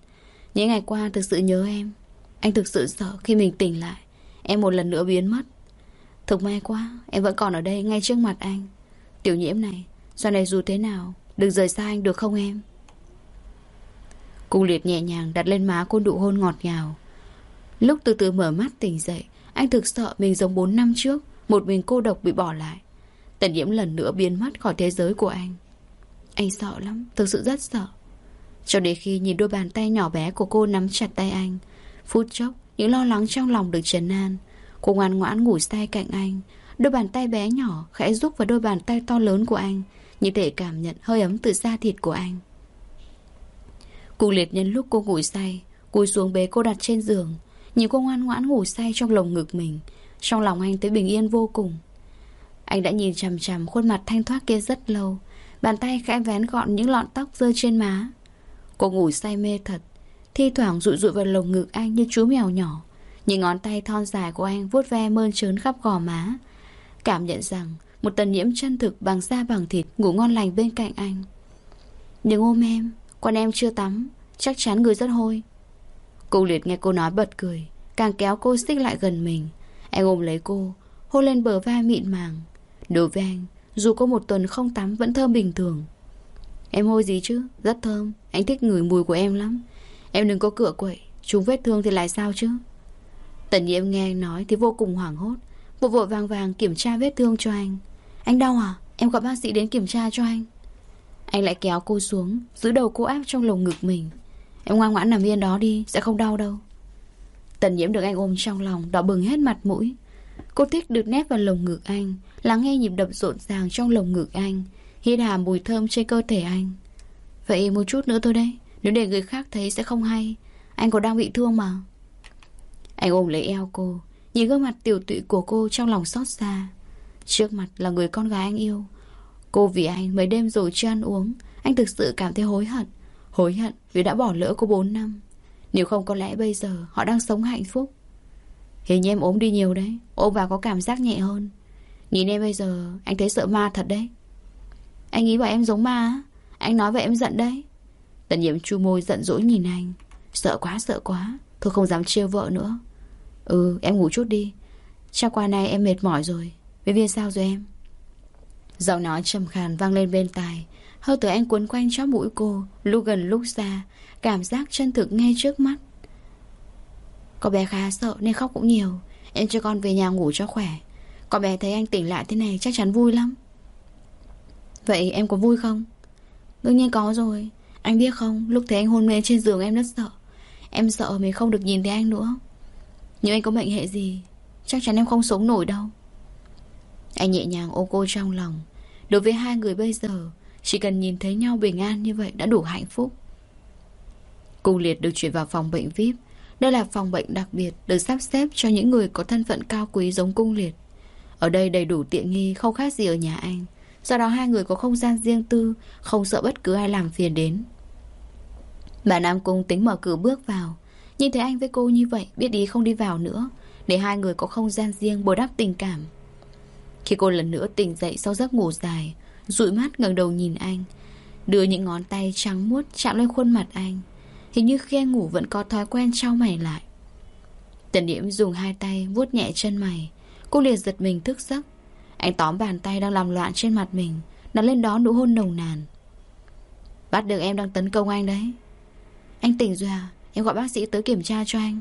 Những ngày qua thực sự nhớ em. Anh thực sự sợ khi mình tỉnh lại, Em một lần nữa biến mất. Thực may quá, Em vẫn còn ở đây ngay trước mặt anh. Tiểu nhiễm này, Sau này dù thế nào, Đừng rời xa anh được không em? Cung liệt nhẹ nhàng đặt lên má cô nụ hôn ngọt ngào. Lúc từ từ mở mắt tỉnh dậy, Anh thực sợ mình giống 4 năm trước, Một mình cô độc bị bỏ lại. Tần nhiễm lần nữa biến mất khỏi thế giới của anh. Anh sợ lắm, Thực sự rất sợ. Cho đến khi nhìn đôi bàn tay nhỏ bé của cô nắm chặt tay anh, Phút chốc, Những lo lắng trong lòng được trấn an. Cô ngoan ngoãn ngủ say cạnh anh, Đôi bàn tay bé nhỏ khẽ rúc vào đôi bàn tay to lớn của anh, Như thể cảm nhận hơi ấm từ da thịt của anh. Cụ liệt nhân lúc cô ngủ say, Cúi xuống bế cô đặt trên giường Nhìn cô ngoan ngoãn ngủ say trong lồng ngực mình. Trong lòng anh tới bình yên vô cùng. Anh đã nhìn chằm chằm khuôn mặt thanh thoát kia rất lâu. Bàn tay khẽ vén gọn những lọn tóc rơi trên má. Cô ngủ say mê thật. Thi thoảng rụi rụi vào lồng ngực anh như chú mèo nhỏ. Những ngón tay thon dài của anh vuốt ve mơn trớn khắp gò má. Cảm nhận rằng Một tần nhiễm chân thực bằng da bằng thịt Ngủ ngon lành bên cạnh anh. Đừng ôm em, Con em chưa tắm. Chắc chắn người rất hôi. Cô liệt nghe cô nói bật cười, Càng kéo cô xích lại gần mình. Anh ôm lấy cô, Hôn lên bờ vai mịn màng. Đối với anh, Dù có một tuần không tắm vẫn thơm bình thường. Em hôi gì chứ? Rất thơm. Anh thích ngửi mùi của em lắm. Em đừng có cửa quậy. Chúng vết thương thì lại sao chứ? Tần nhiệm nghe anh nói thì vô cùng hoảng hốt. Vội vội vàng vàng kiểm tra vết thương cho anh. Anh đau à? Em gọi bác sĩ đến kiểm tra cho anh. Anh lại kéo cô xuống, Giữ đầu cô áp trong lồng ngực mình. Em ngoan ngoãn nằm yên đó đi, Sẽ không đau đâu. Tần nhiễm được anh ôm trong lòng, Đỏ bừng hết mặt mũi. Cô thích được nét vào lồng ngực anh, Lắng nghe nhịp đập rộn ràng trong lồng ngực anh, Hít hà mùi thơm trên cơ thể anh. Vậy một chút nữa thôi đây Nếu để người khác thấy sẽ không hay. Anh có đang bị thương mà. Anh ôm lấy eo cô, Nhìn gương mặt tiểu tụy của cô trong lòng xót xa. Trước mặt là người con gái anh yêu. Cô vì anh mấy đêm rồi chưa ăn uống, Anh thực sự cảm thấy hối hận. Hối hận vì đã bỏ lỡ cô 4 năm. Nếu không có lẽ bây giờ họ đang sống hạnh phúc. Hình như em ốm đi nhiều đấy, Ôm vào có cảm giác nhẹ hơn. Nhìn em bây giờ, anh thấy sợ ma thật đấy. Anh nghĩ bảo em giống ma Anh nói vậy em giận đấy. Tần nhiễm chu môi giận dỗi nhìn anh. Sợ quá sợ quá Thôi không dám trêu vợ nữa. Ừ em ngủ chút đi. Chắc qua nay em mệt mỏi rồi Với viên sao rồi em? Giọng nói trầm khàn vang lên bên tai Hơi thở anh cuốn quanh chóp mũi cô, Lúc gần lúc xa, Cảm giác chân thực ngay trước mắt. Con bé khá sợ nên khóc cũng nhiều, Em cho con về nhà ngủ cho khỏe. Con bé thấy anh tỉnh lại thế này chắc chắn vui lắm. Vậy em có vui không? Đương nhiên có rồi, Anh biết không, Lúc thấy anh hôn mê trên giường em rất sợ. Em sợ mình không được nhìn thấy anh nữa. Nhưng anh có bệnh hệ gì, Chắc chắn em không sống nổi đâu. Anh nhẹ nhàng ôm cô trong lòng. Đối với hai người bây giờ chỉ cần nhìn thấy nhau bình an như vậy đã đủ hạnh phúc. Cung liệt được chuyển vào phòng bệnh VIP Đây là phòng bệnh đặc biệt, Được sắp xếp cho những người có thân phận cao quý giống cung liệt. Ở đây đầy đủ tiện nghi, Không khác gì ở nhà anh. Do đó hai người có không gian riêng tư, Không sợ bất cứ ai làm phiền đến. Bà Nam Cung tính mở cửa bước vào. Nhìn thấy anh với cô như vậy, Biết ý không đi vào nữa, Để hai người có không gian riêng bồi đắp tình cảm. Khi cô lần nữa tỉnh dậy sau giấc ngủ dài dụi mắt ngẩng đầu nhìn anh, Đưa những ngón tay trắng muốt chạm lên khuôn mặt anh, Hình như khi anh ngủ vẫn có thói quen trao mày lại. Tần Diễm dùng hai tay vuốt nhẹ chân mày, Cô liền giật mình thức giấc. Anh tóm bàn tay đang làm loạn trên mặt mình, Đặt lên đó nụ hôn nồng nàn. Bắt được em đang tấn công anh đấy. Anh tỉnh rồi à Em gọi bác sĩ tới kiểm tra cho anh.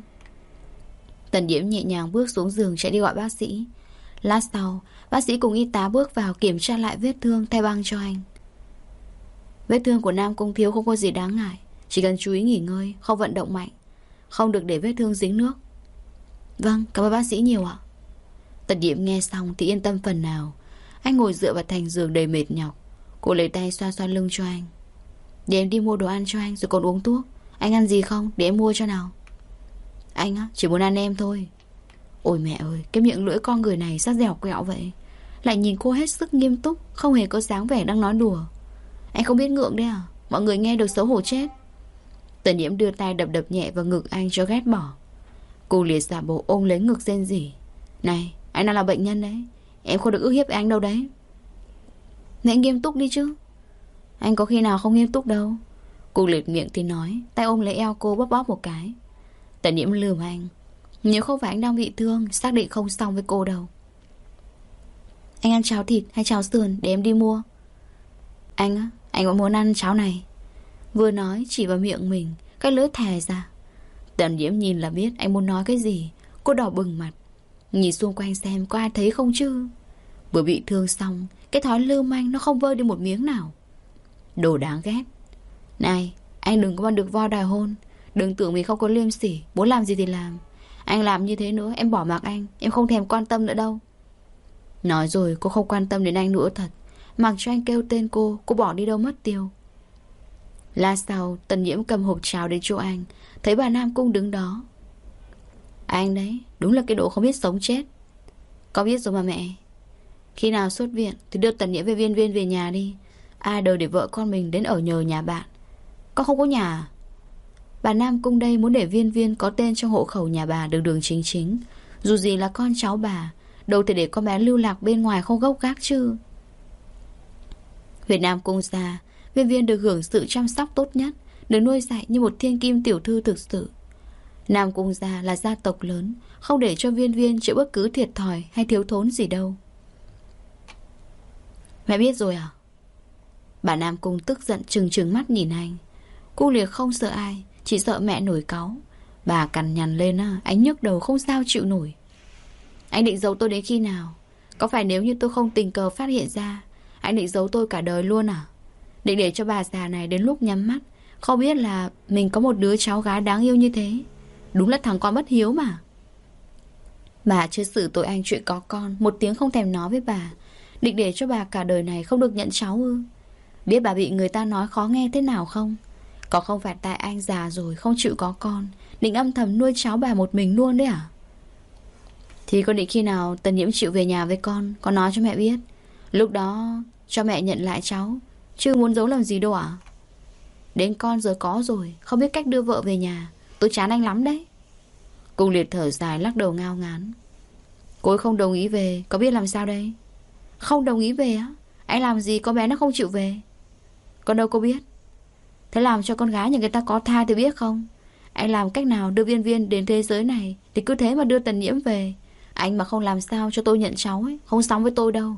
Tần Diễm nhẹ nhàng bước xuống giường chạy đi gọi bác sĩ. Lát sau Bác sĩ cùng y tá bước vào kiểm tra lại vết thương Thay băng cho anh. Vết thương của Nam Cung Thiếu không có gì đáng ngại, Chỉ cần chú ý nghỉ ngơi, Không vận động mạnh, Không được để vết thương dính nước. Vâng cảm ơn bác sĩ nhiều ạ. Tật điểm nghe xong thì yên tâm phần nào. Anh ngồi dựa vào thành giường đầy mệt nhọc. Cô lấy tay xoa xoa lưng cho anh. Để em đi mua đồ ăn cho anh rồi còn uống thuốc. Anh ăn gì không? Để em mua cho nào. Anh á, chỉ muốn ăn em thôi. Ôi mẹ ơi, Cái miệng lưỡi con người này sao dẻo quẹo vậy. Lại nhìn cô hết sức nghiêm túc, Không hề có dáng vẻ đang nói đùa. Anh không biết ngượng đấy à? Mọi người nghe được xấu hổ chết. Tần nhiễm đưa tay đập đập nhẹ vào ngực anh cho ghét bỏ. Cô liệt giả bộ ôm lấy ngực rên rỉ. Này, anh đang là bệnh nhân đấy. Em không được ước hiếp anh đâu đấy. Mẹ nghiêm túc đi chứ. Anh có khi nào không nghiêm túc đâu. Cô liệt miệng thì nói, Tay ôm lấy eo cô bóp bóp một cái. Tần nhiễm lườm anh. Nếu không phải anh đang bị thương, Xác định không xong với cô đâu. Anh ăn cháo thịt hay cháo sườn để em đi mua? Anh á, Anh vẫn muốn ăn cháo này. Vừa nói, chỉ vào miệng mình, Cái lưỡi thè ra. Tần nhiễm nhìn là biết anh muốn nói cái gì. Cô đỏ bừng mặt. Nhìn xung quanh xem có ai thấy không chứ? Vừa bị thương xong, Cái thói lưu manh nó không vơi đi một miếng nào. Đồ đáng ghét. Này, anh đừng có mà được vo đòi hôn. Đừng tưởng mình không có liêm sỉ Muốn làm gì thì làm. Anh làm như thế nữa, em bỏ mặc anh. Em không thèm quan tâm nữa đâu. Nói rồi cô không quan tâm đến anh nữa thật. Mặc cho anh kêu tên cô Cô bỏ đi đâu mất tiêu. La sau, Tần Nhiễm cầm hộp cháo đến chỗ anh. Thấy bà Nam Cung đứng đó. Anh đấy, Đúng là cái độ không biết sống chết. Có biết rồi mà mẹ. Khi nào xuất viện thì đưa Tần Nhiễm về viên viên về nhà đi. Ai đời để vợ con mình đến ở nhờ nhà bạn. Con không có nhà à? Bà Nam Cung đây muốn để viên viên có tên trong hộ khẩu nhà bà đường đường chính chính. Dù gì là con cháu bà Đâu thể để con bé lưu lạc bên ngoài không gốc gác chứ? Việt Nam Cung gia Viên viên được hưởng sự chăm sóc tốt nhất, Được nuôi dạy như một thiên kim tiểu thư thực sự. Nam Cung gia là gia tộc lớn, Không để cho viên viên chịu bất cứ thiệt thòi Hay thiếu thốn gì đâu. Mẹ biết rồi à? Bà Nam Cung tức giận trừng trừng mắt nhìn anh. Cô liệt không sợ ai, Chỉ sợ mẹ nổi cáu. Bà cằn nhằn lên á, Anh nhức đầu không sao chịu nổi. Anh định giấu tôi đến khi nào? Có phải nếu như tôi không tình cờ phát hiện ra, Anh định giấu tôi cả đời luôn à? Định để cho bà già này đến lúc nhắm mắt, Không biết là mình có một đứa cháu gái đáng yêu như thế. Đúng là thằng con bất hiếu mà. Bà chưa xử tội anh chuyện có con, Một tiếng không thèm nói với bà. Định để cho bà cả đời này không được nhận cháu ư? Biết bà bị người ta nói khó nghe thế nào không? Có không phải tại anh già rồi Không chịu có con, Định âm thầm nuôi cháu bà một mình luôn đấy à? Thì con định khi nào Tần nhiễm chịu về nhà với con Con nói cho mẹ biết. Lúc đó, cho mẹ nhận lại cháu. Chứ muốn giấu làm gì đâu à Đến con giờ có rồi, Không biết cách đưa vợ về nhà. Tôi chán anh lắm đấy. Cung liệt thở dài lắc đầu ngao ngán. Cô ấy không đồng ý về, Có biết làm sao đây? Không đồng ý về á? Anh làm gì con bé nó không chịu về? Con đâu có biết. Thế làm cho con gái nhà người ta có thai thì biết không? Anh làm cách nào đưa viên viên đến thế giới này Thì cứ thế mà đưa tần nhiễm về? Anh mà không làm sao cho tôi nhận cháu ấy, Không sống với tôi đâu.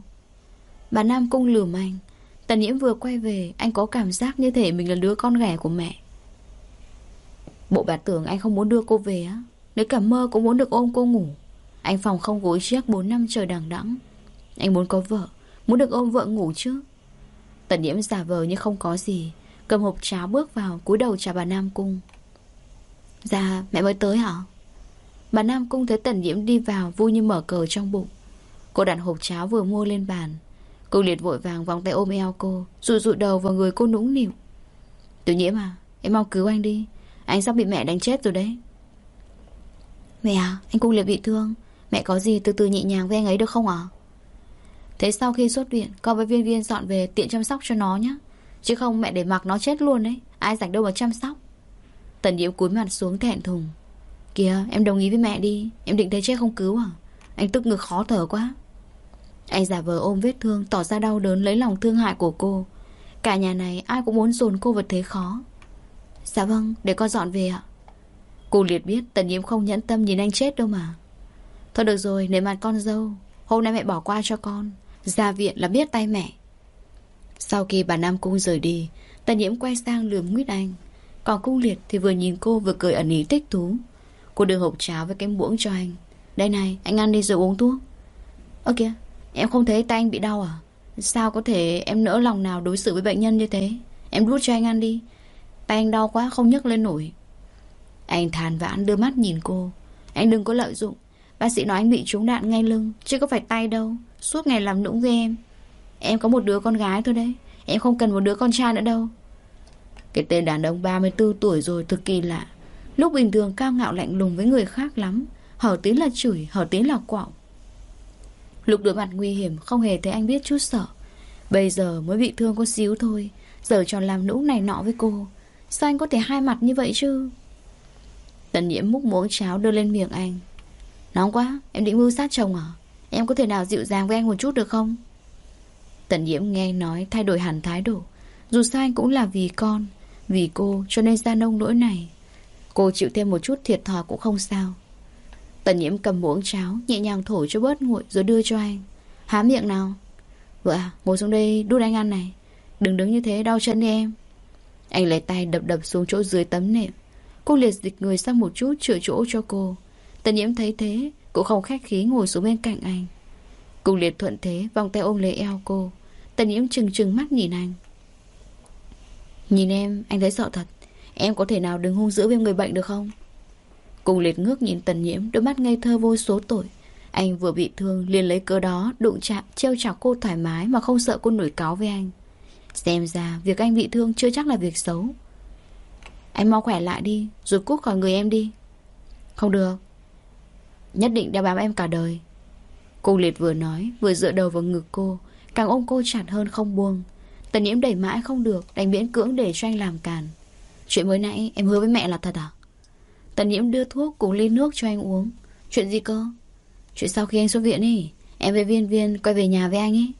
Bà Nam Cung lườm anh. Tần nhiễm vừa quay về, Anh có cảm giác như thể mình là đứa con ghẻ của mẹ. Bộ bà tưởng anh không muốn đưa cô về á, Nếu cả mơ cũng muốn được ôm cô ngủ. Anh phòng không gối chiếc 4 năm trời đằng đẵng. Anh muốn có vợ, Muốn được ôm vợ ngủ chứ. Tần nhiễm giả vờ như không có gì, Cầm hộp cháo bước vào cúi đầu chào bà Nam Cung. Dạ mẹ mới tới hả? Bà Nam Cung thấy tần nhiễm đi vào Vui như mở cờ trong bụng. Cô đặt hộp cháo vừa mua lên bàn. Cô liệt vội vàng vòng tay ôm eo cô Rụi rụi đầu vào người cô nũng nịu. Tự nhiễm à Em mau cứu anh đi. Anh sắp bị mẹ đánh chết rồi đấy. Mẹ à Anh cung liệt bị thương. Mẹ có gì từ từ nhẹ nhàng với anh ấy được không ạ? Thế sau khi xuất viện Con với viên viên dọn về tiện chăm sóc cho nó nhé Chứ không mẹ để mặc nó chết luôn đấy Ai rảnh đâu mà chăm sóc. Tần nhiễm cúi mặt xuống thẹn thùng Kìa, em đồng ý với mẹ đi. Em định thấy chết không cứu à? Anh tức ngực khó thở quá. Anh giả vờ ôm vết thương, Tỏ ra đau đớn lấy lòng thương hại của cô. Cả nhà này, ai cũng muốn dồn cô vật thế khó. Dạ vâng để con dọn về ạ. Cô liệt biết tần nhiễm không nhẫn tâm nhìn anh chết đâu mà. Thôi được rồi, nể mặt con dâu. Hôm nay mẹ bỏ qua cho con. Ra viện là biết tay mẹ. Sau khi bà Nam Cung rời đi, Tần nhiễm quay sang lườm nguyết anh. Còn cung liệt thì vừa nhìn cô vừa cười ẩn ý thích thú. Cô đưa hộp cháo với cái muỗng cho anh. Đây này, anh ăn đi rồi uống thuốc. Ơ kìa, em không thấy tay anh bị đau à? Sao có thể em nỡ lòng nào đối xử với bệnh nhân như thế? Em đút cho anh ăn đi. Tay anh đau quá, không nhấc lên nổi. Anh than vãn đưa mắt nhìn cô. Anh đừng có lợi dụng. Bác sĩ nói anh bị trúng đạn ngay lưng, Chứ có phải tay đâu. Suốt ngày làm nũng với em. Em có một đứa con gái thôi đấy. Em không cần một đứa con trai nữa đâu. Cái tên đàn ông 34 tuổi rồi, thực kỳ lạ. Lúc bình thường cao ngạo lạnh lùng với người khác lắm. Hở tí là chửi, Hở tí là quạo. Lúc đối mặt nguy hiểm, Không hề thấy anh biết chút sợ. Bây giờ mới bị thương có xíu thôi. Giờ tròn làm nũng này nọ với cô. Sao anh có thể hai mặt như vậy chứ? Tần nhiễm múc muỗng cháo đưa lên miệng anh. Nóng quá, Em định mưu sát chồng à? Em có thể nào dịu dàng với anh một chút được không? Tần nhiễm nghe nói thay đổi hẳn thái độ. Dù sao anh cũng là vì con, Vì cô cho nên ra nông nỗi này. Cô chịu thêm một chút thiệt thòi cũng không sao. Tần nhiễm cầm muỗng cháo, Nhẹ nhàng thổi cho bớt nguội rồi đưa cho anh. Há miệng nào. Vợ à ngồi xuống đây đút anh ăn này. Đừng đứng như thế, đau chân đi em. Anh lấy tay đập đập xuống chỗ dưới tấm nệm. Cô liệt dịch người sang một chút, chữa chỗ cho cô. Tần nhiễm thấy thế, Cũng không khách khí ngồi xuống bên cạnh anh. Cùng liệt thuận thế, Vòng tay ôm lấy eo cô. Tần nhiễm trừng trừng mắt nhìn anh. Nhìn em, anh thấy sợ thật. Em có thể nào đừng hung dữ với người bệnh được không? Cùng liệt ngước nhìn tần nhiễm, Đôi mắt ngây thơ vô số tội. Anh vừa bị thương, liền lấy cớ đó Đụng chạm, trêu chọc cô thoải mái Mà không sợ cô nổi cáo với anh. Xem ra, việc anh bị thương chưa chắc là việc xấu. Anh mau khỏe lại đi Rồi cút khỏi người em đi. Không được. Nhất định đeo bám em cả đời. Cô liệt vừa nói, Vừa dựa đầu vào ngực cô, Càng ôm cô chặt hơn không buông. Tần nhiễm đẩy mãi không được, Đành miễn cưỡng để cho anh làm càn. Chuyện mới nãy em hứa với mẹ là thật à? Tần nhiễm đưa thuốc cùng ly nước cho anh uống. Chuyện gì cơ? Chuyện sau khi anh xuất viện ý, Em với viên viên quay về nhà với anh ấy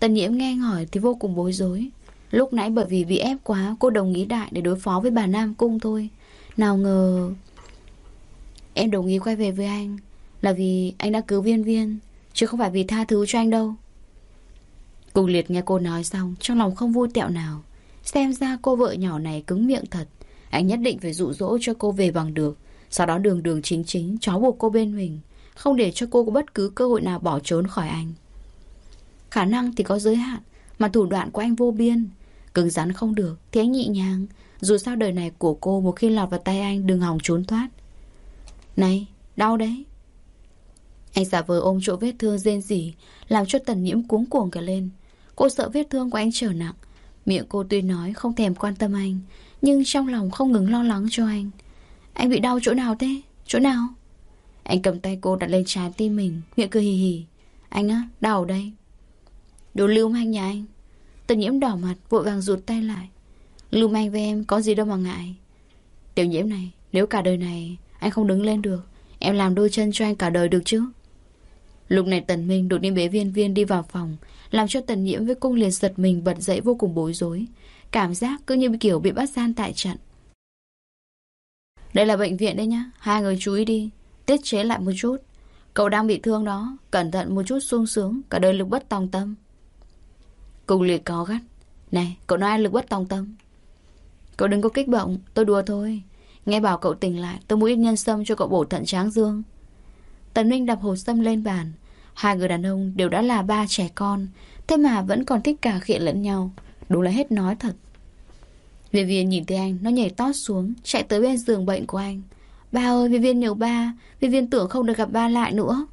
Tần nhiễm nghe anh hỏi thì vô cùng bối rối. Lúc nãy bởi vì bị ép quá, Cô đồng ý đại để đối phó với bà Nam Cung thôi. Nào ngờ, Em đồng ý quay về với anh Là vì anh đã cứu viên viên, Chứ không phải vì tha thứ cho anh đâu. Cùng liệt nghe cô nói xong, Trong lòng không vui tẹo nào. Xem ra cô vợ nhỏ này cứng miệng thật. Anh nhất định phải dụ dỗ cho cô về bằng được. Sau đó đường đường chính chính Chó buộc cô bên mình. Không để cho cô có bất cứ cơ hội nào bỏ trốn khỏi anh. Khả năng thì có giới hạn, Mà thủ đoạn của anh vô biên. Cứng rắn không được Thì anh nhị nhàng. Dù sao đời này của cô một khi lọt vào tay anh, Đừng hòng trốn thoát. Này, đau đấy. Anh giả vờ ôm chỗ vết thương rên rỉ, Làm cho tần nhiễm cuống cuồng cả lên. Cô sợ vết thương của anh trở nặng Miệng cô tuy nói không thèm quan tâm anh Nhưng trong lòng không ngừng lo lắng cho anh. Anh bị đau chỗ nào thế? Chỗ nào? Anh cầm tay cô đặt lên trái tim mình Miệng cười hì hì. Anh á, đau ở đây. Đồ lưu manh nhà anh. Tần nhiễm đỏ mặt vội vàng rụt tay lại. Lưu manh với em có gì đâu mà ngại. Tiểu nhiễm này Nếu cả đời này anh không đứng lên được Em làm đôi chân cho anh cả đời được chứ? Lúc này Tần Minh đột nhiên bế viên viên đi vào phòng làm cho Tần Nhiễm với cung liền giật mình bật dậy vô cùng bối rối. Cảm giác cứ như kiểu bị bắt gian tại trận. Đây là bệnh viện đấy nhá, Hai người chú ý đi, Tiết chế lại một chút. Cậu đang bị thương đó, Cẩn thận một chút sung sướng, Cả đời lực bất tòng tâm. Cung liệt có gắt. Này, cậu nói ai lực bất tòng tâm? Cậu đừng có kích động, Tôi đùa thôi. Nghe bảo cậu tỉnh lại, Tôi mua ít nhân sâm cho cậu bổ thận tráng dương. Tần Minh đập hồ sâm lên bàn Hai người đàn ông đều đã là ba trẻ con, Thế mà vẫn còn thích cà khịa lẫn nhau. Đúng là hết nói thật. Viên viên nhìn thấy anh, Nó nhảy tót xuống, Chạy tới bên giường bệnh của anh. Ba ơi viên viên nhớ ba Viên viên tưởng không được gặp ba lại nữa.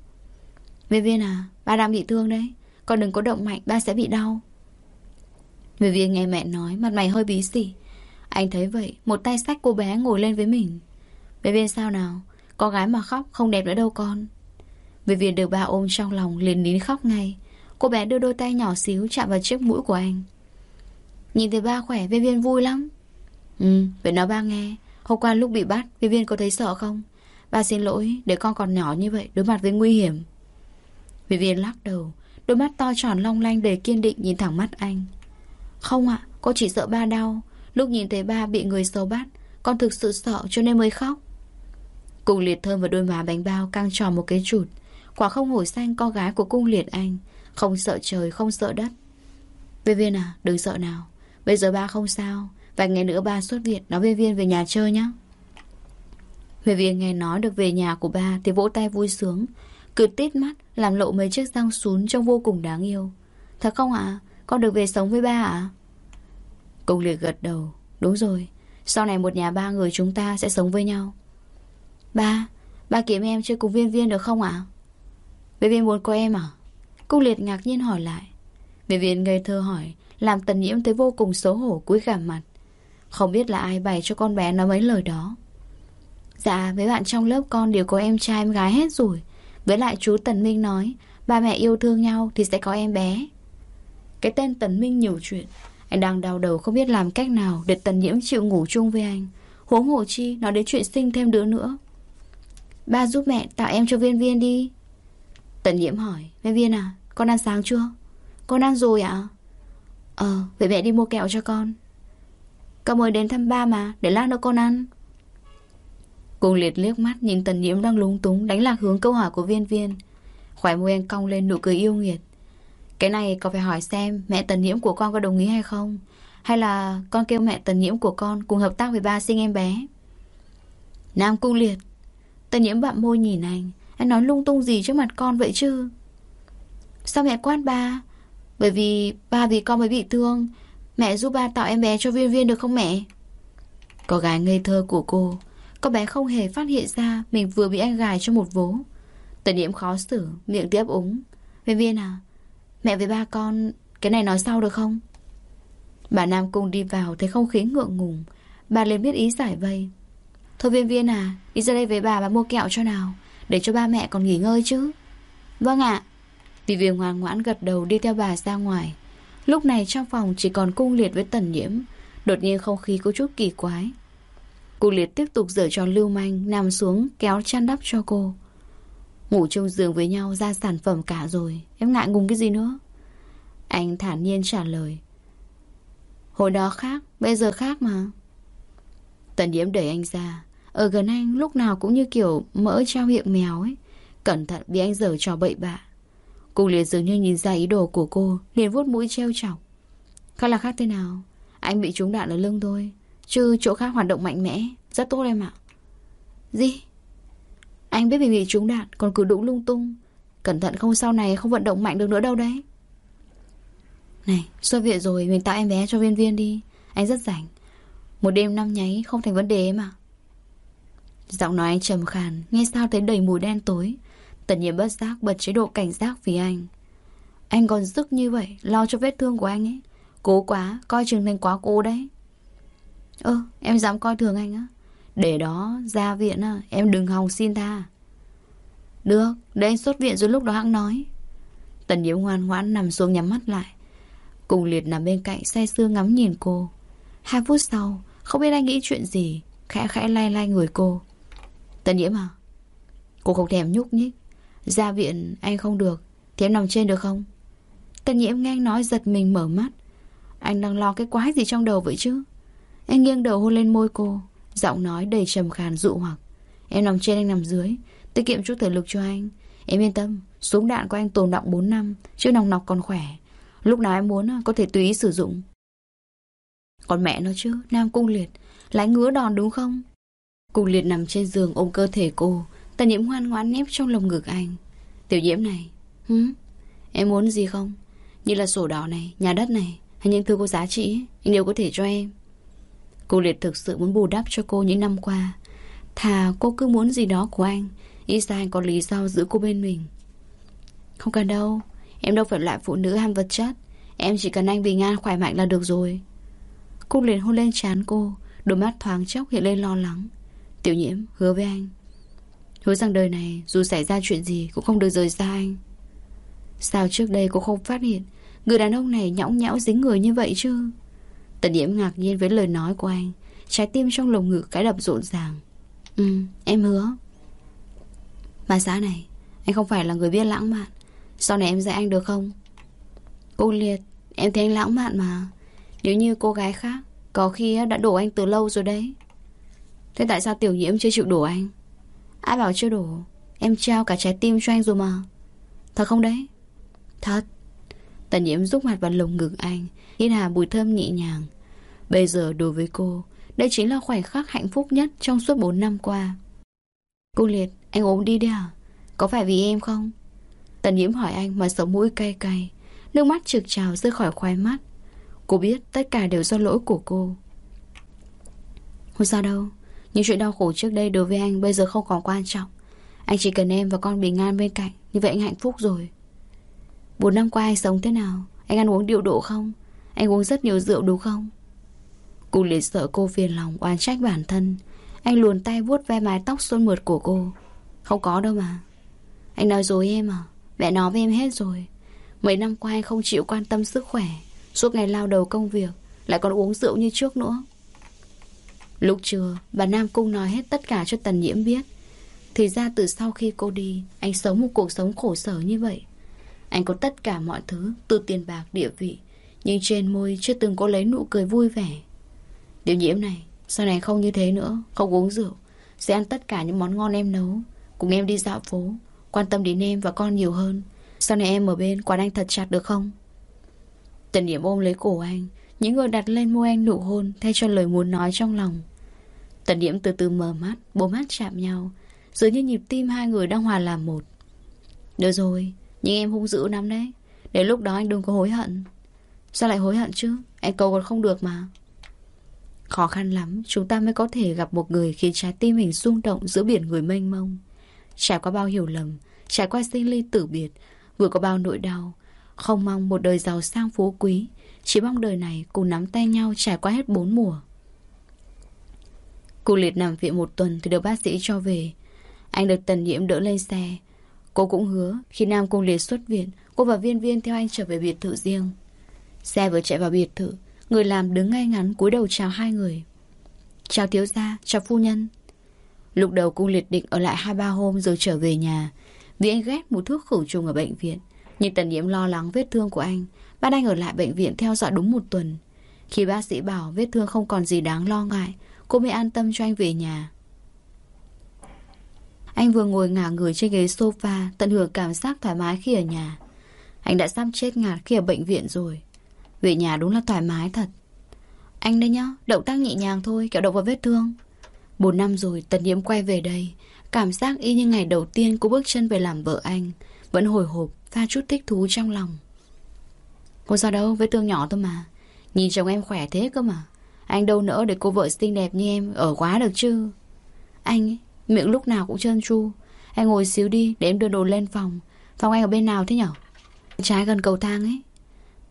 Viên viên à Ba đang bị thương đấy, Con đừng có động mạnh, ba sẽ bị đau. Viên viên nghe mẹ nói, Mặt mày hơi bí xỉ. Anh thấy vậy, Một tay sách cô bé ngồi lên với mình. Viên viên sao nào Con gái mà khóc không đẹp nữa đâu con. Vì viên được ba ôm trong lòng liền nín khóc ngay. Cô bé đưa đôi tay nhỏ xíu chạm vào chiếc mũi của anh. Nhìn thấy ba khỏe Viên viên vui lắm. Ừ vậy nói ba nghe. Hôm qua lúc bị bắt Viên viên có thấy sợ không? Ba xin lỗi để con còn nhỏ như vậy Đối mặt với nguy hiểm. Viên viên lắc đầu, Đôi mắt to tròn long lanh đầy kiên định nhìn thẳng mắt anh. Không ạ, Cô chỉ sợ ba đau. Lúc nhìn thấy ba bị người xấu bắt, Con thực sự sợ cho nên mới khóc. Cùng liệt thơm vào đôi má bánh bao Căng tròn một cái chụt. Quả không hổ xanh con gái của cung liệt anh. Không sợ trời, không sợ đất. Viên viên à đừng sợ nào. Bây giờ ba không sao. Vài ngày nữa ba xuất viện. Nói viên viên về nhà chơi nhé Viên viên nghe nói được về nhà của ba Thì vỗ tay vui sướng. Cứ tít mắt, làm lộ mấy chiếc răng sún Trông vô cùng đáng yêu. Thật không ạ? Con được về sống với ba ạ? À? Cung liệt gật đầu. Đúng rồi. Sau này một nhà ba người chúng ta sẽ sống với nhau. Ba Ba kiếm em chơi cùng viên viên được không ạ? Viên viên muốn có em à? Cung liệt ngạc nhiên hỏi lại. Viên viên ngây thơ hỏi, Làm tần nhiễm thấy vô cùng xấu hổ, cúi gằm mặt. Không biết là ai bày cho con bé nói mấy lời đó. Dạ với bạn trong lớp con đều có em trai em gái hết rồi. Với lại chú Tần Minh nói, Ba mẹ yêu thương nhau thì sẽ có em bé. Cái tên Tần Minh nhiều chuyện. Anh đang đau đầu không biết làm cách nào Để Tần Nhiễm chịu ngủ chung với anh. Huống hồ chi nói đến chuyện sinh thêm đứa nữa. Ba giúp mẹ tạo em cho viên viên đi. Tần Nhiễm hỏi Viên viên à con ăn sáng chưa? Con ăn rồi ạ. À? Ờ vậy mẹ đi mua kẹo cho con. Con mới đến thăm ba mà, Để lát nữa con ăn. Cùng liệt liếc mắt nhìn tần nhiễm đang lúng túng Đánh lạc hướng câu hỏi của viên viên. Khỏe môi anh cong lên nụ cười yêu nghiệt. Cái này con phải hỏi xem Mẹ tần nhiễm của con có đồng ý hay không, Hay là con kêu mẹ tần nhiễm của con Cùng hợp tác với ba sinh em bé? Nam cung liệt. Tần nhiễm bặm môi nhìn anh. Anh nói lung tung gì trước mặt con vậy chứ? Sao mẹ quát ba? Bởi vì ba vì con mới bị thương. Mẹ giúp ba tạo em bé cho viên viên được không mẹ? Có gái ngây thơ của cô. Con bé không hề phát hiện ra Mình vừa bị anh gài cho một vố. Tần nhiễm khó xử, Miệng tiếp úng. Viên viên à Mẹ với ba con, Cái này nói sau được không? Bà Nam Cung đi vào Thấy không khí ngượng ngùng. Bà liền biết ý giải vây. Thôi viên viên à Đi ra đây với bà bà mua kẹo cho nào. Để cho ba mẹ còn nghỉ ngơi chứ. Vâng ạ. Vì viên ngoan ngoãn gật đầu đi theo bà ra ngoài, Lúc này trong phòng chỉ còn cung liệt với tần nhiễm. Đột nhiên không khí có chút kỳ quái. Cung liệt tiếp tục dở trò lưu manh, Nằm xuống kéo chăn đắp cho cô. Ngủ chung giường với nhau ra sản phẩm cả rồi, Em ngại ngùng cái gì nữa? Anh thản nhiên trả lời. Hồi đó khác, Bây giờ khác mà. Tần nhiễm đẩy anh ra ở gần anh, lúc nào cũng như kiểu Mỡ trao miệng mèo ấy. Cẩn thận bị anh dở trò bậy bạ. Cung liệt dường như nhìn ra ý đồ của cô, liền vuốt mũi treo chọc. Khác là khác thế nào? Anh bị trúng đạn ở lưng thôi. Chứ chỗ khác hoạt động mạnh mẽ, Rất tốt em ạ. Gì? Anh biết mình bị trúng đạn, còn cứ đụng lung tung. Cẩn thận không sau này không vận động mạnh được nữa đâu đấy. Này, xuất viện rồi, Mình tạo em bé cho viên viên đi. Anh rất rảnh. Một đêm năm nháy không thành vấn đề mà Giọng nói anh trầm khàn Nghe sao thấy đầy mùi đen tối. Tần nhiên bất giác bật chế độ cảnh giác vì anh. Anh còn sức như vậy Lo cho vết thương của anh ấy. Cố quá, coi chừng thành quá cố đấy. Ơ, em dám coi thường anh á? Để đó, ra viện á Em đừng hòng xin tha. Được, để anh xuất viện rồi lúc đó hãng nói. Tần nhiễm ngoan ngoãn nằm xuống nhắm mắt lại. Cùng liệt nằm bên cạnh say sưa ngắm nhìn cô. Hai phút sau Không biết anh nghĩ chuyện gì Khẽ khẽ lay lay người cô tân nhiễm à? Cô không thèm nhúc nhích. Ra viện, anh không được. Thì em nằm trên được không? Tân nhiễm nghe anh nói giật mình mở mắt. Anh đang lo cái quái gì trong đầu vậy chứ? Anh nghiêng đầu hôn lên môi cô, Giọng nói đầy trầm khàn dụ hoặc. Em nằm trên, anh nằm dưới. Tiết kiệm chút thể lực cho anh. Em yên tâm, Súng đạn của anh tồn động 4 năm, Chứ nòng nọc còn khỏe. Lúc nào em muốn à, có thể tùy ý sử dụng. Còn mẹ nó chứ, Nam Cung Liệt Lái ngứa đòn đúng không? Cùng Liệt nằm trên giường ôm cơ thể cô Tần nhiễm ngoan ngoãn nép trong lồng ngực anh. Tiểu nhiễm này Hứ? Em muốn gì không? Như là sổ đỏ này, nhà đất này Hay những thứ có giá trị Anh đều có thể cho em. Cô Liệt thực sự muốn bù đắp cho cô những năm qua. Thà cô cứ muốn gì đó của anh Ít ra anh có lý do giữ cô bên mình. Không cần đâu Em đâu phải loại phụ nữ ham vật chất. Em chỉ cần anh bình an khỏe mạnh là được rồi. Cô liền hôn lên trán cô Đôi mắt thoáng chốc hiện lên lo lắng. Tiểu nhiễm hứa với anh. Hứa rằng đời này, dù xảy ra chuyện gì Cũng không được rời xa anh. Sao trước đây cô không phát hiện Người đàn ông này nhõng nhẽo dính người như vậy chứ? Tần nhiễm ngạc nhiên với lời nói của anh, Trái tim trong lồng ngực cái đập rộn ràng. Ừ em hứa. Bà xã này, Anh không phải là người biết lãng mạn. Sau này em dạy anh được không? Cô Liệt, Em thấy anh lãng mạn mà. Nếu như cô gái khác Có khi đã đổ anh từ lâu rồi đấy. Thế tại sao tiểu nhiễm chưa chịu đổ anh? Ai bảo chưa đổ? Em trao cả trái tim cho anh rồi mà. Thật không đấy? Thật. Tần nhiễm rút mặt vào lồng ngực anh, Hít hà bùi thơm nhẹ nhàng. Bây giờ đối với cô, Đây chính là khoảnh khắc hạnh phúc nhất Trong suốt 4 năm qua. Cô Liệt, anh ốm đi đi à? Có phải vì em không? Tần nhiễm hỏi anh mà sống mũi cay cay, Nước mắt trực trào rơi khỏi khoai mắt. Cô biết tất cả đều do lỗi của cô. Không sao đâu. Những chuyện đau khổ trước đây đối với anh Bây giờ không còn quan trọng. Anh chỉ cần em và con bình an bên cạnh, Như vậy anh hạnh phúc rồi. Bốn năm qua anh sống thế nào? Anh ăn uống điệu độ không? Anh uống rất nhiều rượu đúng không? Cô liền sợ cô phiền lòng oan trách bản thân. Anh luồn tay vuốt ve mái tóc xuân mượt của cô. Không có đâu mà. Anh nói dối em à? Mẹ nói với em hết rồi. Mấy năm qua anh không chịu quan tâm sức khỏe, Suốt ngày lao đầu công việc, Lại còn uống rượu như trước nữa. Lúc trưa, Bà Nam Cung nói hết tất cả cho Tần Nhiễm biết. Thì ra từ sau khi cô đi, Anh sống một cuộc sống khổ sở như vậy. Anh có tất cả mọi thứ, Từ tiền bạc, địa vị, Nhưng trên môi chưa từng có lấy nụ cười vui vẻ. Điều nhiễm này, Sau này không như thế nữa, Không uống rượu, Sẽ ăn tất cả những món ngon em nấu. Cùng em đi dạo phố, Quan tâm đến em và con nhiều hơn. Sau này em ở bên, quán anh thật chặt được không? Tần Nhiễm ôm lấy cổ anh, Những người đặt lên môi anh nụ hôn, Thay cho lời muốn nói trong lòng. Tần điểm từ từ mở mắt, bốn mắt chạm nhau, Dường như nhịp tim hai người đang hòa làm một. Được rồi, Nhưng em hung dữ lắm đấy. Đến lúc đó anh đừng có hối hận. Sao lại hối hận chứ? Anh cầu còn không được mà. Khó khăn lắm, Chúng ta mới có thể gặp một người Khiến trái tim mình rung động giữa biển người mênh mông. Trải qua bao hiểu lầm, Trải qua sinh ly tử biệt, Vừa có bao nỗi đau, Không mong một đời giàu sang phú quý, Chỉ mong đời này cùng nắm tay nhau trải qua hết bốn mùa. Cô liệt nằm viện một tuần Thì được bác sĩ cho về. Anh được tần nhiễm đỡ lên xe. Cô cũng hứa khi Nam Cung Liệt xuất viện Cô và viên viên theo anh trở về biệt thự riêng. Xe vừa chạy vào biệt thự Người làm đứng ngay ngắn cúi đầu chào hai người. Chào thiếu gia, chào phu nhân. Lúc đầu cung liệt định ở lại hai ba hôm rồi trở về nhà Vì anh ghét một thuốc khử trùng ở bệnh viện. Nhưng tần nhiễm lo lắng vết thương của anh Bắt anh ở lại bệnh viện theo dõi đúng một tuần. Khi bác sĩ bảo vết thương không còn gì đáng lo ngại Cô mới an tâm cho anh về nhà. Anh vừa ngồi ngả người trên ghế sofa, Tận hưởng cảm giác thoải mái khi ở nhà. Anh đã sắp chết ngạt khi ở bệnh viện rồi. Về nhà đúng là thoải mái thật. Anh đây nhá, Động tác nhẹ nhàng thôi, Kẹo động vào vết thương. Bốn năm rồi, Tần Nhiễm quay về đây. Cảm giác y như ngày đầu tiên cô bước chân về làm vợ anh. Vẫn hồi hộp, Pha chút thích thú trong lòng. Cô sao đâu, vết thương nhỏ thôi mà. Nhìn chồng em khỏe thế cơ mà. Anh đâu nỡ để cô vợ xinh đẹp như em Ở quá được chứ? Anh ấy, miệng lúc nào cũng trơn tru. Anh ngồi xíu đi để em đưa đồ lên phòng. Phòng anh ở bên nào thế nhở? Trái gần cầu thang ấy.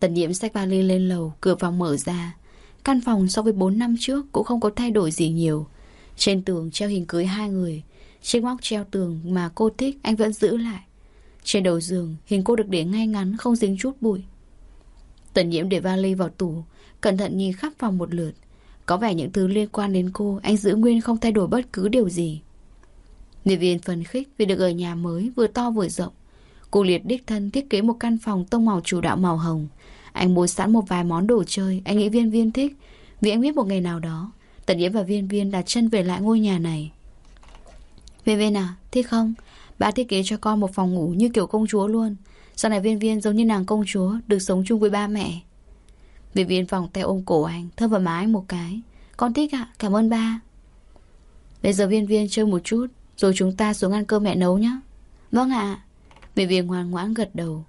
Tần nhiễm xách vali lên lầu Cửa phòng mở ra. Căn phòng so với 4 năm trước Cũng không có thay đổi gì nhiều. Trên tường treo hình cưới hai người. Chiếc móc treo tường mà cô thích Anh vẫn giữ lại. Trên đầu giường hình cô được để ngay ngắn Không dính chút bụi. Tần nhiễm để vali vào tủ Cẩn thận nhìn khắp phòng một lượt. Có vẻ những thứ liên quan đến cô, Anh giữ nguyên không thay đổi bất cứ điều gì. Nhân viên phần khích vì được ở nhà mới Vừa to vừa rộng. Cô liệt đích thân thiết kế một căn phòng tông màu chủ đạo màu hồng. Anh mua sẵn một vài món đồ chơi Anh nghĩ viên viên thích. Vì anh biết một ngày nào đó, Tần Yến và Viên Viên đặt chân về lại ngôi nhà này. Viên Viên à Thích không? Bà thiết kế cho con một phòng ngủ như kiểu công chúa luôn. Sau này Viên Viên giống như nàng công chúa, Được sống chung với ba mẹ? Viên Viên vòng tay ôm cổ anh Thơm vào má anh một cái. Con thích ạ, cảm ơn ba. Bây giờ Viên Viên chơi một chút, Rồi chúng ta xuống ăn cơm mẹ nấu nhé Vâng ạ. Viên Viên ngoan ngoãn gật đầu.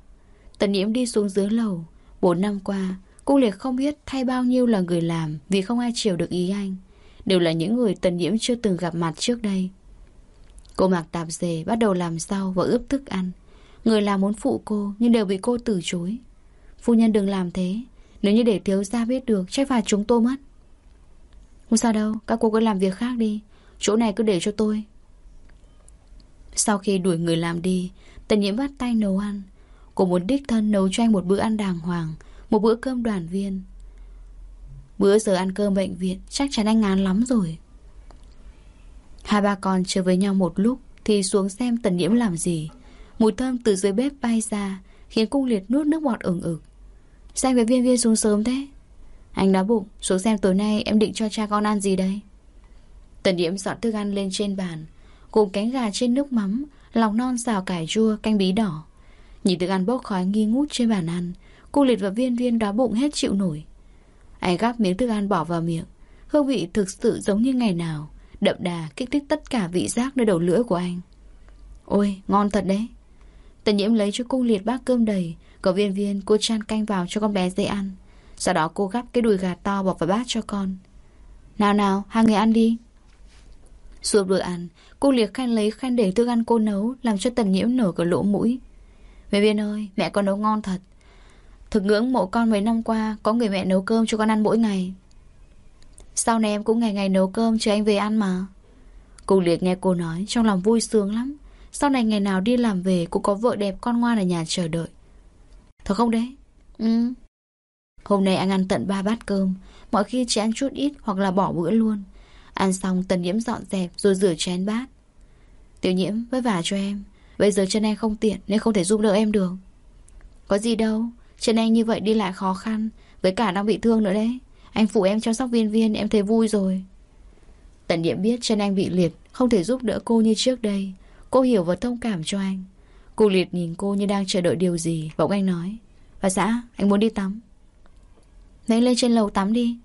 Tần Nhiễm đi xuống dưới lầu. Bốn năm qua Cung liệt không biết thay bao nhiêu là người làm Vì không ai chiều được ý anh. Đều là những người tần nhiễm chưa từng gặp mặt trước đây. Cô mặc tạp dề Bắt đầu làm sau và ướp thức ăn. Người làm muốn phụ cô Nhưng đều bị cô từ chối. Phu nhân đừng làm thế. Nếu như để thiếu gia biết được, Chắc phải chúng tôi mất. Không sao đâu, Các cô cứ làm việc khác đi. Chỗ này cứ để cho tôi. Sau khi đuổi người làm đi, Tần nhiễm bắt tay nấu ăn. Cô muốn đích thân nấu cho anh một bữa ăn đàng hoàng, một bữa cơm đoàn viên. Bữa giờ ăn cơm bệnh viện, Chắc chắn anh ngán lắm rồi. Hai ba con chơi với nhau một lúc, Thì xuống xem tần nhiễm làm gì. Mùi thơm từ dưới bếp bay ra, Khiến cung liệt nuốt nước bọt ửng ực Sao với viên viên xuống sớm thế. Anh đói bụng, Xuống xem tối nay em định cho cha con ăn gì đây? Tần Diễm dọn thức ăn lên trên bàn, Cùng cánh gà trên nước mắm, Lòng non xào cải chua, canh bí đỏ. Nhìn thức ăn bốc khói nghi ngút trên bàn ăn, Cô liệt và viên viên đói bụng hết chịu nổi. Anh gắp miếng thức ăn bỏ vào miệng, Hương vị thực sự giống như ngày nào, Đậm đà, kích thích tất cả vị giác nơi đầu lưỡi của anh. Ôi, ngon thật đấy. Tần nhiễm lấy cho Cung liệt bát cơm đầy cô viên viên, cô chan canh vào cho con bé dễ ăn. Sau đó cô gắp cái đùi gà to bỏ vào bát cho con. Nào nào, hai người ăn đi. Suốt bữa ăn, Cô liệt khen lấy khen để thức ăn cô nấu, Làm cho tần nhiễm nở cả lỗ mũi. Mẹ viên ơi, mẹ con nấu ngon thật. Thực ngưỡng mộ con mấy năm qua, Có người mẹ nấu cơm cho con ăn mỗi ngày. Sau này em cũng ngày ngày nấu cơm Chờ anh về ăn mà. Cô liệt nghe cô nói, Trong lòng vui sướng lắm. Sau này ngày nào đi làm về, Cũng có vợ đẹp con ngoan ở nhà chờ đợi. Thật không đấy? Ừ. Hôm nay anh ăn tận ba bát cơm. Mọi khi chỉ ăn chút ít hoặc là bỏ bữa luôn. Ăn xong tần nhiễm dọn dẹp Rồi rửa chén bát. Tiểu nhiễm vất vả cho em. Bây giờ chân anh không tiện nên không thể giúp đỡ em được. Có gì đâu. Chân anh như vậy đi lại khó khăn. Với cả đang bị thương nữa đấy. Anh phụ em chăm sóc viên viên em thấy vui rồi. Tần Niệm biết chân anh bị liệt Không thể giúp đỡ cô như trước đây. Cô hiểu và thông cảm cho anh Cô liệt nhìn cô như đang chờ đợi điều gì. Bỗng anh nói, Bà xã, anh muốn đi tắm. Nên lên trên lầu tắm đi,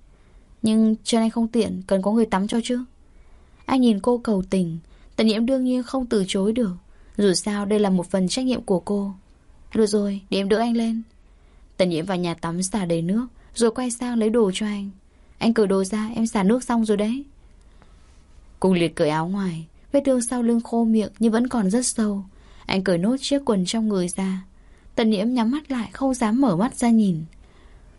Nhưng chân anh không tiện, Cần có người tắm cho chứ. Anh nhìn cô cầu tình, Tần Nhiễm đương nhiên không từ chối được. Dù sao, đây là một phần trách nhiệm của cô. Được rồi, để em đỡ anh lên. Tần nhiễm vào nhà tắm xả đầy nước, Rồi quay sang lấy đồ cho anh. Anh cởi đồ ra, em xả nước xong rồi đấy. Cùng liệt cởi áo ngoài, Vết thương sau lưng khô miệng nhưng vẫn còn rất sâu. Anh cởi nốt chiếc quần trong người ra. Tần nhiễm nhắm mắt lại Không dám mở mắt ra nhìn.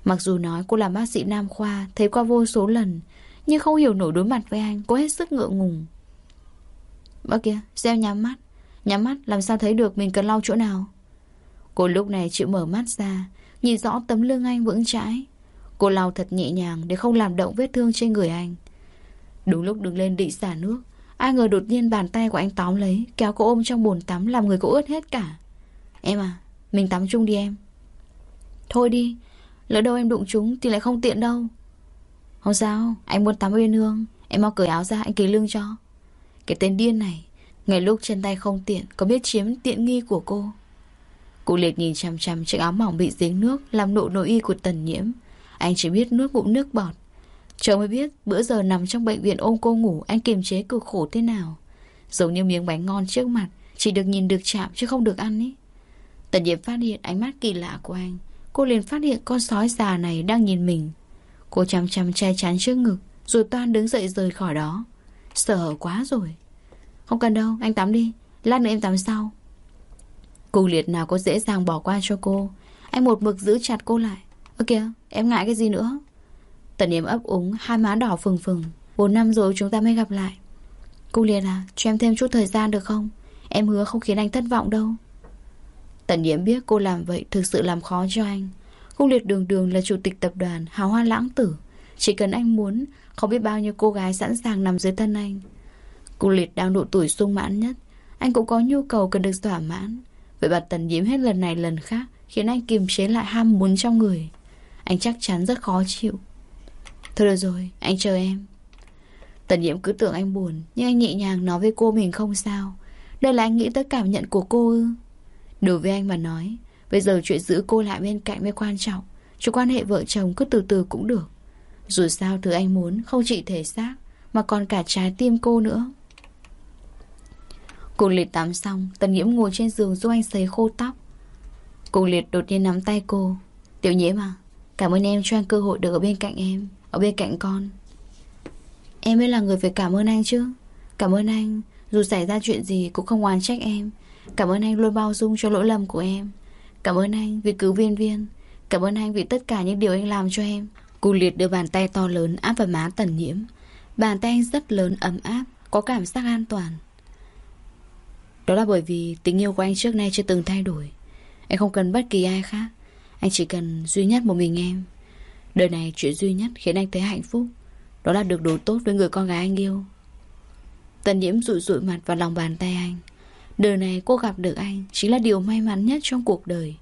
Mặc dù nói cô là bác sĩ nam khoa Thấy qua vô số lần Nhưng không hiểu nổi đối mặt với anh Cô hết sức ngượng ngùng. Bác kia, gieo nhắm mắt. Nhắm mắt làm sao thấy được mình cần lau chỗ nào? Cô lúc này chịu mở mắt ra Nhìn rõ tấm lưng anh vững chãi. Cô lau thật nhẹ nhàng Để không làm động vết thương trên người anh. Đúng lúc đứng lên định xả nước Ai ngờ đột nhiên bàn tay của anh tóm lấy Kéo cô ôm trong bồn tắm Làm người cô ướt hết cả. Em à, mình tắm chung đi em. Thôi đi, lỡ đâu em đụng chúng Thì lại không tiện đâu. Không sao, anh muốn tắm bên hương Em mau cởi áo ra anh kỳ lưng cho. Cái tên điên này Ngày lúc chân tay không tiện Có biết chiếm tiện nghi của cô. Cụ liệt nhìn chằm chằm chiếc áo mỏng bị dính nước Làm nộ nội y của tần nhiễm. Anh chỉ biết nuốt bụng nước bọt Chờ mới biết bữa giờ nằm trong bệnh viện ôm cô ngủ, Anh kiềm chế cực khổ thế nào. Giống như miếng bánh ngon trước mặt, Chỉ được nhìn được chạm chứ không được ăn ý. Tần Diệp phát hiện ánh mắt kỳ lạ của anh. Cô liền phát hiện con sói già này đang nhìn mình. Cô chăm chăm che chắn trước ngực, Rồi toan đứng dậy rời khỏi đó. Sợ quá rồi. Không cần đâu, anh tắm đi. Lát nữa em tắm sau. Cô liệt nào có dễ dàng bỏ qua cho cô. Anh một mực giữ chặt cô lại. Ơ kìa, em ngại cái gì nữa? Tần yếm ấp úng, hai má đỏ phừng phừng. Bốn năm rồi chúng ta mới gặp lại. Cô liệt à cho em thêm chút thời gian được không? Em hứa không khiến anh thất vọng đâu. Tần Yếm biết cô làm vậy Thực sự làm khó cho anh. Cô Liệt đường đường là chủ tịch tập đoàn Hào Hoa Lãng Tử. Chỉ cần anh muốn, Không biết bao nhiêu cô gái sẵn sàng nằm dưới thân anh. Cô Liệt đang độ tuổi sung mãn nhất. Anh cũng có nhu cầu cần được thỏa mãn. Vậy bà Tần Yếm hết lần này lần khác, Khiến anh kiềm chế lại ham muốn trong người. Anh chắc chắn rất khó chịu. Thôi được rồi, anh chờ em. Tần Nhiễm cứ tưởng anh buồn Nhưng anh nhẹ nhàng nói với cô mình không sao. Đây là anh nghĩ tới cảm nhận của cô ư? Đối với anh mà nói Bây giờ chuyện giữ cô lại bên cạnh mới quan trọng. Chuyện quan hệ vợ chồng cứ từ từ cũng được. Dù sao thứ anh muốn Không chỉ thể xác Mà còn cả trái tim cô nữa. Cùng liệt tắm xong Tần nhiễm ngồi trên giường giúp anh sấy khô tóc. Cùng liệt đột nhiên nắm tay cô. Tiểu nhiễm à Cảm ơn em cho anh cơ hội được ở bên cạnh em. Ở bên cạnh con. Em mới là người phải cảm ơn anh chứ. Cảm ơn anh, Dù xảy ra chuyện gì cũng không oán trách em. Cảm ơn anh luôn bao dung cho lỗi lầm của em. Cảm ơn anh vì cứu viên viên. Cảm ơn anh vì tất cả những điều anh làm cho em. Cô liệt đưa bàn tay to lớn áp vào má tần nhiễm. Bàn tay anh rất lớn, ấm áp, Có cảm giác an toàn. Đó là bởi vì tình yêu của anh trước nay chưa từng thay đổi. Anh không cần bất kỳ ai khác. Anh chỉ cần duy nhất một mình em. Đời này chuyện duy nhất khiến anh thấy hạnh phúc, Đó là được đối tốt với người con gái anh yêu. Tần nhiễm rụi rụi mặt vào lòng bàn tay anh. Đời này cô gặp được anh Chính là điều may mắn nhất trong cuộc đời.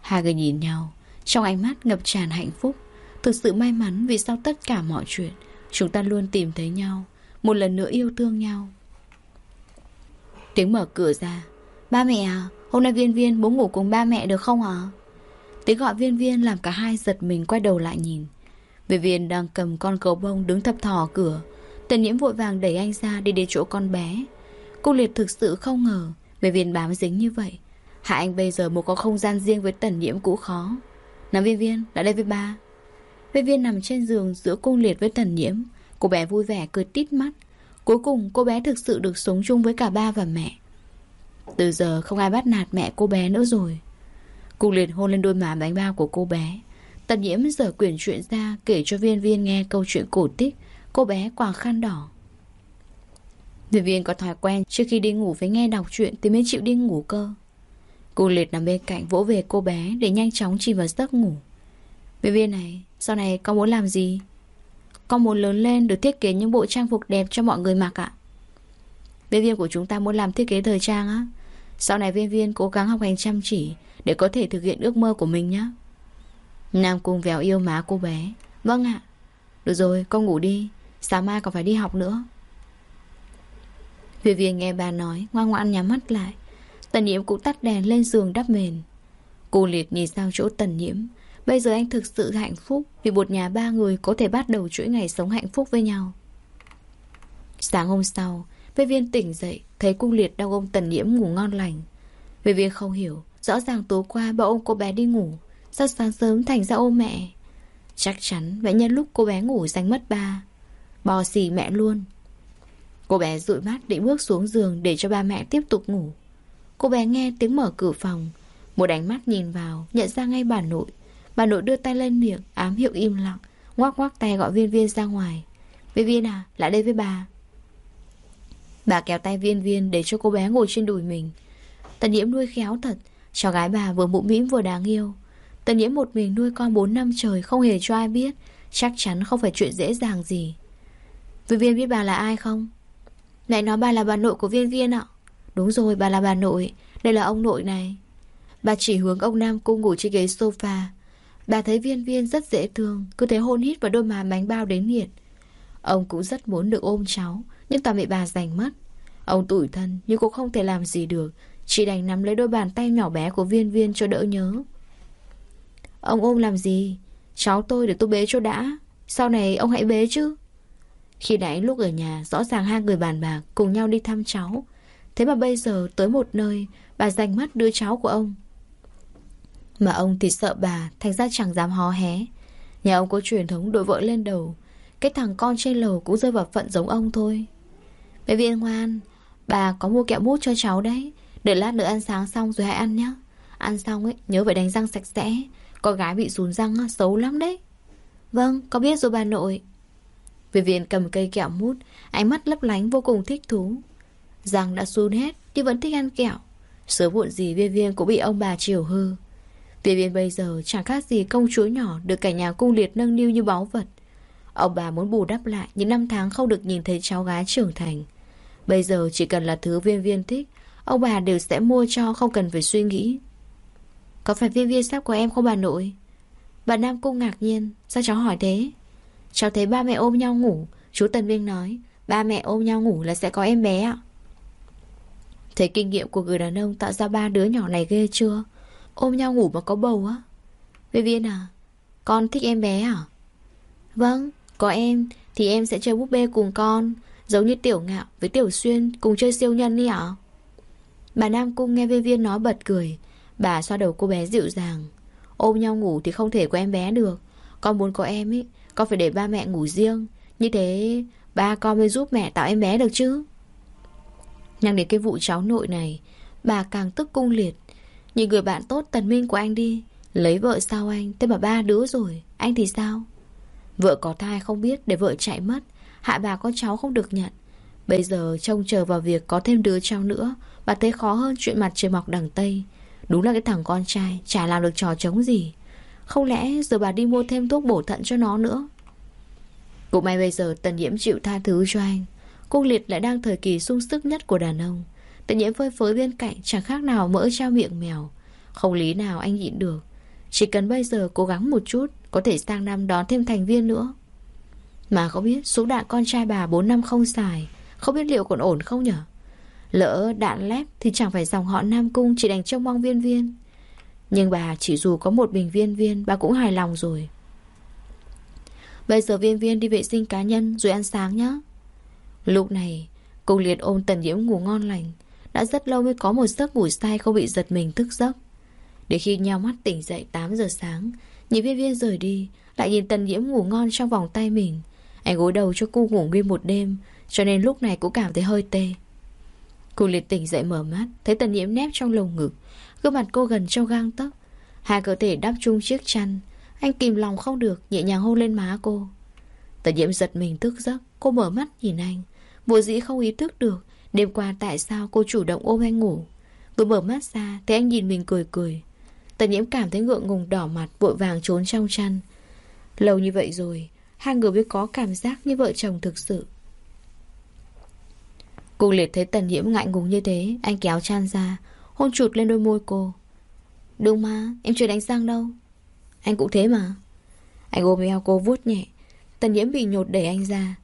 Hai người nhìn nhau, Trong ánh mắt ngập tràn hạnh phúc. Thực sự may mắn vì sau tất cả mọi chuyện, Chúng ta luôn tìm thấy nhau, Một lần nữa yêu thương nhau. Tiếng mở cửa ra. Ba mẹ à Hôm nay viên viên bố ngủ cùng ba mẹ được không hả Tiếng gọi viên viên làm cả hai giật mình quay đầu lại nhìn. Viên viên đang cầm con gấu bông đứng thập thò cửa. Tần nhiễm vội vàng đẩy anh ra đi đến chỗ con bé. Cô liệt thực sự không ngờ, Viên viên bám dính như vậy. Hạ anh bây giờ một có không gian riêng với tần nhiễm cũng khó. Nằm viên viên, lại đây với ba. Viên viên nằm trên giường giữa cô liệt với tần nhiễm. Cô bé vui vẻ cười tít mắt. Cuối cùng, cô bé thực sự được sống chung với cả ba và mẹ. Từ giờ không ai bắt nạt mẹ cô bé nữa rồi. Cô liền hôn lên đôi má bánh bao của cô bé. Tần nhiễm dở quyển chuyện ra Kể cho viên viên nghe câu chuyện cổ tích. Cô bé quàng khăn đỏ. Viên viên có thói quen Trước khi đi ngủ phải nghe đọc chuyện Thì mới chịu đi ngủ cơ. Cô liệt nằm bên cạnh vỗ về cô bé Để nhanh chóng chìm vào giấc ngủ. Viên viên này, Sau này con muốn làm gì? Con muốn lớn lên được thiết kế những bộ trang phục đẹp cho mọi người mặc ạ. Viên viên của chúng ta muốn làm thiết kế thời trang á. Sau này viên viên cố gắng học hành chăm chỉ để có thể thực hiện ước mơ của mình nhé. Nam cung véo yêu má cô bé. Vâng ạ. Được rồi, con ngủ đi. Sáng mai còn phải đi học nữa. Viên viên nghe bà nói, Ngoan ngoãn nhắm mắt lại. Tần nhiễm cũng tắt đèn lên giường đắp mền. Cô liệt nhìn sang chỗ tần nhiễm. Bây giờ anh thực sự hạnh phúc Vì một nhà ba người có thể bắt đầu chuỗi ngày sống hạnh phúc với nhau. Sáng hôm sau Vệ viên tỉnh dậy, Thấy cung liệt đang ôm tần nhiễm ngủ ngon lành. Vệ viên không hiểu Rõ ràng tối qua bà ôm cô bé đi ngủ, Sao sáng sớm thành ra ôm mẹ? Chắc chắn mẹ nhân lúc cô bé ngủ danh mất ba. Bò xì mẹ luôn. Cô bé dụi mắt định bước xuống giường Để cho ba mẹ tiếp tục ngủ. Cô bé nghe tiếng mở cửa phòng, Một ánh mắt nhìn vào, Nhận ra ngay bà nội. Bà nội đưa tay lên miệng, Ám hiệu im lặng, Ngoác ngoác tay gọi viên viên ra ngoài. Viên viên à lại đây với bà. Bà kéo tay viên viên Để cho cô bé ngồi trên đùi mình. Tần nhiễm nuôi khéo thật Cháu gái bà vừa mũm mĩm vừa đáng yêu. Tần nhiễm một mình nuôi con 4 năm trời, Không hề cho ai biết. Chắc chắn không phải chuyện dễ dàng gì. Viên viên biết bà là ai không? Lại nói bà là bà nội của viên viên ạ. Đúng rồi, bà là bà nội. Đây là ông nội này. Bà chỉ hướng ông Nam cung ngủ trên ghế sofa. Bà thấy viên viên rất dễ thương, Cứ thế hôn hít vào đôi má bánh bao đến nghiệt Ông cũng rất muốn được ôm cháu, Nhưng toàn bị bà giành mất. Ông tủi thân, nhưng cũng không thể làm gì được chị đành nắm lấy đôi bàn tay nhỏ bé của viên viên cho đỡ nhớ. Ông ôm làm gì? Cháu tôi để tôi bế cho đã. Sau này ông hãy bế chứ. Khi nãy lúc ở nhà, Rõ ràng hai người bàn bạc Cùng nhau đi thăm cháu. Thế mà bây giờ tới một nơi, Bà dành mắt đứa cháu của ông. Mà ông thì sợ bà, Thành ra chẳng dám hó hé. Nhà ông có truyền thống đội vợ lên đầu. Cái thằng con trên lầu cũng rơi vào phận giống ông thôi. Bé viên ngoan, Bà có mua kẹo mút cho cháu đấy. Để lát nữa ăn sáng xong rồi hãy ăn nhé Ăn xong ấy, nhớ phải đánh răng sạch sẽ. Con gái bị sùn răng xấu lắm đấy. Vâng có biết rồi bà nội. Về viên cầm cây kẹo mút, Ánh mắt lấp lánh vô cùng thích thú. Răng đã sùn hết, Nhưng vẫn thích ăn kẹo. Sớm muộn gì viên viên cũng bị ông bà chiều hư. Viên viên bây giờ chẳng khác gì công chúa nhỏ Được cả nhà cung liệt nâng niu như báu vật. Ông bà muốn bù đắp lại Những năm tháng không được nhìn thấy cháu gái trưởng thành. Bây giờ chỉ cần là thứ viên viên thích Ông bà đều sẽ mua cho, không cần phải suy nghĩ. Có phải viên viên sắp của em không bà nội? Bà Nam Cung ngạc nhiên. Sao cháu hỏi thế? Cháu thấy ba mẹ ôm nhau ngủ. Chú Tần Vinh nói, Ba mẹ ôm nhau ngủ là sẽ có em bé ạ. Thấy kinh nghiệm của người đàn ông tạo ra ba đứa nhỏ này ghê chưa? Ôm nhau ngủ mà có bầu á. Viên viên à Con thích em bé à? Vâng Có em, Thì em sẽ chơi búp bê cùng con. Giống như tiểu ngạo với tiểu xuyên Cùng chơi siêu nhân đi ạ. Bà Nam Cung nghe viên viên nói bật cười. Bà xoa đầu cô bé dịu dàng. Ôm nhau ngủ thì không thể có em bé được. Con muốn có em ý, Con phải để ba mẹ ngủ riêng. Như thế, ba con mới giúp mẹ tạo em bé được chứ? Nhắc đến cái vụ cháu nội này, Bà càng tức cung liệt. Nhìn người bạn tốt tần minh của anh đi. Lấy vợ sao anh? Thế mà ba đứa rồi, Anh thì sao? Vợ có thai không biết để vợ chạy mất. Hạ bà có cháu không được nhận. Bây giờ trông chờ vào việc có thêm đứa cháu nữa Bà thấy khó hơn chuyện mặt trời mọc đằng Tây. Đúng là cái thằng con trai, Chả làm được trò trống gì. Không lẽ giờ bà đi mua thêm thuốc bổ thận cho nó nữa? Cũng may bây giờ Tần Nhiễm chịu tha thứ cho anh. Cung liệt lại đang thời kỳ sung sức nhất của đàn ông. Tần Nhiễm phơi phới bên cạnh, Chẳng khác nào mỡ trao miệng mèo. Không lý nào anh nhịn được. Chỉ cần bây giờ cố gắng một chút, Có thể sang năm đón thêm thành viên nữa. Mà không biết súng đạn con trai bà 4 năm không xài, Không biết liệu còn ổn không nhở? Lỡ đạn lép Thì chẳng phải dòng họ Nam Cung Chỉ đành trông mong viên viên. Nhưng bà chỉ dù có một bình viên viên, Bà cũng hài lòng rồi. Bây giờ viên viên đi vệ sinh cá nhân Rồi ăn sáng nhé Lúc này Cung liệt ôm tần nhiễm ngủ ngon lành. Đã rất lâu mới có một giấc ngủ say Không bị giật mình thức giấc. Để khi nhau mắt tỉnh dậy 8 giờ sáng, Nhìn viên viên rời đi, Lại nhìn tần nhiễm ngủ ngon trong vòng tay mình. Anh gối đầu cho cô ngủ nguyên một đêm, Cho nên lúc này cũng cảm thấy hơi tê. Cô liệt tỉnh dậy mở mắt, Thấy tần nhiễm nép trong lồng ngực. Gương mặt cô gần trong gang tấc. Hai cơ thể đắp chung chiếc chăn. Anh kìm lòng không được, Nhẹ nhàng hôn lên má cô. Tần nhiễm giật mình thức giấc, Cô mở mắt nhìn anh. Bộ dĩ không ý thức được, Đêm qua tại sao cô chủ động ôm anh ngủ. Vừa mở mắt ra, Thấy anh nhìn mình cười cười. Tần nhiễm cảm thấy ngượng ngùng đỏ mặt, Vội vàng trốn trong chăn. Lâu như vậy rồi, Hai người mới có cảm giác như vợ chồng thực sự. Cô liệt thấy tần nhiễm ngại ngùng như thế, Anh kéo chan ra, Hôn chụt lên đôi môi cô. Đúng mà, em chưa đánh răng đâu. Anh cũng thế mà. Anh ôm eo cô vuốt nhẹ, Tần nhiễm bị nhột đẩy anh ra.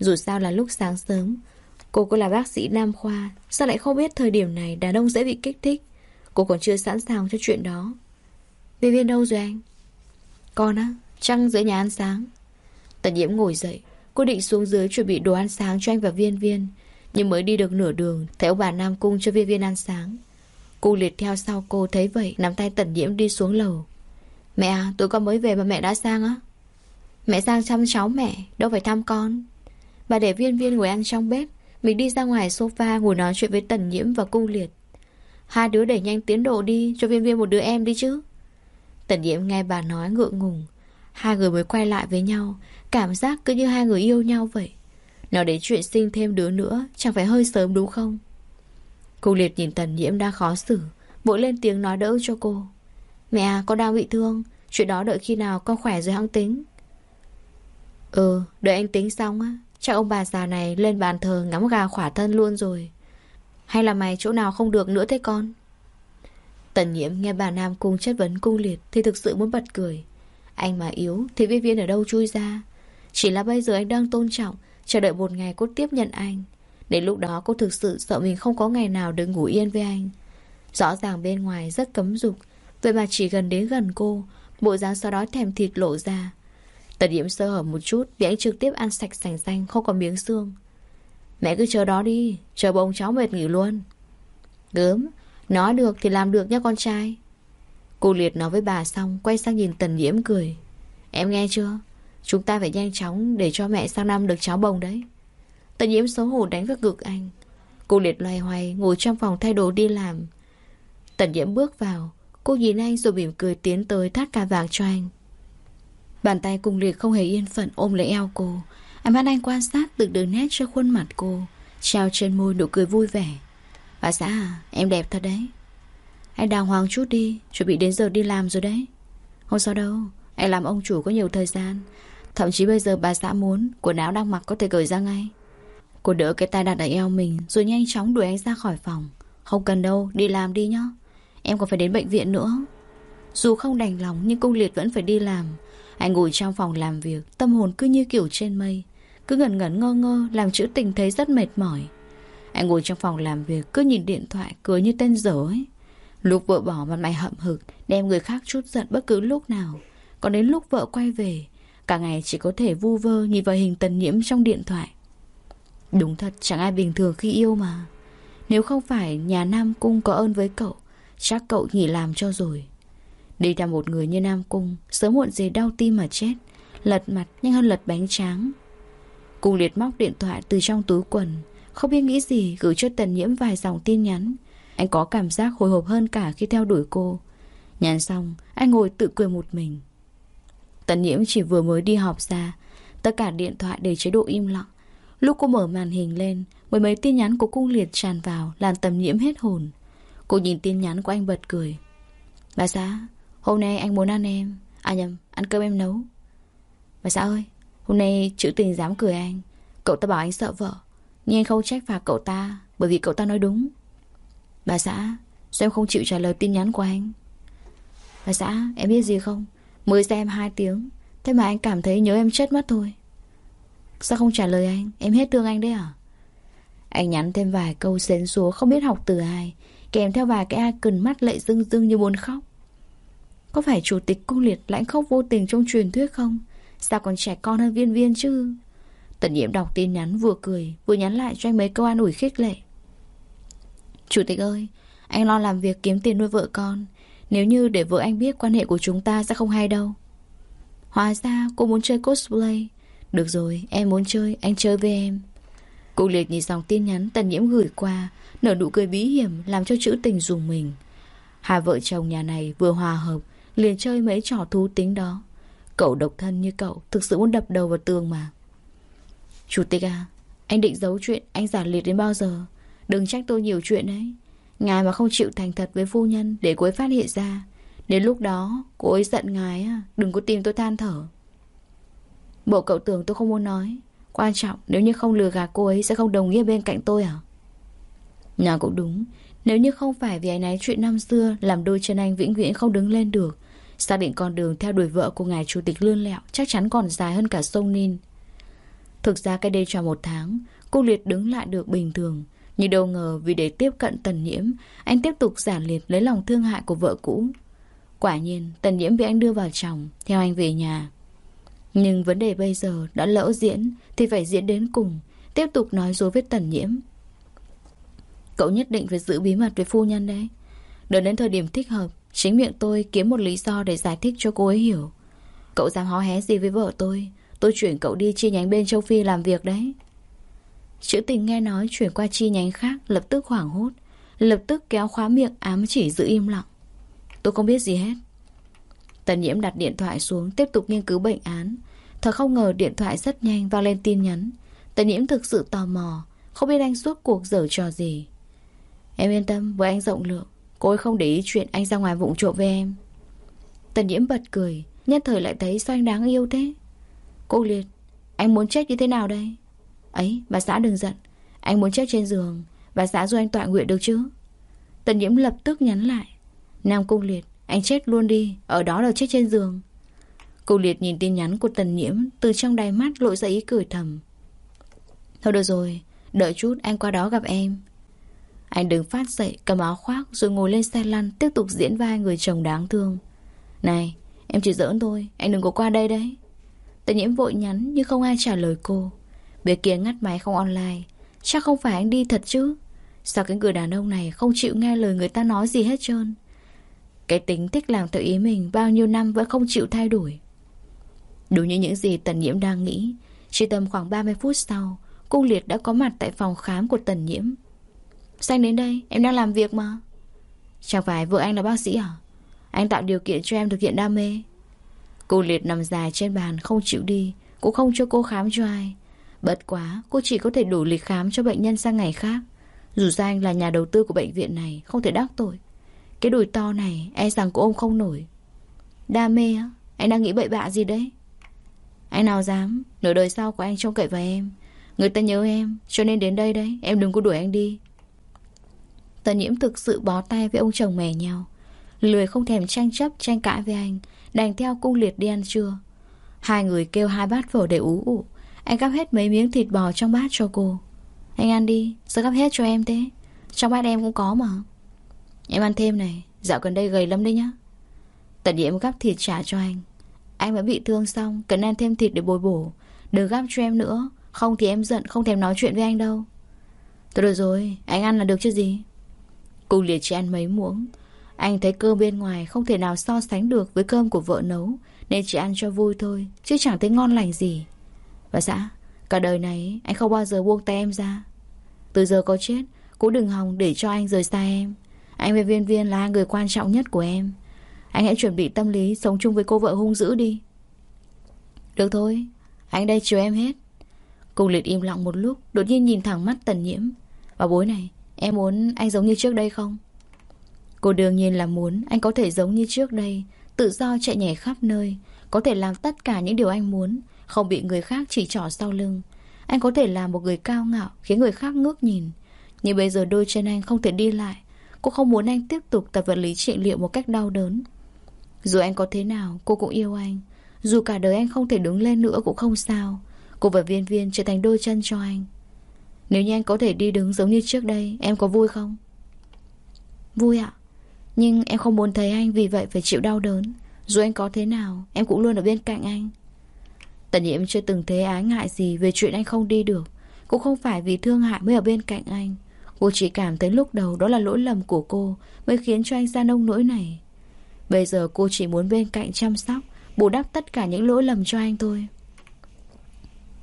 Dù sao là lúc sáng sớm, Cô có là bác sĩ nam khoa, Sao lại không biết thời điểm này đàn ông dễ bị kích thích? Cô còn chưa sẵn sàng cho chuyện đó. Viên viên đâu rồi anh? Con á, Trăng dưới nhà ăn sáng. Tần nhiễm ngồi dậy, Cô định xuống dưới chuẩn bị đồ ăn sáng cho anh và viên viên. Nhưng mới đi được nửa đường Thấy ông bà Nam Cung cho viên viên ăn sáng. Cô liệt theo sau cô thấy vậy, Nắm tay tần nhiễm đi xuống lầu. Mẹ à tụi con mới về mà mẹ đã sang á. Mẹ sang chăm cháu mẹ, Đâu phải thăm con. Bà để viên viên ngồi ăn trong bếp, Mình đi ra ngoài sofa ngồi nói chuyện với tần nhiễm và cung liệt. Hai đứa đẩy nhanh tiến độ đi, Cho viên viên một đứa em đi chứ. Tần nhiễm nghe bà nói ngượng ngùng. Hai người mới quay lại với nhau, Cảm giác cứ như hai người yêu nhau vậy. Nói đến chuyện sinh thêm đứa nữa, Chẳng phải hơi sớm đúng không? Cô liệt nhìn tần nhiễm đang khó xử, Vội lên tiếng nói đỡ cho cô. Mẹ à con đang bị thương, Chuyện đó đợi khi nào con khỏe rồi hăng tính. Ừ đợi anh tính xong á, Chắc ông bà già này lên bàn thờ ngắm gà khỏa thân luôn rồi. Hay là mày chỗ nào không được nữa thế con? Tần nhiễm nghe bà Nam cung chất vấn cung liệt Thì thực sự muốn bật cười. Anh mà yếu thì viên viên ở đâu chui ra? Chỉ là bây giờ anh đang tôn trọng Chờ đợi một ngày cô tiếp nhận anh. Đến lúc đó cô thực sự sợ mình không có ngày nào được ngủ yên với anh. Rõ ràng bên ngoài rất cấm dục, Vậy mà chỉ gần đến gần cô, Bộ dáng sau đó thèm thịt lộ ra. Tần điểm sơ hở một chút Vì anh trực tiếp ăn sạch sành xanh, Không có miếng xương. Mẹ cứ chờ đó đi, Chờ bông cháu mệt nghỉ luôn. Gớm Nói được thì làm được nha con trai. Cô Liệt nói với bà xong, Quay sang nhìn Tần Nhiễm cười. Em nghe chưa? Chúng ta phải nhanh chóng để cho mẹ sang năm được cháu bồng đấy. Tần Nhiễm xấu hổ đánh vào ngực anh. Cô Liệt loay hoay ngồi trong phòng thay đồ đi làm. Tần Nhiễm bước vào Cô nhìn anh rồi mỉm cười tiến tới thắt cà vàng cho anh. Bàn tay cung liệt không hề yên phận ôm lấy eo cô. Ánh mắt anh quan sát từng đường nét cho khuôn mặt cô trao trên môi nụ cười vui vẻ. Bà xã à, em đẹp thật đấy. Anh đàng hoàng chút đi Chuẩn bị đến giờ đi làm rồi đấy. Không sao đâu Anh làm ông chủ có nhiều thời gian Thậm chí bây giờ bà xã muốn Quần áo đang mặc có thể cởi ra ngay. Cô đỡ cái tay đặt ở eo mình Rồi nhanh chóng đuổi anh ra khỏi phòng. Không cần đâu, đi làm đi nhá. Em còn phải đến bệnh viện nữa. Dù không đành lòng nhưng cung liệt vẫn phải đi làm. Anh ngồi trong phòng làm việc Tâm hồn cứ như kiểu trên mây. Cứ ngẩn ngẩn ngơ ngơ Làm chữ tình thấy rất mệt mỏi. Anh ngồi trong phòng làm việc Cứ nhìn điện thoại cười như tên dở ấy. Lúc vợ bỏ mặt mày hậm hực Đem người khác chút giận bất cứ lúc nào. Còn đến lúc vợ quay về Cả ngày chỉ có thể vu vơ nhìn vào hình tần nhiễm trong điện thoại. Đúng thật, chẳng ai bình thường khi yêu mà. Nếu không phải nhà Nam Cung có ơn với cậu, Chắc cậu nghỉ làm cho rồi. Đi theo một người như Nam Cung, Sớm muộn gì đau tim mà chết, Lật mặt nhanh hơn lật bánh tráng. Cung liệt móc điện thoại từ trong túi quần, Không biết nghĩ gì, gửi cho Tần Nhiễm vài dòng tin nhắn. Anh có cảm giác hồi hộp hơn cả khi theo đuổi cô. Nhắn xong, Anh ngồi tự cười một mình. Tần Nhiễm chỉ vừa mới đi học ra. Tất cả điện thoại để chế độ im lặng. Lúc cô mở màn hình lên, Mười mấy tin nhắn của cung liệt tràn vào, Làm tầm nhiễm hết hồn. Cô nhìn tin nhắn của anh bật cười. Bà xã, Hôm nay anh muốn ăn em. À nhầm, ăn cơm em nấu. Bà xã ơi, Hôm nay chữ tình dám cười anh. Cậu ta bảo anh sợ vợ. Nhưng anh không trách phạt cậu ta, Bởi vì cậu ta nói đúng. Bà xã, Sao em không chịu trả lời tin nhắn của anh? Bà xã, em biết gì không? Mới xem hai tiếng. Thế mà anh cảm thấy nhớ em chết mất thôi. Sao không trả lời anh? Em hết thương anh đấy à? Anh nhắn thêm vài câu xến xúa không biết học từ ai, Kèm theo vài cái icon mắt lệ rưng rưng như muốn khóc. Có phải chủ tịch cung liệt lãnh khóc vô tình trong truyền thuyết không? Sao còn trẻ con hơn viên viên chứ? Tần nhiệm đọc tin nhắn vừa cười, Vừa nhắn lại cho anh mấy câu an ủi khích lệ. Chủ tịch ơi, Anh lo làm việc kiếm tiền nuôi vợ con. Nếu như để vợ anh biết quan hệ của chúng ta sẽ không hay đâu. Hóa ra cô muốn chơi cosplay. Được rồi, em muốn chơi, Anh chơi với em. Cô liệt nhìn dòng tin nhắn tần nhiễm gửi qua, Nở nụ cười bí hiểm, Làm cho chữ tình dùng mình. Hai vợ chồng nhà này vừa hòa hợp, Liền chơi mấy trò thú tính đó. Cậu độc thân như cậu, Thực sự muốn đập đầu vào tường mà. Chủ tịch à Anh định giấu chuyện, anh giả liệt đến bao giờ? Đừng trách tôi nhiều chuyện đấy. Ngài mà không chịu thành thật với phu nhân Để cô ấy phát hiện ra, Đến lúc đó cô ấy giận ngài Đừng có tìm tôi than thở. Bộ cậu tưởng tôi không muốn nói, Quan trọng nếu như không lừa gạt cô ấy Sẽ không đồng nghĩa bên cạnh tôi à? Nào cũng đúng, Nếu như không phải vì anh ấy chuyện năm xưa Làm đôi chân anh vĩnh viễn không đứng lên được, Xác định con đường theo đuổi vợ của ngài chủ tịch lươn lẹo Chắc chắn còn dài hơn cả sông Nin. Thực ra cái đây cho một tháng, Cô Liệt đứng lại được bình thường nhưng đâu ngờ vì để tiếp cận Tần Nhiễm, Anh tiếp tục giả liệt lấy lòng thương hại của vợ cũ. Quả nhiên, Tần Nhiễm bị anh đưa vào chồng, Theo anh về nhà. Nhưng vấn đề bây giờ đã lỡ diễn, Thì phải diễn đến cùng, Tiếp tục nói dối với Tần Nhiễm. Cậu nhất định phải giữ bí mật với phu nhân đấy. Đợi đến thời điểm thích hợp, Chính miệng tôi kiếm một lý do để giải thích cho cô ấy hiểu. Cậu dám hó hé gì với vợ tôi? Tôi chuyển cậu đi chi nhánh bên châu Phi làm việc đấy. Chữ tình nghe nói chuyển qua chi nhánh khác, Lập tức hoảng hốt, Lập tức kéo khóa miệng ám chỉ giữ im lặng. Tôi không biết gì hết. Tần nhiễm đặt điện thoại xuống, Tiếp tục nghiên cứu bệnh án. Thật không ngờ điện thoại rất nhanh vào lên tin nhắn. Tần nhiễm thực sự tò mò, Không biết anh suốt cuộc dở trò gì. Em yên tâm, với anh rộng lượng, Cô ấy không để ý chuyện anh ra ngoài vụng trộm với em. Tần nhiễm bật cười, Nhất thời lại thấy sao anh đáng yêu thế. Cô Liệt, Anh muốn chết như thế nào đây? Ấy, bà xã đừng giận. Anh muốn chết trên giường, Bà xã giúp anh tọa nguyện được chứ? Tần nhiễm lập tức nhắn lại. Nam Cung Liệt, Anh chết luôn đi, Ở đó là chết trên giường. Cung Liệt nhìn tin nhắn của Tần nhiễm, Từ trong đáy mắt lộ ra ý cười thầm. Thôi được rồi, Đợi chút, anh qua đó gặp em. Anh đứng phát dậy, cầm áo khoác, Rồi ngồi lên xe lăn, Tiếp tục diễn vai người chồng đáng thương. Này, em chỉ giỡn thôi, Anh đừng có qua đây đấy. Tần nhiễm vội nhắn, nhưng không ai trả lời cô. Bên kia ngắt máy không online. Chắc không phải anh đi thật chứ? Sao cái người đàn ông này không chịu nghe lời người ta nói gì hết trơn? Cái tính thích làm theo ý mình Bao nhiêu năm vẫn không chịu thay đổi. Đúng như những gì Tần Nhiễm đang nghĩ, Chỉ tầm khoảng 30 phút sau Cung Liệt đã có mặt tại phòng khám của Tần Nhiễm. Xanh đến đây, Em đang làm việc mà. Chẳng phải vợ anh là bác sĩ à? Anh tạo điều kiện cho em thực hiện đam mê. Cô liệt nằm dài trên bàn không chịu đi, Cũng không cho cô khám cho ai. Bất quá, cô chỉ có thể đủ lịch khám cho bệnh nhân sang ngày khác. Dù sao anh là nhà đầu tư của bệnh viện này, Không thể đắc tội. Cái đùi to này e rằng cô ông không nổi. Đa mê á, Anh đang nghĩ bậy bạ gì đấy? Anh nào dám, Nửa đời sau của anh trông cậy vào em. Người ta nhớ em, Cho nên đến đây đấy, Em đừng có đuổi anh đi. Tần nhiễm thực sự bó tay với ông chồng mè nhau Lười không thèm tranh chấp, tranh cãi với anh, Đành theo cung liệt đi ăn trưa. Hai người kêu hai bát phở để ú ụ. Anh gắp hết mấy miếng thịt bò trong bát cho cô. Anh ăn đi Sao gắp hết cho em thế. Trong bát em cũng có mà. Em ăn thêm này, Dạo gần đây gầy lắm đấy nhá. Tận điểm gắp thịt trả cho anh. Anh mới bị thương xong, Cần ăn thêm thịt để bồi bổ. Đừng gắp cho em nữa, Không thì em giận, không thèm nói chuyện với anh đâu. Thôi được rồi, Anh ăn là được chứ gì. Cô liệt chỉ ăn mấy muỗng. Anh thấy cơm bên ngoài không thể nào so sánh được với cơm của vợ nấu, Nên chỉ ăn cho vui thôi, Chứ chẳng thấy ngon lành gì. Và xã, Cả đời này anh không bao giờ buông tay em ra. Từ giờ có chết, Cũng đừng hòng để cho anh rời xa em. Anh với viên viên là người quan trọng nhất của em. Anh hãy chuẩn bị tâm lý Sống chung với cô vợ hung dữ đi. Được thôi, Anh đây chiều em hết. Cùng liệt im lặng một lúc, Đột nhiên nhìn thẳng mắt tần nhiễm. Bà bối này, Em muốn anh giống như trước đây không? Cô đương nhiên là muốn, anh có thể giống như trước đây, Tự do chạy nhảy khắp nơi, Có thể làm tất cả những điều anh muốn. Không bị người khác chỉ trỏ sau lưng. Anh có thể là một người cao ngạo, Khiến người khác ngước nhìn. Nhưng bây giờ đôi chân anh không thể đi lại. Cô không muốn anh tiếp tục tập vật lý trị liệu một cách đau đớn. Dù anh có thế nào, cô cũng yêu anh. Dù cả đời anh không thể đứng lên nữa cũng không sao. Cô và viên viên trở thành đôi chân cho anh. Nếu như anh có thể đi đứng giống như trước đây, Em có vui không? Vui ạ. Nhưng em không muốn thấy anh vì vậy phải chịu đau đớn. Dù anh có thế nào, Em cũng luôn ở bên cạnh anh. Tần nhiễm chưa từng thấy ái ngại gì Về chuyện anh không đi được. Cũng không phải vì thương hại mới ở bên cạnh anh. Cô chỉ cảm thấy lúc đầu đó là lỗi lầm của cô Mới khiến cho anh ra nông nỗi này. Bây giờ cô chỉ muốn bên cạnh chăm sóc Bù đắp tất cả những lỗi lầm cho anh thôi.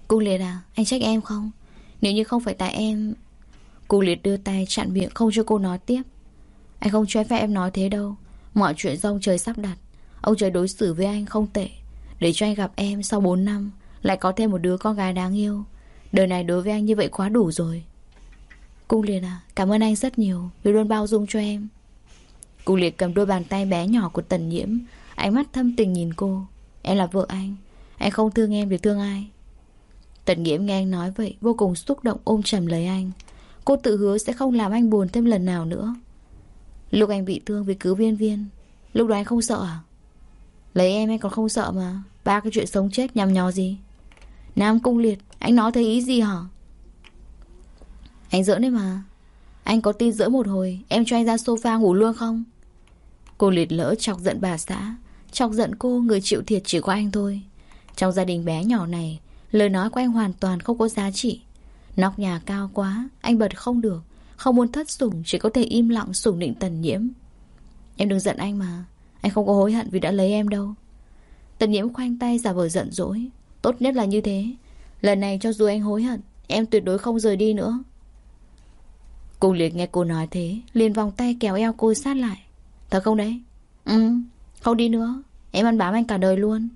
Cung liệt à Anh trách em không? Nếu như không phải tại em Cung liệt đưa tay chặn miệng không cho cô nói tiếp. Anh không cho phép em nói thế đâu. Mọi chuyện do ông trời sắp đặt. Ông trời đối xử với anh không tệ để cho anh gặp em sau 4 năm, Lại có thêm một đứa con gái đáng yêu. Đời này đối với anh như vậy quá đủ rồi. Cung liệt à Cảm ơn anh rất nhiều, Vì luôn bao dung cho em. Cung liệt cầm đôi bàn tay bé nhỏ của tần nhiễm, Ánh mắt thâm tình nhìn cô. Em là vợ anh Anh không thương em thì thương ai? Tần nhiễm nghe anh nói vậy, Vô cùng xúc động ôm chầm lấy anh. Cô tự hứa sẽ không làm anh buồn thêm lần nào nữa. Lúc anh bị thương vì cứu viên viên, Lúc đó anh không sợ à? Lấy em anh còn không sợ mà. Ba cái chuyện sống chết nhằm nhò gì? Nam cung liệt, Anh nói thấy ý gì hả? Anh giỡn đấy mà. Anh có tin giữa một hồi, Em cho anh ra sofa ngủ luôn không? Cô liệt lỡ chọc giận bà xã. Chọc giận cô, người chịu thiệt chỉ có anh thôi. Trong gia đình bé nhỏ này, Lời nói của anh hoàn toàn không có giá trị. Nóc nhà cao quá, Anh bật không được. Không muốn thất sủng, Chỉ có thể im lặng sủng định tần nhiễm. Em đừng giận anh mà. Anh không có hối hận vì đã lấy em đâu. Tần nhiễm khoanh tay giả vờ giận dỗi. Tốt nhất là như thế. Lần này cho dù anh hối hận, Em tuyệt đối không rời đi nữa. Cung liệt nghe cô nói thế, liền vòng tay kéo eo cô sát lại. Thật không đấy? Ừ không đi nữa. Em ăn bám anh cả đời luôn.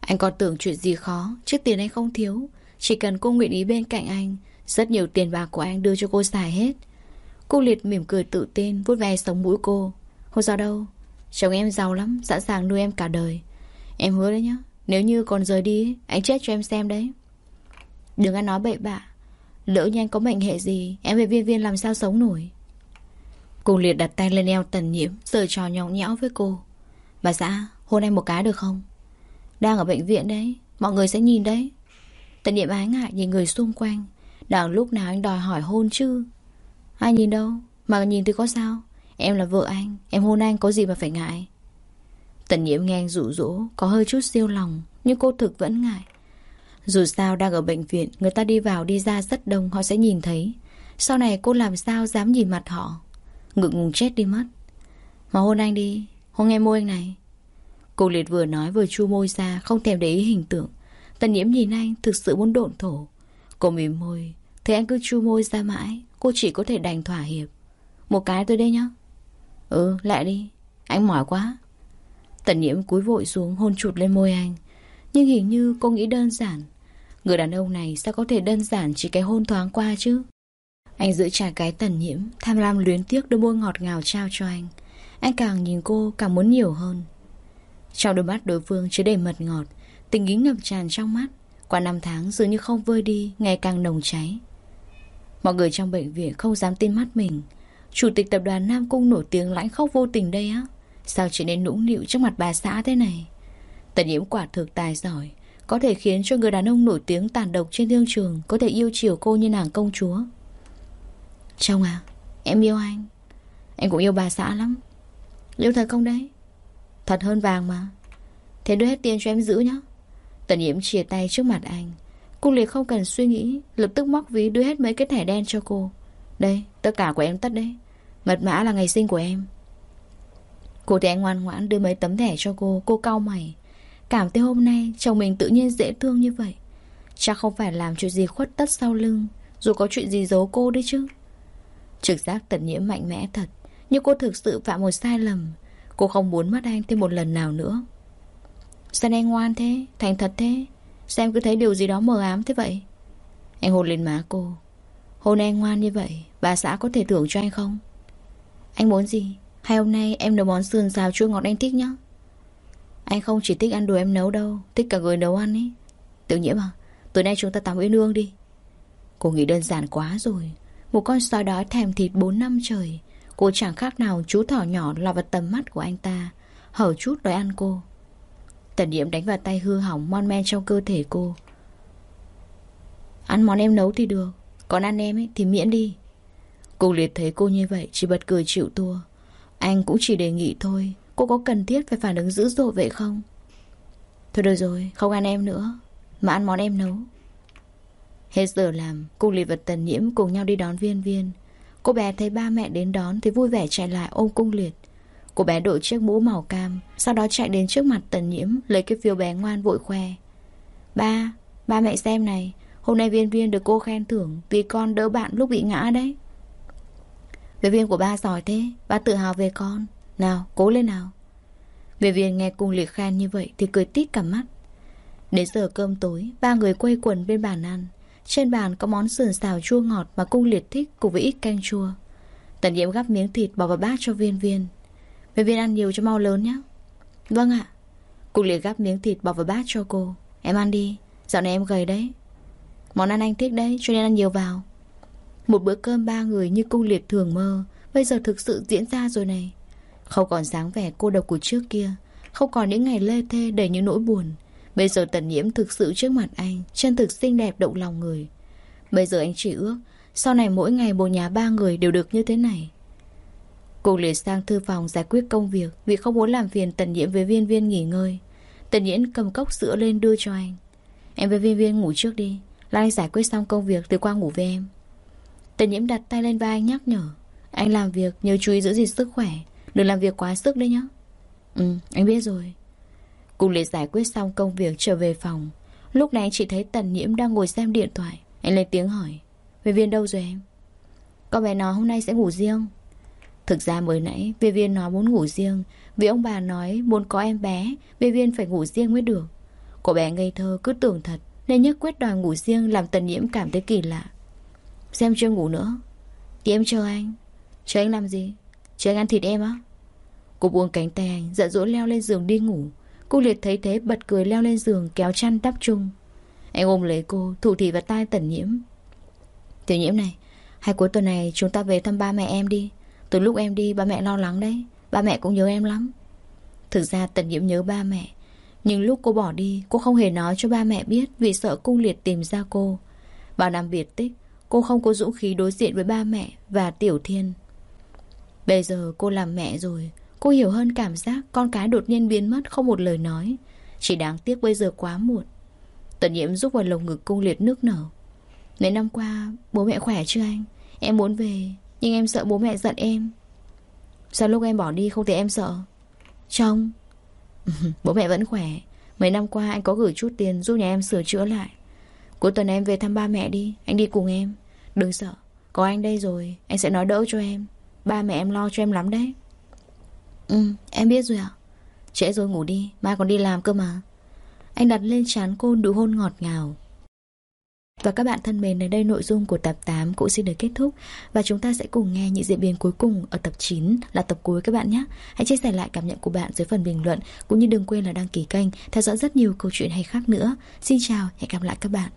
Anh còn tưởng chuyện gì khó, Trước tiền anh không thiếu. Chỉ cần cô nguyện ý bên cạnh anh, Rất nhiều tiền bạc của anh đưa cho cô xài hết. Cô liệt mỉm cười tự tin, vuốt ve sống mũi cô. Không sao đâu. Chồng em giàu lắm, Sẵn sàng nuôi em cả đời. Em hứa đấy nhá, Nếu như còn rời đi, Anh chết cho em xem đấy. Đừng ăn nói bậy bạ. Lỡ như anh có mệnh hệ gì, Em về viên viên làm sao sống nổi? Cô liệt đặt tay lên eo tần nhiễm Giờ trò nhõng nhẽo với cô. Bà xã, hôn em một cái được không? Đang ở bệnh viện đấy, Mọi người sẽ nhìn đấy. Tần nhiễm ái ngại nhìn người xung quanh. Đang lúc nào anh đòi hỏi hôn chứ? Ai nhìn đâu? Mà nhìn thì có sao? Em là vợ anh. Em hôn anh có gì mà phải ngại. Tần nhiễm nghe anh rủ rỗ Có hơi chút siêu lòng, Nhưng cô thực vẫn ngại. Dù sao đang ở bệnh viện, Người ta đi vào đi ra rất đông, Họ sẽ nhìn thấy. Sau này cô làm sao dám nhìn mặt họ? Ngực ngùng chết đi mất. Mà hôn anh đi, Hôn nghe môi anh này. Cô liệt vừa nói vừa chu môi ra, Không thèm để ý hình tượng. Tần nhiễm nhìn anh, thực sự muốn độn thổ. Cô mỉm môi, Thấy anh cứ chu môi ra mãi, Cô chỉ có thể đành thỏa hiệp. Một cái tôi đây nhá. Ừ lại đi. Anh mỏi quá. Tần nhiễm cúi vội xuống, hôn chụt lên môi anh. Nhưng hình như cô nghĩ đơn giản. Người đàn ông này sao có thể đơn giản Chỉ cái hôn thoáng qua chứ? Anh giữ chặt cái tần nhiễm, Tham lam luyến tiếc đôi môi ngọt ngào trao cho anh. Anh càng nhìn cô càng muốn nhiều hơn. Trong đôi mắt đối phương chứa đầy mật ngọt, Tình ý ngập tràn trong mắt. Qua năm tháng, dường như không vơi đi, Ngày càng nồng cháy. Mọi người trong bệnh viện không dám tin mắt mình. Chủ tịch tập đoàn Nam Cung nổi tiếng lãnh khóc vô tình đây á. Sao chị nên nũng nịu trước mặt bà xã thế này? Tần nhiễm quả thực tài giỏi, Có thể khiến cho người đàn ông nổi tiếng tàn độc trên thương trường Có thể yêu chiều cô như nàng công chúa. Trong à Em yêu anh. Anh cũng yêu bà xã lắm. Yêu thật không đấy? Thật hơn vàng mà. Thế đưa hết tiền cho em giữ nhá. Tần nhiễm chia tay trước mặt anh. Cô liệt không cần suy nghĩ, Lập tức móc ví đưa hết mấy cái thẻ đen cho cô. Đây, tất cả của em tất đấy. Mật mã là ngày sinh của em. Cô thì anh ngoan ngoãn đưa mấy tấm thẻ cho cô. Cô cau mày. Cảm thấy hôm nay chồng mình tự nhiên dễ thương như vậy. Chắc không phải làm chuyện gì khuất tất sau lưng. Dù có chuyện gì giấu cô đấy chứ. Trực giác tận nhiễm mạnh mẽ thật. Nhưng cô thực sự phạm một sai lầm. Cô không muốn mất anh thêm một lần nào nữa. Sao anh ngoan thế? Thành thật thế? Sao cứ thấy điều gì đó mờ ám thế vậy? Anh hôn lên má cô. Hôn anh ngoan như vậy, Bà xã có thể thưởng cho anh không? Anh muốn gì? Hay hôm nay em nấu món sườn xào chua ngọt anh thích nhá. Anh không chỉ thích ăn đồ em nấu đâu, Thích cả người nấu ăn ấy Tự nhiễm à Tối nay chúng ta tắm uyên ương đi. Cô nghĩ đơn giản quá rồi. Một con sói đói thèm thịt 4 năm trời. Cô chẳng khác nào chú thỏ nhỏ lọt vào tầm mắt của anh ta, Hở chút đòi ăn cô. Tần nhiễm đánh vào tay hư hỏng Mon men trong cơ thể cô. Ăn món em nấu thì được còn ăn em ấy thì miễn đi. Cô liệt thấy cô như vậy Chỉ bật cười chịu thua. Anh cũng chỉ đề nghị thôi Cô có cần thiết phải phản ứng dữ dội vậy không? Thôi được rồi Không ăn em nữa Mà ăn món em nấu. Hết giờ làm Cô liệt và tần nhiễm cùng nhau đi đón viên viên. Cô bé thấy ba mẹ đến đón Thì vui vẻ chạy lại ôm cung liệt. Cô bé đội chiếc mũ màu cam Sau đó chạy đến trước mặt tần nhiễm Lấy cái phiếu bé ngoan vội khoe. Ba, ba mẹ xem này Hôm nay viên viên được cô khen thưởng Vì con đỡ bạn lúc bị ngã đấy. Về viên của ba giỏi thế, Ba tự hào về con. Nào, cố lên nào. Về viên nghe cung liệt khen như vậy Thì cười tít cả mắt. Đến giờ cơm tối, Ba người quây quần bên bàn ăn. Trên bàn có món sườn xào chua ngọt Mà cung liệt thích cùng với ít canh chua. Tần nhiễm gắp miếng thịt bỏ vào bát cho viên viên. Viên viên ăn nhiều cho mau lớn nhé Vâng ạ. Cung liệt gắp miếng thịt bỏ vào bát cho cô. Em ăn đi. Dạo này em gầy đấy. Món ăn anh thích đấy, cho nên ăn nhiều vào. Một bữa cơm ba người như cung liệt thường mơ. Bây giờ thực sự diễn ra rồi này. Không còn dáng vẻ cô độc của trước kia. Không còn những ngày lê thê đầy những nỗi buồn. Bây giờ tần nhiễm thực sự trước mặt anh, Chân thực xinh đẹp động lòng người. Bây giờ anh chỉ ước, Sau này mỗi ngày bồ nhà ba người đều được như thế này. Cô liệt sang thư phòng giải quyết công việc Vì không muốn làm phiền tần nhiễm với viên viên nghỉ ngơi. Tần nhiễm cầm cốc sữa lên đưa cho anh. Em với viên viên ngủ trước đi. Là anh giải quyết xong công việc từ qua ngủ với em. Tần nhiễm đặt tay lên vai anh nhắc nhở. Anh làm việc nhớ chú ý giữ gìn sức khỏe. Đừng làm việc quá sức đấy nhá. Ừ anh biết rồi. Cùng liệt giải quyết xong công việc trở về phòng. Lúc này anh chỉ thấy tần nhiễm đang ngồi xem điện thoại. Anh lên tiếng hỏi. Về viên đâu rồi em? Con bé nói hôm nay sẽ ngủ riêng. Thực ra mới nãy, Về viên nói muốn ngủ riêng. Vì ông bà nói muốn có em bé, Về viên phải ngủ riêng mới được. Cô bé ngây thơ cứ tưởng thật. Nên nhất quyết đòi ngủ riêng làm tần nhiễm cảm thấy kỳ lạ. Xem chưa ngủ nữa. Thì em chờ anh. Chờ anh làm gì? Chờ anh ăn thịt em á. Cô buông cánh tay anh, Giận dỗi leo lên giường đi ngủ. Cô liệt thấy thế, bật cười leo lên giường, kéo chăn đắp chung. Anh ôm lấy cô, Thủ thị vào tai tần nhiễm. Tiểu nhiễm này Hay cuối tuần này chúng ta về thăm ba mẹ em đi. Từ lúc em đi, ba mẹ lo lắng đấy. Ba mẹ cũng nhớ em lắm. Thực ra tần nhiễm nhớ ba mẹ. Nhưng lúc cô bỏ đi, Cô không hề nói cho ba mẹ biết Vì sợ cung liệt tìm ra cô. Bao năm biệt tích, Cô không có dũng khí đối diện với ba mẹ Và Tiểu Thiên. Bây giờ cô làm mẹ rồi, Cô hiểu hơn cảm giác con cái đột nhiên biến mất không một lời nói. Chỉ đáng tiếc bây giờ quá muộn. Tần nhiễm giúp vào lồng ngực cung liệt nước nở. Mấy năm qua, bố mẹ khỏe chưa anh? Em muốn về, Nhưng em sợ bố mẹ giận em. Sao lúc em bỏ đi không thấy em sợ? Trong Bố mẹ vẫn khỏe. Mấy năm qua anh có gửi chút tiền giúp nhà em sửa chữa lại. Cuối tuần em về thăm ba mẹ đi, Anh đi cùng em. Đừng sợ, Có anh đây rồi, Anh sẽ nói đỡ cho em. Ba mẹ em lo cho em lắm đấy. Ừ em biết rồi ạ. Trễ rồi ngủ đi, Mai còn đi làm cơ mà. Anh đặt lên chán cô nụ hôn ngọt ngào và các bạn thân mến, đến đây nội dung của tập 8 cũng xin được kết thúc. Và chúng ta sẽ cùng nghe những diễn biến cuối cùng ở tập 9 là tập cuối các bạn nhé. Hãy chia sẻ lại cảm nhận của bạn dưới phần bình luận Cũng như đừng quên là đăng ký kênh, theo dõi rất nhiều câu chuyện hay khác nữa. Xin chào, hẹn gặp lại các bạn.